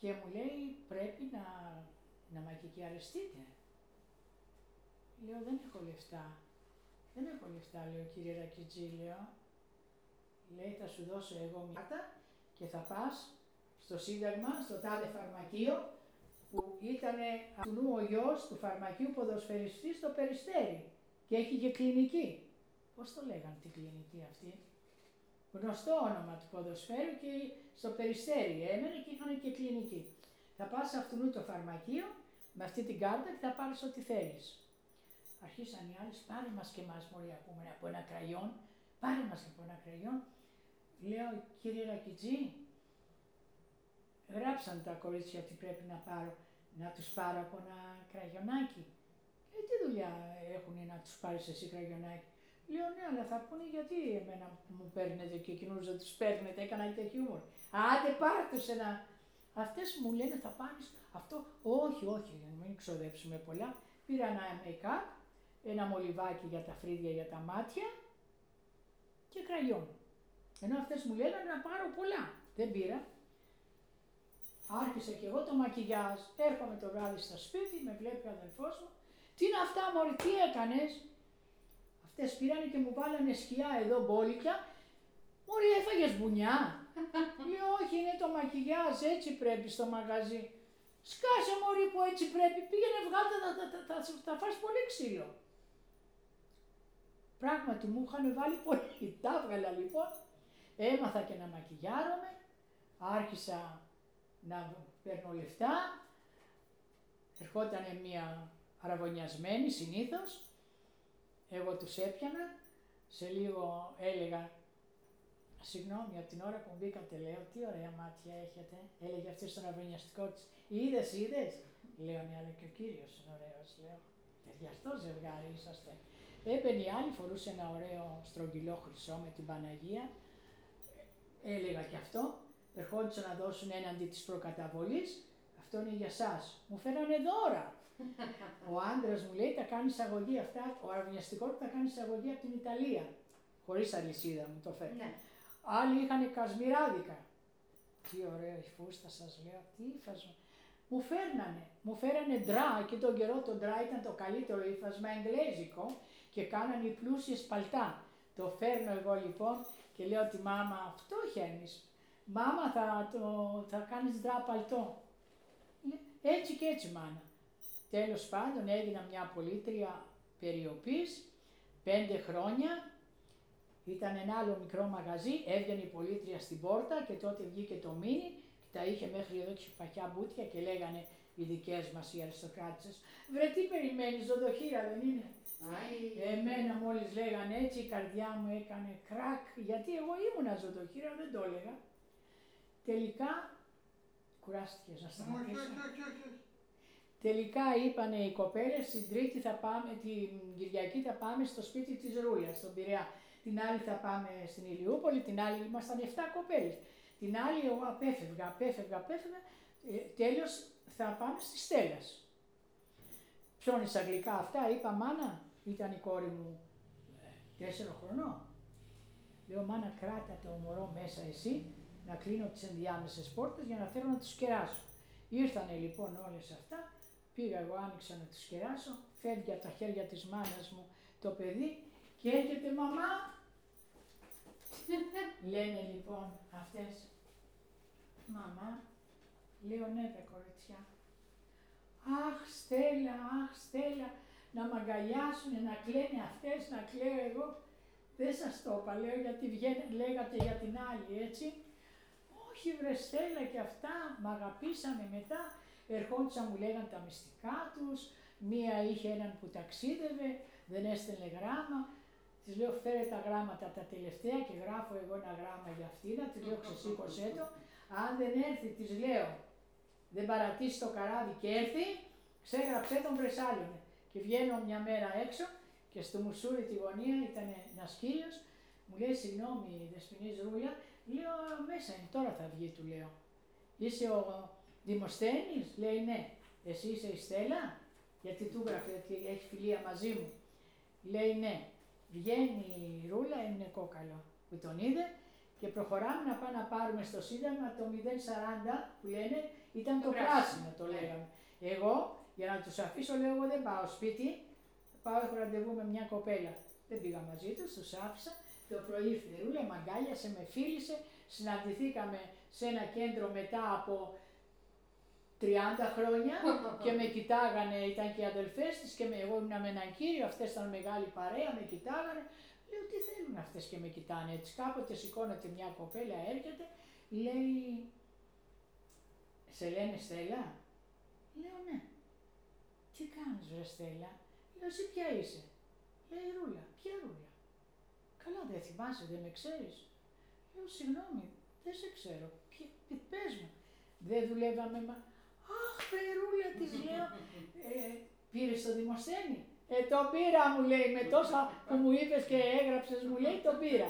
και μου λέει πρέπει να, να μακικιαριστείτε. Λέω δεν έχω λεφτά. Δεν έχω λεφτά, λέω κύριε Ρακιτζή, λέω. Λέει θα σου δώσω εγώ μια και θα πας στο Σύνταγμα, στο τάδε φαρμακείο, που ήταν αυτού ο γιος του φαρμακείου ποδοσφαιριστή στο Περιστέρι και έχει και κλινική. Πώς το λέγανε την κλινική αυτή; Γνωστό όνομα του ποδοσφαίρου και στο Περιστέρι έμενε και είχαν και κλινική. Θα πας σε αυτού το φαρμακείο με αυτή την κάρτα και θα πάρεις ό,τι θέλεις. Αρχίσαν οι άλλοι, πάρε μας και εμάς μόλι ακούμε από ένα κραγιόν, πάρε μας από ένα κραγιόν. Λέω, κύριε Ρακιτζή, γράψαν τα κορίτσια ότι πρέπει να πάρω, να τους πάρω από ένα κραγιονάκι. Ε, τι δουλειά έχουν να τους πάρεις εσύ κραγιονάκι; Λέω ναι, αλλά θα πούνε γιατί εμένα μου παίρνετε και εκείνους δεν τους παίρνετε, έκανα και χιούμορ. Άντε πάρ' τους ένα. Αυτές μου λένε θα πάρεις αυτό. Όχι, όχι, μην ξοδέψουμε πολλά. Πήρα ένα make-up, ένα μολυβάκι για τα φρύδια, για τα μάτια και κραγιόν. Ενώ αυτές μου λένε να πάρω πολλά. Δεν πήρα. Άρχισα και εγώ το μακιγιάζ. Έρχομαι το βράδυ στο σπίτι, με βλέπει ο αδελφός μου. Τι είναι αυτά, Μωρή, τι έκανες; Αυτές πήρανε και μου βάλανε σκιά εδώ μπόλικια. Μωρή, έφαγες μπουνιά. Λέω, όχι, είναι το μακιγιάζ, έτσι πρέπει στο μαγαζί. Σκάσε μωρή που έτσι πρέπει, πήγαινε βγάλτε, θα, θα, θα, θα, θα φας πολύ ξύλο. Πράγματι μου είχαν βάλει πολύ. Τα έβγαλα λοιπόν. Έμαθα και να μακιγιάρομαι. Άρχισα να παίρνω λεφτά. Ερχόταν μια αραβωνιασμένη συνήθως. Εγώ τους έπιανα. Σε λίγο έλεγα Συγγνώμη, από την ώρα που μπήκατε, λέω, τι ωραία μάτια έχετε. Έλεγε αυτής στον αραβωνιαστικό τη. Είδες, είδες. Λέω, ναι, αλλά και ο κύριος είναι ωραίος, λέω. Ταιριαστό ζευγάρι είσαστε. Έπαιρνε η άλλη, φορούσε ένα ωραίο στρογγυλό χρυσό με την Παναγία. Έλεγα και αυτό. Ερχόντουσαν να δώσουν έναντι της προκαταβολής. Αυτό είναι για εσά. Μου φέρανε δώρα. Ο άντρας μου λέει: Τα κάνεις αγωγή αυτά. Ο αρβιαστικό τα κάνεις αγωγή από την Ιταλία. Χωρίς αλυσίδα μου το φέρνει. Ναι. Άλλοι είχαν κασμιράδικα. Τι ωραία η φούστα σας λέω, τι ύφασμα. Μου φέρνανε, μου φέρανε ντρά, και τον καιρό το ντρά ήταν το καλύτερο ύφασμα εγγλέζικο και κάνανε οι πλούσιες παλτά. Το φέρνω εγώ λοιπόν και λέω τη μάμα, αυτό χαίνεις. Μάμα θα, το, θα κάνεις δρά παλτό. Έτσι και έτσι μάνα. Τέλος πάντων έγινα μια πολίτρια περιοπής, πέντε χρόνια. Ήταν ένα άλλο μικρό μαγαζί, έβγαινε η πολίτρια στην πόρτα και τότε βγήκε το μήνυ και τα είχε μέχρι εδώ και παχιά μπούτια και λέγανε οι δικές μας οι αριστοκράτησες. Βρε τι περιμένεις, ζωδοχείρα δεν είναι; Εμένα μόλις λέγανε έτσι η καρδιά μου έκανε κρακ, γιατί εγώ ήμουνα ζωντοχύρα, δεν το έλεγα. Τελικά, κουράστηκες να σταματήσω. Τελικά είπανε οι κοπέλες, την Τρίτη θα πάμε, την Κυριακή θα πάμε στο σπίτι της Ρούλας, στον Πειραιά. Την άλλη θα πάμε στην Ηλιούπολη, την άλλη ήμασταν 7 κοπέλες. Την άλλη εγώ απέφευγα, απέφευγα, απέφευγα, ε, τέλος θα πάμε στη Στέλλας. Ψώνεις αγγλικά αυτά, είπα μάνα, ήταν η κόρη μου ε, τέσσερα χρονών. Λέω, μάνα κράτα το μωρό μέσα εσύ, να κλείνω τις ενδιάμεσες πόρτες για να θέλω να τους κεράσω. Ήρθανε λοιπόν όλες αυτά, πήγα εγώ άνοιξα να τους κεράσω, φεύγει από τα χέρια της μάνας μου το παιδί και έρχεται μαμά. Λένε λοιπόν αυτές, μαμά, λέω ναι τα κοριτσιά. Αχ Στέλλα, αχ Στέλλα, να μ' αγκαλιάσουν, να κλαίνε αυτές, να κλαίω εγώ. Δεν σας το είπα, λέω γιατί λέγατε για την άλλη, έτσι. Όχι βρε Στέλλα και αυτά, μ' αγαπήσανε μετά, ερχόντουσαν μου λέγαν τα μυστικά τους, μία είχε έναν που ταξίδευε, δεν έστελνε γράμμα, Της λέω φέρε τα γράμματα τα τελευταία και γράφω εγώ ένα γράμμα για αυτήν, τη λέω ξεσήκωσέ το. Αν δεν έρθει, της λέω, δεν παρατήσεις το καράβι και έρθει, ξέγραψέ τον Βρεσάλιον. Και βγαίνω μια μέρα έξω και στο μουσούρι τη γωνία ήταν ένας κύριος, μου λέει συγγνώμη δεσποινής ρούλια, λέω μέσα είναι, τώρα θα βγει του λέω. Είσαι ο, Δημοσθένης, λέει ναι. Εσύ είσαι η Στέλλα, γιατί του έγραφε ότι έχει φιλία μαζί μου. Λέει ναι. Βγαίνει η Ρούλα, είναι κόκαλο που τον είδε και προχωράμε να πάμε να πάρουμε στο Σύνταγμα το 040 που λένε ήταν το, το πράσινο, το ναι. λέγαμε. Εγώ για να τους αφήσω λέω εγώ δεν πάω σπίτι, πάω έχω ραντεβού με μια κοπέλα. Δεν πήγα μαζί τους, τους άφησα. Το πρωί ήρθε η Ρούλα, με αγκάλιασε, με φίλησε, συναντηθήκαμε σε ένα κέντρο μετά από 30 χρόνια και με κοιτάγανε, ήταν και οι αδελφές της και με, εγώ ήμουν με έναν κύριο, αυτές ήταν μεγάλη παρέα, με κοιτάγανε. Λέω τι θέλουν αυτές και με κοιτάνε έτσι. Κάποτε σηκώνεται μια κοπέλα, έρχεται, λέει, σε λένε Στέλλα; Λέω ναι. Τι κάνεις ρε Στέλλα; Λέω εσύ ποια είσαι; Λέει Ρούλα. Ποια Ρούλα; Καλά δεν θυμάσαι, δεν με ξέρεις; Λέω συγγνώμη, δεν σε ξέρω. Πες μου. Δεν δουλεύαμε μα... Αχ, Ρούλα, τη λέω. Ε, πήρες το Δημοσθένη; Ε, το πήρα μου λέει, με τόσα που μου είπες και έγραψες μου λέει, το πήρα.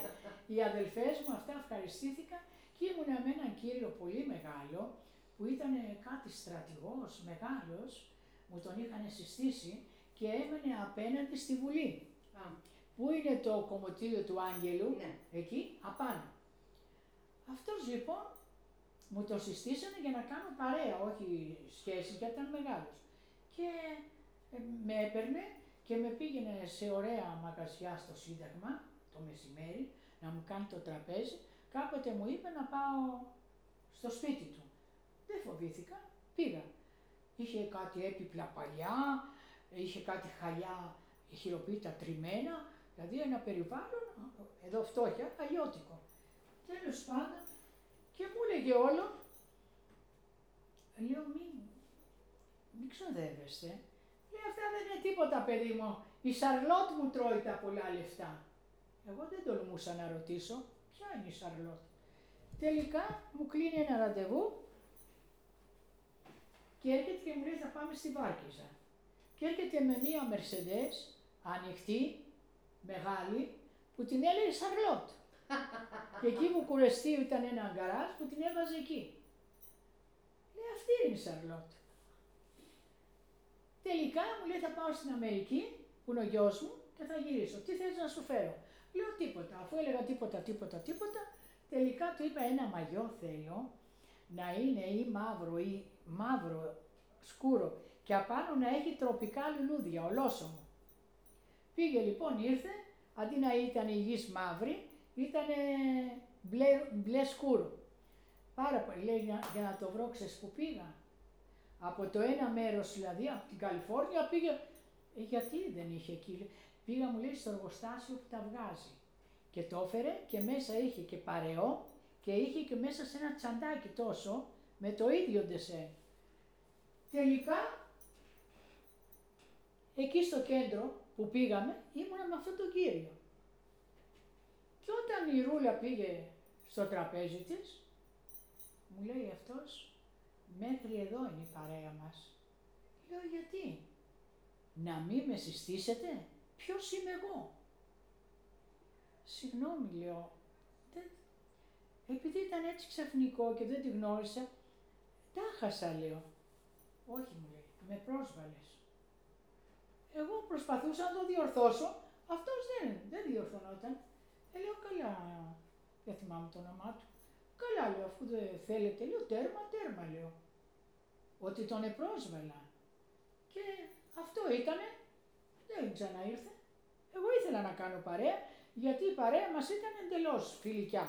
Οι αδελφές μου αυτά ευχαριστήθηκαν και ήμουν με έναν κύριο πολύ μεγάλο που ήταν κάτι στρατηγός μεγάλος, μου τον είχαν συστήσει και έμενε απέναντι στη Βουλή. Πού είναι το κομμωτήριο του Άγγελου, ναι. εκεί, απάνω. Αυτός λοιπόν μου το συστήσανε για να κάνω παρέα, όχι σχέση, γιατί ήταν μεγάλος. Και ε, με έπαιρνε και με πήγαινε σε ωραία μαγαζιά στο Σύνταγμα το μεσημέρι να μου κάνει το τραπέζι. Κάποτε μου είπε να πάω στο σπίτι του. Δεν φοβήθηκα, πήγα. Είχε κάτι έπιπλα παλιά, είχε κάτι χαλιά χειροποίητα τριμμένα, δηλαδή ένα περιβάλλον, εδώ φτώχεια, αλλιώτικο. Τέλος πάντων, και μου έλεγε όλο, λέω μην, μην ξοδεύεστε. Λέει αυτά δεν είναι τίποτα παιδί μου, η Σαρλότ μου τρώει τα πολλά λεφτά. Εγώ δεν τολμούσα να ρωτήσω, ποια είναι η Σαρλότ. Τελικά μου κλείνει ένα ραντεβού και έρχεται και μου λέει θα πάμε στη Βάρκιζα. Και έρχεται με μία Mercedes ανοιχτή, μεγάλη, που την έλεγε Σαρλότ. Και εκεί που κουρεστεί ήταν ένα γκαράζ που την έβαζε εκεί. Λέει αυτή είναι η Σαρλότ. Τελικά μου λέει θα πάω στην Αμερική, που είναι ο γιος μου, και θα γυρίσω. Τι θες να σου φέρω; Λέω τίποτα. Αφού έλεγα τίποτα, τίποτα, τίποτα, τελικά του είπα ένα μαγιό θέλω να είναι ή μαύρο ή μαύρο σκούρο και απάνω να έχει τροπικά λουλούδια, ολόσωμο. Πήγε λοιπόν, ήρθε, αντί να ήταν η γης μαύρη, ήταν μπλε, μπλε σκούρο. Πάρα πολύ, λέει, για, να το βρω, ξέρεις που πήγα. Από το ένα μέρος δηλαδή, από την Καλιφόρνια πήγε, ε, γιατί δεν είχε εκεί, πήγα μου λέει στο εργοστάσιο που τα βγάζει. Και το έφερε και μέσα είχε και παρεό και είχε και μέσα σε ένα τσαντάκι τόσο με το ίδιο ντεσέ. Τελικά, εκεί στο κέντρο που πήγαμε, ήμουνα με αυτόν τον κύριο. Και όταν η Ρούλα πήγε στο τραπέζι της, μου λέει αυτός, μέχρι εδώ είναι η παρέα μας. Λέω γιατί, να μην με συστήσετε, ποιος είμαι εγώ; Συγγνώμη λέω, δεν... επειδή ήταν έτσι ξαφνικό και δεν τη γνώρισα, τα χάσα λέω. Όχι μου λέει, με πρόσβαλες. Εγώ προσπαθούσα να το διορθώσω, αυτός δεν, δεν διορθωνόταν. Ε, λέω καλά, δεν θυμάμαι το όνομά του. Καλά λέω, αφού δεν θέλετε, λέω τέρμα, τέρμα λέω. Ότι τον επρόσβαλα. Και αυτό ήτανε, δεν ξαναήρθε. Εγώ ήθελα να κάνω παρέα, γιατί η παρέα μας ήταν εντελώς φιλικιά.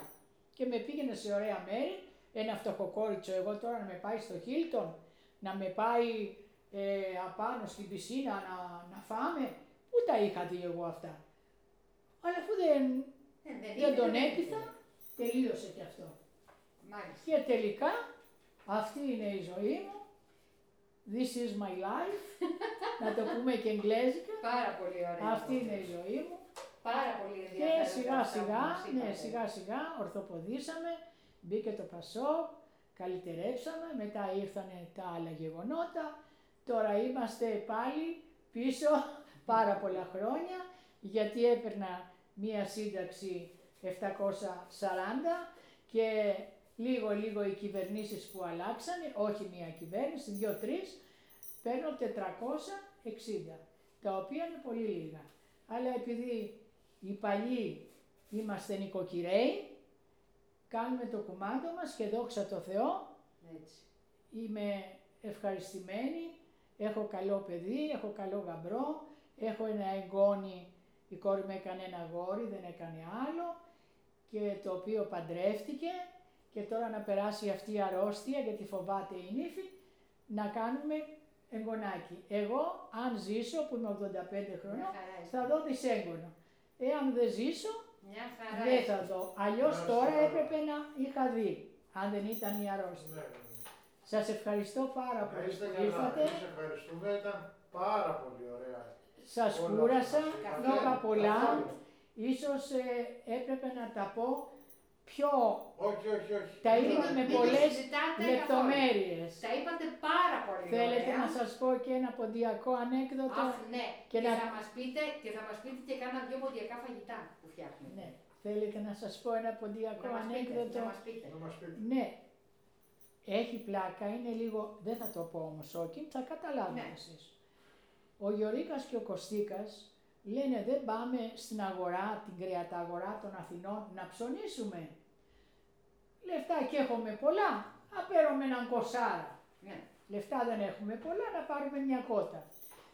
Και με πήγαινε σε ωραία μέρη, ένα φτωχοκόριτσο εγώ τώρα να με πάει στο Χίλτον, να με πάει ε, απάνω στην πισίνα να, να φάμε. Πού τα είχα δει εγώ αυτά; Αλλά αφού δεν, ε, δεν, τον έπειθα, τελείωσε και αυτό. Μάλιστα. Και τελικά αυτή είναι η ζωή μου. This is my life. να το πούμε και εγγλέζικα. Πάρα πολύ ωραία. Αυτή είναι η ζωή μου. Πάρα πολύ ενδιαφέρον. Και σιγά σιγά, ναι, σιγά σιγά ορθοποδήσαμε, μπήκε το Πασό, καλυτερέψαμε, μετά ήρθαν τα άλλα γεγονότα, τώρα είμαστε πάλι πίσω πάρα πολλά χρόνια, γιατί έπαιρνα μία σύνταξη 740 και λίγο λίγο οι κυβερνήσεις που αλλάξανε, όχι μία κυβέρνηση, δύο-τρεις, παίρνω 460, τα οποία είναι πολύ λίγα. Αλλά επειδή οι παλιοί είμαστε νοικοκυρέοι, κάνουμε το κουμάντο μας και δόξα τω Θεώ, Έτσι. είμαι ευχαριστημένη, έχω καλό παιδί, έχω καλό γαμπρό, έχω ένα εγγόνι, η κόρη μου έκανε ένα γόρι, δεν έκανε άλλο και το οποίο παντρεύτηκε και τώρα να περάσει αυτή η αρρώστια γιατί φοβάται η νύφη, να κάνουμε εγγονάκι. Εγώ αν ζήσω που είμαι 85 χρονών Μια χαρά είσαι. θα δω δυσέγγωνο. Εάν δεν ζήσω Μια χαρά δεν είσαι. θα δω. Αλλιώς Να τώρα είστε καλά. έπρεπε να είχα δει, αν δεν ήταν η αρρώστια. Ναι, ναι, ναι. Σας ευχαριστώ πάρα Να πολύ είστε που καλά. ήρθατε. Εμείς ευχαριστούμε. Ήταν πάρα πολύ ωραία. Σας όλα κούρασα, αυτά που μας είπα είπατε. πολλά. Καθόλου. Ίσως ε, έπρεπε να τα πω πιο Όχι, όχι, όχι. Τα είδα Μην- με μην το πολλές συζητάτε καθόλου. λεπτομέρειες. Τα είπατε πάρα πολύ Θέλετε ωραία. να σας πω και ένα ποντιακό ανέκδοτο. Αχ, ναι. Και Και, να- θα μας πείτε, και θα μας πείτε και κάνα δυο ποντιακά φαγητά που φτιάχνετε. Ναι. Θέλετε να σας πω ένα ποντιακό Να μας πείτε, ανέκδοτο; να μας πείτε. Να μας πείτε. Ναι. Έχει πλάκα, είναι λίγο, δεν θα το πω όμως όχι, θα καταλάβετε Ναι. εσείς. Ο Γιωρίκας και ο Κωστίκας λένε δεν πάμε στην αγορά, την κρεαταγορά των Αθηνών να ψωνίσουμε. Λεφτά και έχουμε πολλά, να παίρνουμε έναν κοσάρα. Ναι. Λεφτά δεν έχουμε πολλά, να πάρουμε μια κότα.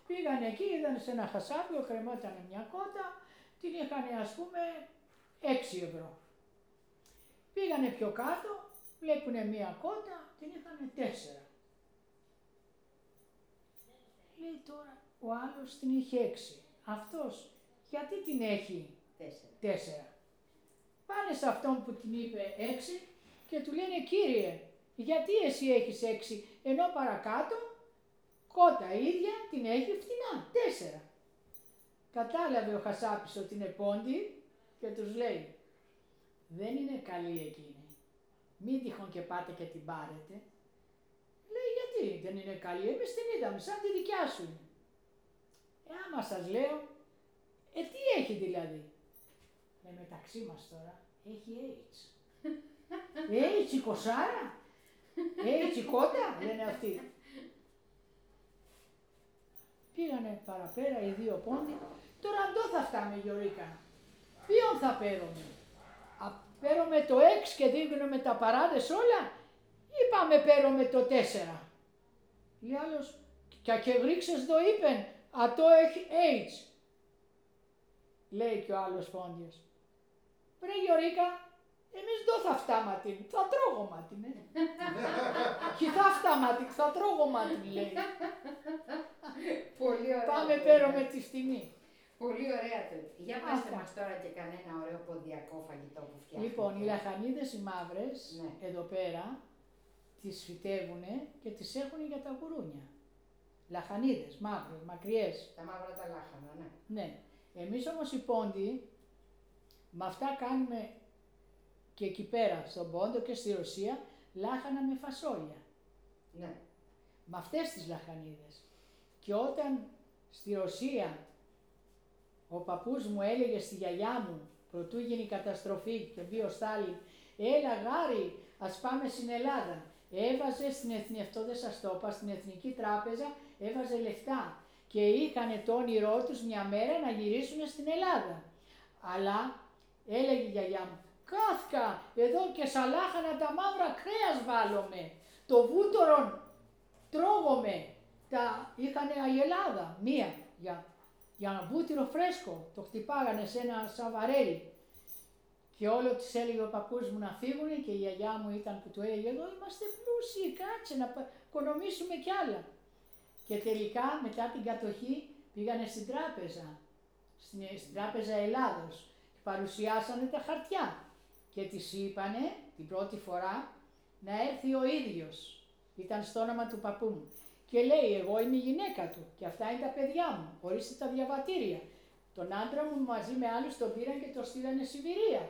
Πήγαν εκεί, είδαν σε ένα χασάπιο, κρεμόταν μια κότα, την είχαν ας πούμε 6 ευρώ. Πήγανε πιο κάτω, βλέπουν μια κότα, την είχαν 4. Λέει τώρα, ο άλλος την είχε 6. Αυτός γιατί την έχει Τέσσερα. 4. Πάνε σε αυτόν που την είπε 6 και του λένε κύριε, γιατί εσύ έχεις 6 ενώ παρακάτω κότα ίδια την έχει φτηνά, 4. Κατάλαβε ο Χασάπης ότι είναι πόντι και τους λέει δεν είναι καλή εκείνη. Μην τυχόν και πάτε και την πάρετε. Λέει γιατί δεν είναι καλή, εμείς την είδαμε σαν τη δικιά σου είναι. Ε, άμα σας λέω, ε τι έχει δηλαδή; Ε, μεταξύ μας τώρα, έχει AIDS. AIDS η κοσάρα, AIDS η κότα, λένε αυτοί. Πήγανε παραπέρα οι δύο πόντι. Τώρα αντό θα φτάμε Γιωρίκα. Ποιον θα παίρνουμε; Α, παίρνουμε το 6 και δείχνουμε τα παράδες όλα ή πάμε παίρνουμε το 4. Λέει άλλος, και και γρίξες το είπεν, α το έχει AIDS. Λέει και ο άλλος πόντιος. Βρε Γιωρίκα, εμείς δεν θα φτάμε την, θα τρώγω μάτιν, ε. Και θα φτάμε την, θα τρώγω μάτιν, λέει. Πολύ ωραία. Πάμε το παίρνουμε είπατε. τη φτηνή. Πολύ ωραία το είπατε. Για πέστε Αυτά. μας τώρα και κανένα ωραίο ποντιακό φαγητό που φτιάχνετε. Λοιπόν, οι λαχανίδες οι μαύρες, Ναι. εδώ πέρα, τις φυτεύουν και τις έχουν για τα γουρούνια. Λαχανίδες, μαύρες, μακριές. Τα μαύρα τα λάχανα, ναι. Ναι. Εμείς όμως οι πόντοι, με αυτά κάνουμε και εκεί πέρα, στον Πόντο και στη Ρωσία, λάχανα με φασόλια. Ναι. Με αυτές τις λαχανίδες. Και όταν στη Ρωσία ο παππούς μου έλεγε στη γιαγιά μου, προτού γίνει η καταστροφή και μπει ο Στάλιν, έλα γάρι, ας πάμε στην Ελλάδα. Έβαζε στην Εθνική, αυτό δεν σας το είπα, στην Εθνική Τράπεζα έβαζε λεφτά και είχαν το όνειρό τους μια μέρα να γυρίσουν στην Ελλάδα. Αλλά έλεγε η γιαγιά μου, κάθκα εδώ και σαν λάχανα τα μαύρα κρέας βάλουμε, το βούτορον τρώγομαι. Τα είχανε η Ελλάδα, μία, για, για ένα βούτυρο φρέσκο, το χτυπάγανε σε ένα σαβαρέλι. Και όλο της έλεγε ο παππούς μου να φύγουνε και η γιαγιά μου ήταν που του έλεγε εδώ είμαστε πλούσιοι, κάτσε να πα- οικονομήσουμε κι άλλα. Και τελικά μετά την κατοχή πήγανε στην τράπεζα, στην, στην τράπεζα Ελλάδος και παρουσιάσανε τα χαρτιά και της είπανε την πρώτη φορά να έρθει ο ίδιος. Ήταν στο όνομα του παππού μου. Και λέει, εγώ είμαι η γυναίκα του και αυτά είναι τα παιδιά μου, ορίστε τα διαβατήρια. Τον άντρα μου μαζί με άλλους τον πήραν και τον στείλανε Σιβηρία.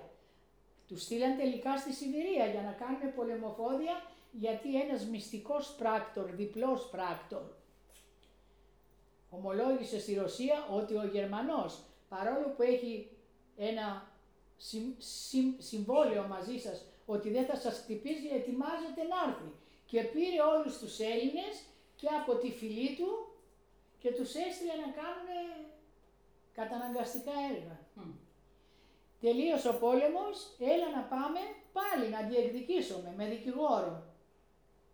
Του στείλαν τελικά στη Σιβηρία για να κάνουν πολεμοφόδια γιατί ένας μυστικός πράκτορ, διπλός πράκτορ, ομολόγησε στη Ρωσία ότι ο Γερμανός, παρόλο που έχει ένα συμ- συμ- συμβόλαιο μαζί σας ότι δεν θα σας χτυπήσει, ετοιμάζεται να έρθει. Και πήρε όλους τους Έλληνες και από τη φυλή του και τους έστειλε να κάνουν καταναγκαστικά έργα. Mm. Τελείωσε ο πόλεμος, έλα να πάμε πάλι να διεκδικήσουμε με δικηγόρο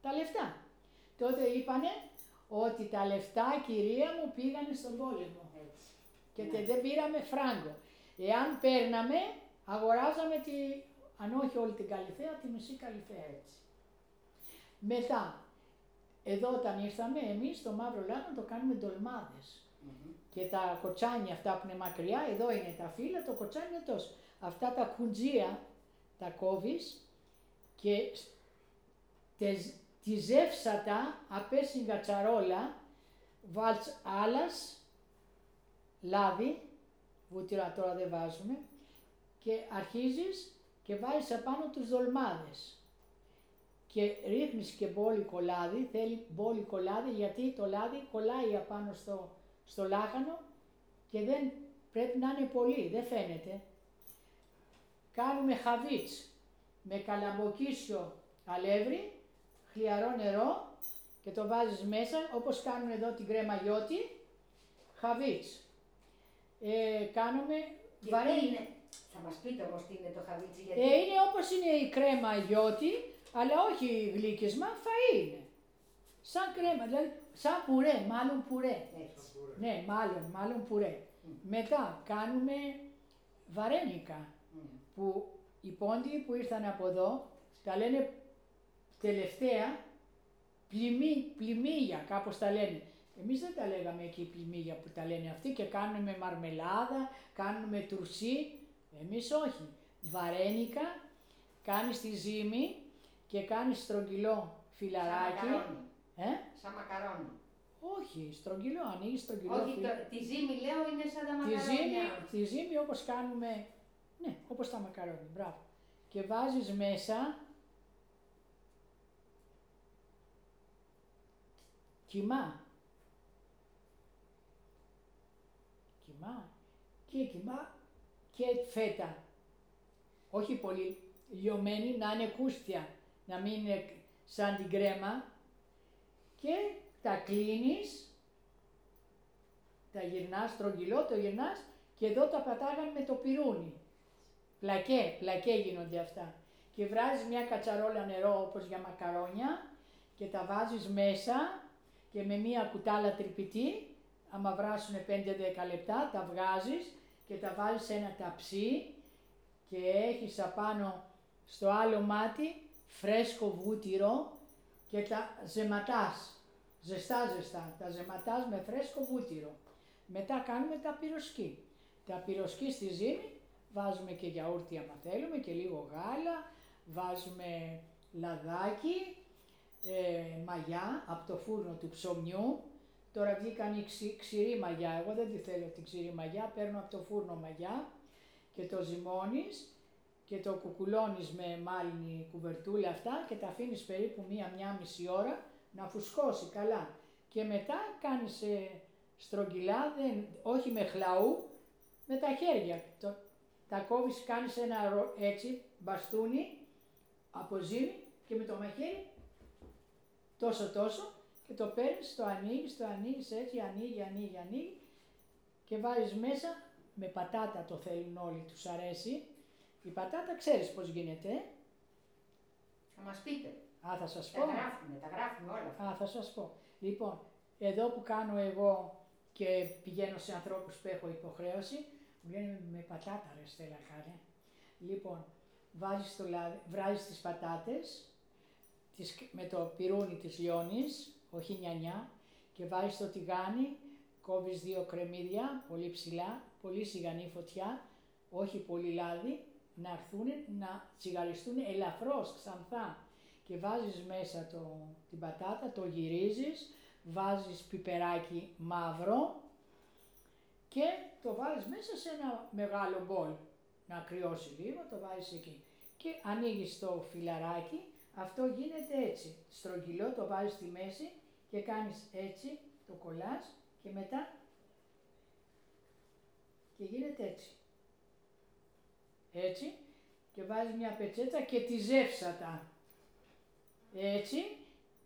τα λεφτά. Τότε είπανε ότι τα λεφτά κυρία μου πήγανε στον πόλεμο και ναι. δεν πήραμε φράγκο. Εάν παίρναμε, αγοράζαμε τη, αν όχι όλη την καλυθέα, τη μισή καλυθέα έτσι. Μετά, εδώ όταν ήρθαμε εμείς στο Μαύρο Λάκκο το κάνουμε Και τα κοτσάνια αυτά που είναι μακριά, εδώ είναι τα φύλλα, το κοτσάνι είναι τόσο. Αυτά τα κουντζία τα κόβεις και τη ζεύσατα απέσυν κατσαρόλα, βάλεις άλλας, λάδι, βούτυρα τώρα δεν βάζουμε, και αρχίζεις και βάζεις απάνω τους δολμάδες. Και ρίχνεις και μπόλικο λάδι, θέλει μπόλικο λάδι γιατί το λάδι κολλάει απάνω στο, στο λάχανο και δεν πρέπει να είναι πολύ, δεν φαίνεται. Κάνουμε χαβίτς με καλαμποκίσιο αλεύρι, χλιαρό νερό και το βάζεις μέσα όπως κάνουν εδώ την κρέμα γιώτη, χαβίτς. Ε, κάνουμε βαρύ... Θα μας πείτε όμως τι είναι το χαβίτσι γιατί... Ε, είναι όπως είναι η κρέμα γιώτη, αλλά όχι γλύκισμα, φαΐ είναι. Σαν κρέμα, δηλαδή σαν πουρέ, μάλλον πουρέ. Ναι, μάλλον, μάλλον πουρέ. Μετά κάνουμε βαρένικα, που οι πόντιοι που ήρθαν από εδώ τα λένε τελευταία πλημί, πλημμύια, κάπως τα λένε. Εμείς δεν τα λέγαμε εκεί πλημμύια που τα λένε αυτοί και κάνουμε μαρμελάδα, κάνουμε τουρσί. Εμείς όχι. Βαρένικα, κάνεις τη ζύμη και κάνεις στρογγυλό φιλαράκι. Σαν μακαρόνι. Ε; Σαν μακαρόνι. Όχι, στρογγυλό, ανοίγεις στρογγυλό. Όχι, το, τη ζύμη λέω είναι σαν τα μακαρόνια. Τη ζύμη, τη ζύμη όπως κάνουμε, ναι, όπως τα μακαρόνια, μπράβο. Και βάζεις μέσα κοιμά. Κοιμά και κοιμά και φέτα. Όχι πολύ λιωμένη, να είναι κούστια, να μην είναι σαν την κρέμα. Και τα κλείνεις, τα γυρνάς στρογγυλό, το γυρνάς και εδώ τα πατάγανε με το πυρούνι. Πλακέ, πλακέ γίνονται αυτά. Και βράζεις μια κατσαρόλα νερό όπως για μακαρόνια και τα βάζεις μέσα και με μία κουτάλα τρυπητή, άμα βράσουν 5-10 λεπτά, τα βγάζεις και τα βάλεις σε ένα ταψί και έχεις απάνω στο άλλο μάτι φρέσκο βούτυρο και τα ζεματάς, ζεστά ζεστά, τα ζεματάς με φρέσκο βούτυρο. Μετά κάνουμε τα πυροσκή. Τα πυροσκή στη ζύμη βάζουμε και γιαούρτι άμα θέλουμε και λίγο γάλα, βάζουμε λαδάκι, ε, μαγιά από το φούρνο του ψωμιού. Τώρα βγήκαν οι ξυ, ξηρή μαγιά, εγώ δεν τη θέλω την ξηρή μαγιά, παίρνω από το φούρνο μαγιά και το ζυμώνεις και το κουκουλώνεις με μάλινη κουβερτούλα αυτά και τα αφήνεις περίπου μία-μία μισή ώρα να φουσκώσει καλά. Και μετά κάνεις ε, στρογγυλά, δεν, όχι με χλαού, με τα χέρια. Το, τα κόβεις, κάνεις ένα έτσι μπαστούνι από ζύμη και με το μαχαίρι τόσο τόσο και το παίρνεις, το ανοίγεις, το ανοίγεις έτσι, ανοίγει, ανοίγει, ανοίγει και βάζεις μέσα, με πατάτα το θέλουν όλοι, τους αρέσει. Η πατάτα ξέρεις πώς γίνεται. Ε; Θα μας πείτε. Α, θα σας πω. Τα γράφουμε, τα γράφουμε όλα. Α, θα σας πω. Λοιπόν, εδώ που κάνω εγώ και πηγαίνω σε ανθρώπους που έχω υποχρέωση, μου λένε με πατάτα ρε Στέλλα κάνε. Λοιπόν, βάζεις το λάδι, βράζεις τις πατάτες, με το πυρούνι της λιώνης, όχι νιανιά, και βάζεις το τηγάνι, κόβεις δύο κρεμμύδια, πολύ ψηλά, πολύ σιγανή φωτιά, όχι πολύ λάδι, να έρθουν να τσιγαριστούν ελαφρώς, ξανθά. Και βάζεις μέσα το, την πατάτα, το γυρίζεις, βάζεις πιπεράκι μαύρο και το βάζεις μέσα σε ένα μεγάλο μπολ. Να κρυώσει λίγο, το βάζεις εκεί. Και ανοίγεις το φιλαράκι αυτό γίνεται έτσι. Στρογγυλό το βάζεις στη μέση και κάνεις έτσι, το κολλάς και μετά και γίνεται έτσι. Έτσι και βάζεις μια πετσέτσα και τη ζεύσατα. Έτσι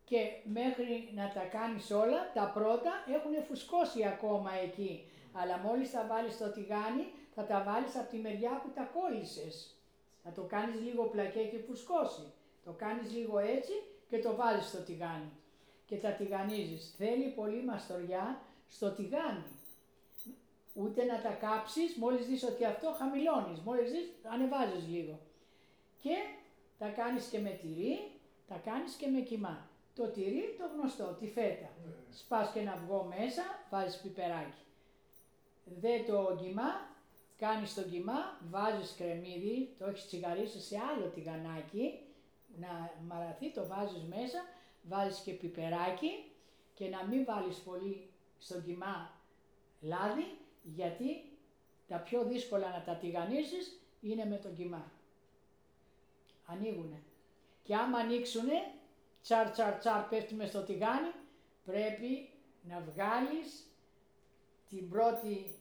και μέχρι να τα κάνεις όλα, τα πρώτα έχουν φουσκώσει ακόμα εκεί. Αλλά μόλις τα βάλεις στο τηγάνι, θα τα βάλεις από τη μεριά που τα κόλλησες. Θα το κάνεις λίγο πλακέ και φουσκώσει. Το κάνεις λίγο έτσι και το βάλεις στο τηγάνι. Και τα τηγανίζεις. Θέλει πολύ μαστοριά στο τηγάνι. Ούτε να τα κάψεις, μόλις δεις ότι αυτό χαμηλώνεις. Μόλις δεις, ανεβάζεις λίγο. Και τα κάνεις και με τυρί, τα κάνεις και με κοιμά. Το τυρί το γνωστό, τη φέτα. Ναι. Σπάς και ένα αυγό μέσα, βάζεις πιπεράκι. Δε το γκυμά, κάνεις το γκυμά, βάζεις κρεμμύδι, το έχεις τσιγαρίσει σε άλλο τηγανάκι, να μαραθεί, το βάζεις μέσα, βάζεις και πιπεράκι και να μην βάλεις πολύ στο γκυμά λάδι, γιατί τα πιο δύσκολα να τα τηγανίσεις είναι με το γκυμά. Ανοίγουνε. Και άμα ανοίξουνε, τσαρ τσαρ τσαρ πέφτει μες στο τηγάνι, πρέπει να βγάλεις την πρώτη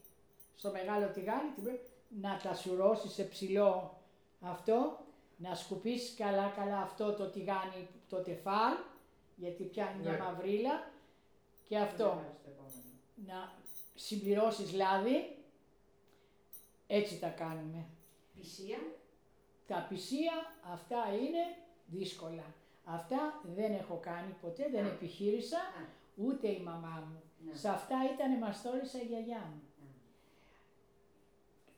στο μεγάλο τηγάνι, την πρώτη, να τα σουρώσεις σε ψηλό αυτό, να σκουπίσεις καλά καλά αυτό το τηγάνι, το τεφάλ, γιατί πιάνει μια Ναι. μαυρίλα και Δεν αυτό πάμε στο επόμενο. να συμπληρώσεις λάδι, έτσι τα κάνουμε. Πισία. Τα πισία αυτά είναι δύσκολα. Αυτά δεν έχω κάνει ποτέ, δεν Α. επιχείρησα, Α, ούτε η μαμά μου. ναι. Σε αυτά ήταν μαστόρισα η γιαγιά μου. Α.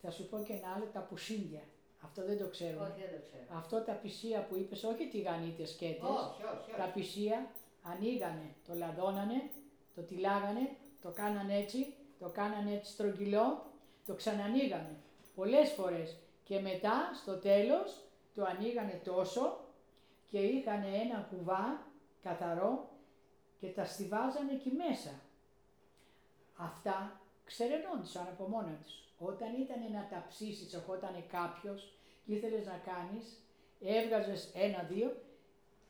Θα σου πω και ένα άλλο, τα πουσίνια. Αυτό δεν το ξέρουμε. Όχι, δεν το ξέρω. Αυτό τα πισία που είπες, όχι τηγανίτες σκέτες, Όχι, όχι, τα όχι. πισία ανοίγανε, το λαδώνανε, το τυλάγανε, το κάνανε έτσι, το κάνανε έτσι στρογγυλό, το ξανανοίγανε πολλές φορές και μετά στο τέλος το ανοίγανε τόσο και είχαν ένα κουβά καθαρό και τα στιβάζανε εκεί μέσα. Αυτά ξερενόντουσαν από μόνα τους. Όταν ήταν να τα ψήσεις, ερχόταν κάποιος και ήθελες να κάνεις, έβγαζες ένα-δύο,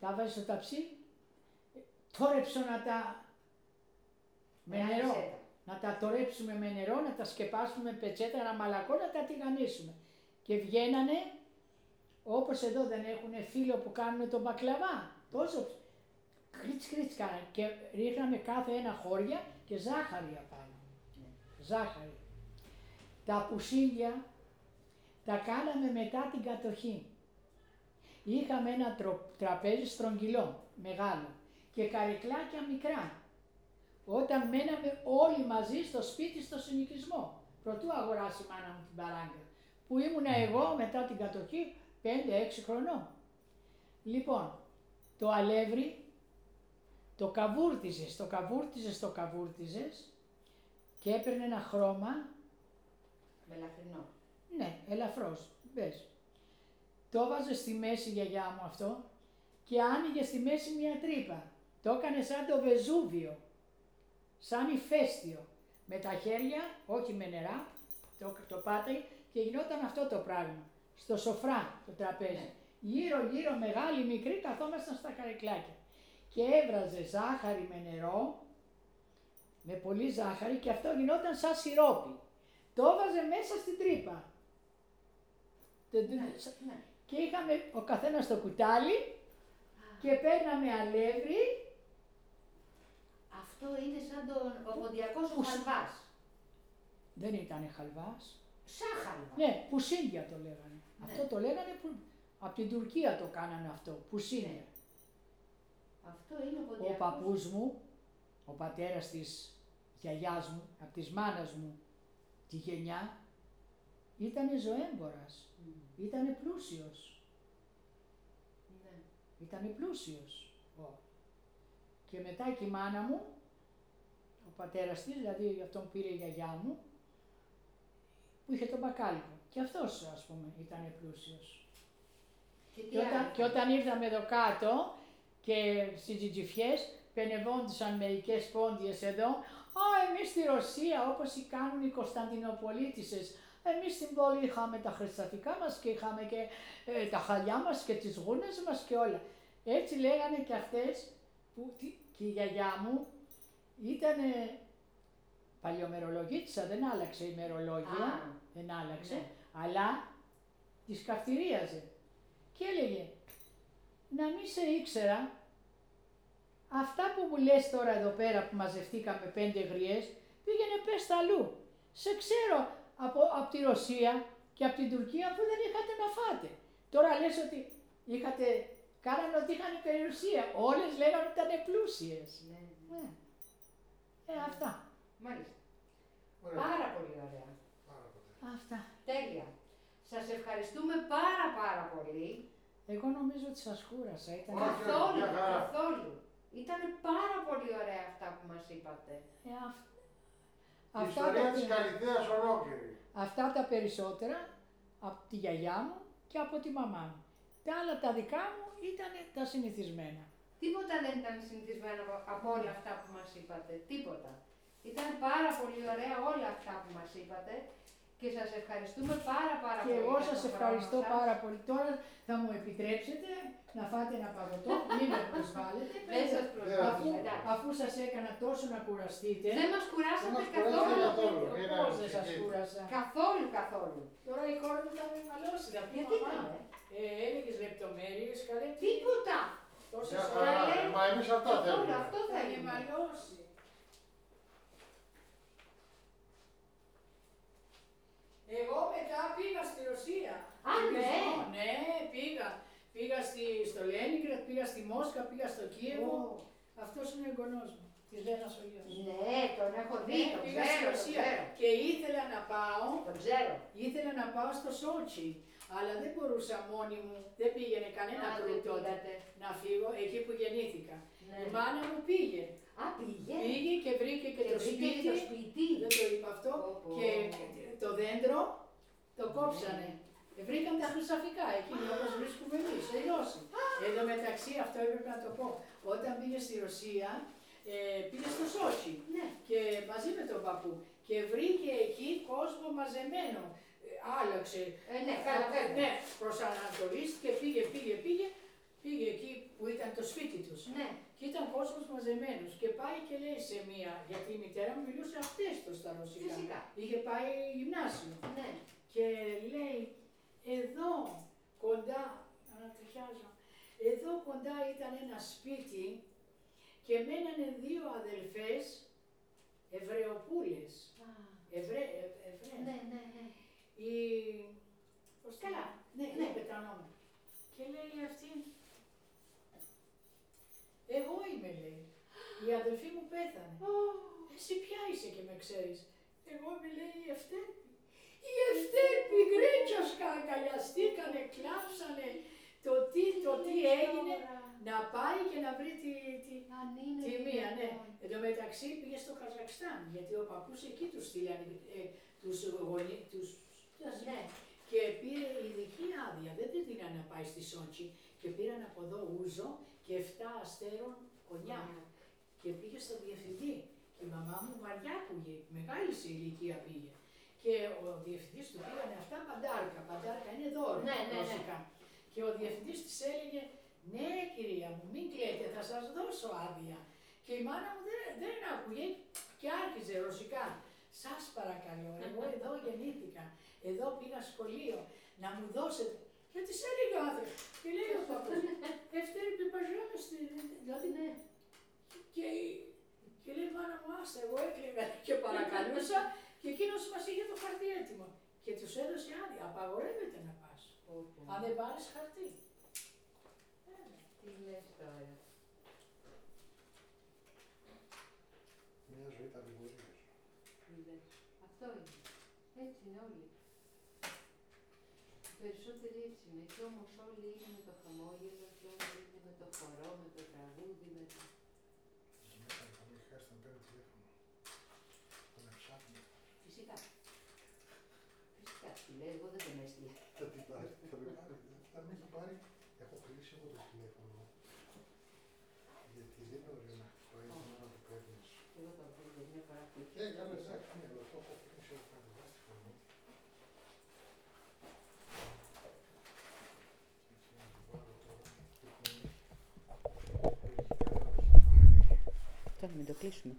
τα βάζεις στο ταψί, τόρεψω να τα με Μια νερό. ρεζέτα. Να τα τορέψουμε με νερό, να τα σκεπάσουμε με πετσέτα, ένα μαλακό, να τα τηγανίσουμε. Και βγαίνανε, όπως εδώ δεν έχουν φίλο που κάνουν τον μπακλαβά. Τόσο κρίτς κρίτς κάνανε και ρίχναμε κάθε ένα χώρια και ζάχαρη απάνω. Ζάχαρη. Τα πουσίλια τα κάναμε μετά την κατοχή. Είχαμε ένα τρο- τραπέζι στρογγυλό, μεγάλο και καρεκλάκια μικρά. Όταν μέναμε όλοι μαζί στο σπίτι στο συνοικισμό, προτού αγοράσει η μάνα μου την παράγκα, που ήμουνα εγώ μετά την κατοχή 5-6 χρονών. Λοιπόν, το αλεύρι το καβούρτιζες, το καβούρτιζες, το καβούρτιζες και έπαιρνε ένα χρώμα Μελαχρινό. ναι, ελαφρώς, μπες. Το βάζε στη μέση η γιαγιά μου αυτό και άνοιγε στη μέση μια τρύπα. Το έκανε σαν το Βεζούβιο, σαν ηφαίστειο. Με τα χέρια, όχι με νερά, το, το πάταγε και γινόταν αυτό το πράγμα. Στο σοφρά το τραπέζι. Γύρω γύρω μεγάλη μικρή καθόμασταν στα καρεκλάκια. Και έβραζε ζάχαρη με νερό, με πολύ ζάχαρη και αυτό γινόταν σαν σιρόπι. Το έβαζε μέσα στην τρύπα. Το- το- Ναι, σα- ναι. Και είχαμε ο καθένας το κουτάλι και παίρναμε αλεύρι, Αυτό είναι σαν τον ο ποντιακός ο Πούς- χαλβάς. δεν ήταν χαλβάς, Σαν χαλβά. ναι, πουσίνια το λέγανε. Ναι. Αυτό το λέγανε που, από την Τουρκία το κάνανε αυτό, πουσίνια. Αυτό είναι ο Ο ποντιακός. παππούς μου, ο πατέρας της γιαγιάς μου, από της μάνας μου, τη γενιά, ήταν ζωέμπορας, Μμ, ήταν πλούσιος, Ναι. ήταν πλούσιος. Ω. Και μετά και η μάνα μου, ο πατέρας της, δηλαδή αυτόν πήρε η γιαγιά μου, που είχε τον μπακάλικο. Και αυτός ας πούμε ήταν πλούσιος. Και τι Και όταν, άλλο; και όταν ήρθαμε εδώ κάτω και στις τζιτζιφιές, πενευόντουσαν μερικές πόντιες εδώ. Α, εμείς στη Ρωσία, όπως οι κάνουν οι Κωνσταντινοπολίτησες, εμείς στην πόλη είχαμε τα χρησταφικά μας και είχαμε και ε, τα χαλιά μας και τις γούνες μας και όλα. Έτσι λέγανε και αυτές που τι- και η γιαγιά μου ήταν παλιομερολογίτησα, δεν άλλαξε η μερολόγια, Α, δεν άλλαξε, ναι. αλλά τις καυτηρίαζε. και έλεγε να μην σε ήξερα, αυτά που μου λες τώρα εδώ πέρα που μαζευτήκαμε πέντε γριές, πήγαινε πες τα αλλού. Σε ξέρω από, από τη Ρωσία και από την Τουρκία που δεν είχατε να φάτε. Τώρα λες ότι είχατε, κάνανε ότι είχαν περιουσία. Όλες λέγανε ότι ήταν πλούσιες. Ναι. Ναι. Ε, αυτά. Μάλιστα. Ωραία. Πάρα πολύ ωραία. Πάρα πολύ. Αυτά. Τέλεια. Σας ευχαριστούμε πάρα πάρα πολύ. Εγώ νομίζω ότι σας κούρασα. Ήταν... Όχι. Καθόλου, μια χαρά. καθόλου. Ήταν πάρα πολύ ωραία αυτά που μας είπατε. Ε, αυ- Η Αυτά ιστορία τα, της καλλιτέας ολόκληρη. αυτά τα περισσότερα από τη γιαγιά μου και από τη μαμά μου. Τα άλλα τα δικά μου ήταν τα συνηθισμένα. Τίποτα δεν ήταν συνηθισμένο από- από όλα αυτά που μας είπατε. Τίποτα. Ήταν πάρα πολύ ωραία όλα αυτά που μας είπατε και σας ευχαριστούμε πάρα πάρα Και πολύ. εγώ για σας τον ευχαριστώ χρόνο σας. πάρα πολύ. Τώρα θα μου επιτρέψετε να φάτε ένα παγωτό, μην με προσβάλλετε. Δεν σας αφού, προσβάλλουμε, εντάξει. αφού σας έκανα τόσο να κουραστείτε, Δεν μας κουράσατε Δεν μας καθόλου. κουράσατε καθόλου. Μην πώς δεν σας ανησυχείτε. κούρασα. Καθόλου, καθόλου. Τώρα η κόρη μου θα με μαλώσει, θα πει Γιατί μαμά. καλέ. Ε, έλεγες λεπτομέρειες, καλέ. τι- Τίποτα. Τόσες Μια ώρες χαρά. λέει. Μα εμείς αυτά Καθόλου, θέλουμε. αυτό θα με θέλουμε. μαλώσει. Εγώ μετά πήγα στη Ρωσία. Α, ναι. Τουρισμό, ναι, πήγα. Πήγα στη, στο Λένιγκρετ, πήγα στη Μόσχα, πήγα στο Κίεβο. Ω. Αυτός είναι ο εγγονός μου, της Λένας ο γιος. Ναι, τον έχω δει, Ναι, τον πήγα στη ξέρω, τον Ρωσία ξέρω. και ήθελα να πάω, Τον ξέρω. ήθελα να πάω στο Σότσι, αλλά δεν μπορούσα μόνη μου, δεν πήγαινε κανένα Α, γκρουπ δεν τότε πήγατε. να φύγω εκεί που γεννήθηκα. Ναι. Η μάνα μου πήγε. Α, πήγε. Πήγε και βρήκε και, Και το βρήκε σπίτι, και το σπίτι. δεν το είπα αυτό, Πω, πω. και το δέντρο το κόψανε. Ναι. Ε, Βρήκαν τα χρυσαφικά εκεί όπως βρίσκουμε εμείς, τελειώσει. Εδώ μεταξύ, αυτό έπρεπε να το πω, όταν πήγε στη Ρωσία, ε, πήγε στο Σότσι Ναι. και μαζί με τον παππού και βρήκε εκεί κόσμο μαζεμένο. Ε, άλλαξε. Ε, ναι, καλά, βέβαια. Ναι, προσανατολίστηκε, πήγε, πήγε, πήγε, πήγε εκεί που ήταν το σπίτι τους. Ναι. Και ήταν κόσμος μαζεμένος και πάει και λέει σε μία, γιατί η μητέρα μου μιλούσε αυτές το στα ρωσικά. Φυσικά. Είχε πάει γυμνάσιο. Ναι. Και λέει, εδώ κοντά, ανατριχιάζω, εδώ κοντά ήταν ένα σπίτι και μένανε δύο αδελφές Εβραιοπούλες. Α, Ευρέ, ε, Εβραίες. Ναι, ναι, ναι. Η... Πώς τη Καλά. λένε; Ναι, Ναι. ναι, πετρανόμουν. Και λέει αυτή, εγώ είμαι λέει, η αδελφή μου πέθανε. Ω, Εσύ ποια είσαι και με ξέρεις; Εγώ είμαι λέει η Ευτέρπη. Η Ευτέρπη γκρέτσιασκα, αγκαλιαστήκανε, κλάψανε. Το τι, το τι έγινε, τώρα; να πάει και να βρει τη, τη, Αν είναι τη μία, ναι. δυνατόν. Εν τω μεταξύ πήγε στο Καζακστάν, γιατί ο παππούς εκεί τους στείλανε, ε, τους γονεί, τους... Ναι. Και πήρε ειδική άδεια, δεν την δίνανε να πάει στη Σότσι και πήραν από εδώ ούζο και 7 αστέρων κονιάκ και πήγε στο διευθυντή. Και η μαμά μου βαριά πήγε, μεγάλη σε ηλικία πήγε. Και ο διευθυντής του πήγανε αυτά παντάρκα. Παντάρκα είναι δώρο. Ναι, ναι, ναι. ρωσικά. Και ο διευθυντής της έλεγε, ναι κυρία μου, μην κλαίτε, θα σας δώσω άδεια. Και η μάνα μου δεν, δεν άκουγε και άρχιζε ρωσικά. Σας παρακαλώ, εγώ εδώ γεννήθηκα, εδώ πήγα σχολείο, να μου δώσετε. Και της έλεγε ο άνθρωπος. Και λέει ο παππούς, Ευτέρπη, παζιόμαστε. Δηλαδή, Ναι. και, και λέει μάνα μου, άστα, εγώ έκλαιγα και παρακαλούσα και εκείνος μας είχε το χαρτί έτοιμο. Και τους έδωσε άδεια, απαγορεύεται να πας, Πω, πω. αν δεν πάρεις χαρτί. Τι λες τώρα. Μια ζωή τα βιβλία. Είδες. Αυτό είναι. Έτσι είναι όλοι. Οι περισσότεροι έτσι είναι. Και όμως όλοι είναι με το χαμόγελο και όλοι είναι με το χορό, με το τραγούδι, με το... Μέσα θα μου έχει χάσει να παίρνει τηλέφωνο. Τον εξάπνο. Φυσικά. Φυσικά. Τι λέει, εγώ δεν τον έστειλα. Θα την πάρει, θα με πάρει. Θα με έχει πάρει. Έχω κλείσει εγώ το τηλέφωνο. Γιατί δεν είναι ωραίο να χτυπάει την ώρα που παίρνεις. Και εγώ το ακούω για μια φορά που είχε. Ε, καλά, εντάξει, ναι, αλλά το έχω κλείσει εγώ πάντα. Βάζει τη φωνή. Έτσι, να την πάρω τώρα. Τι φωνή.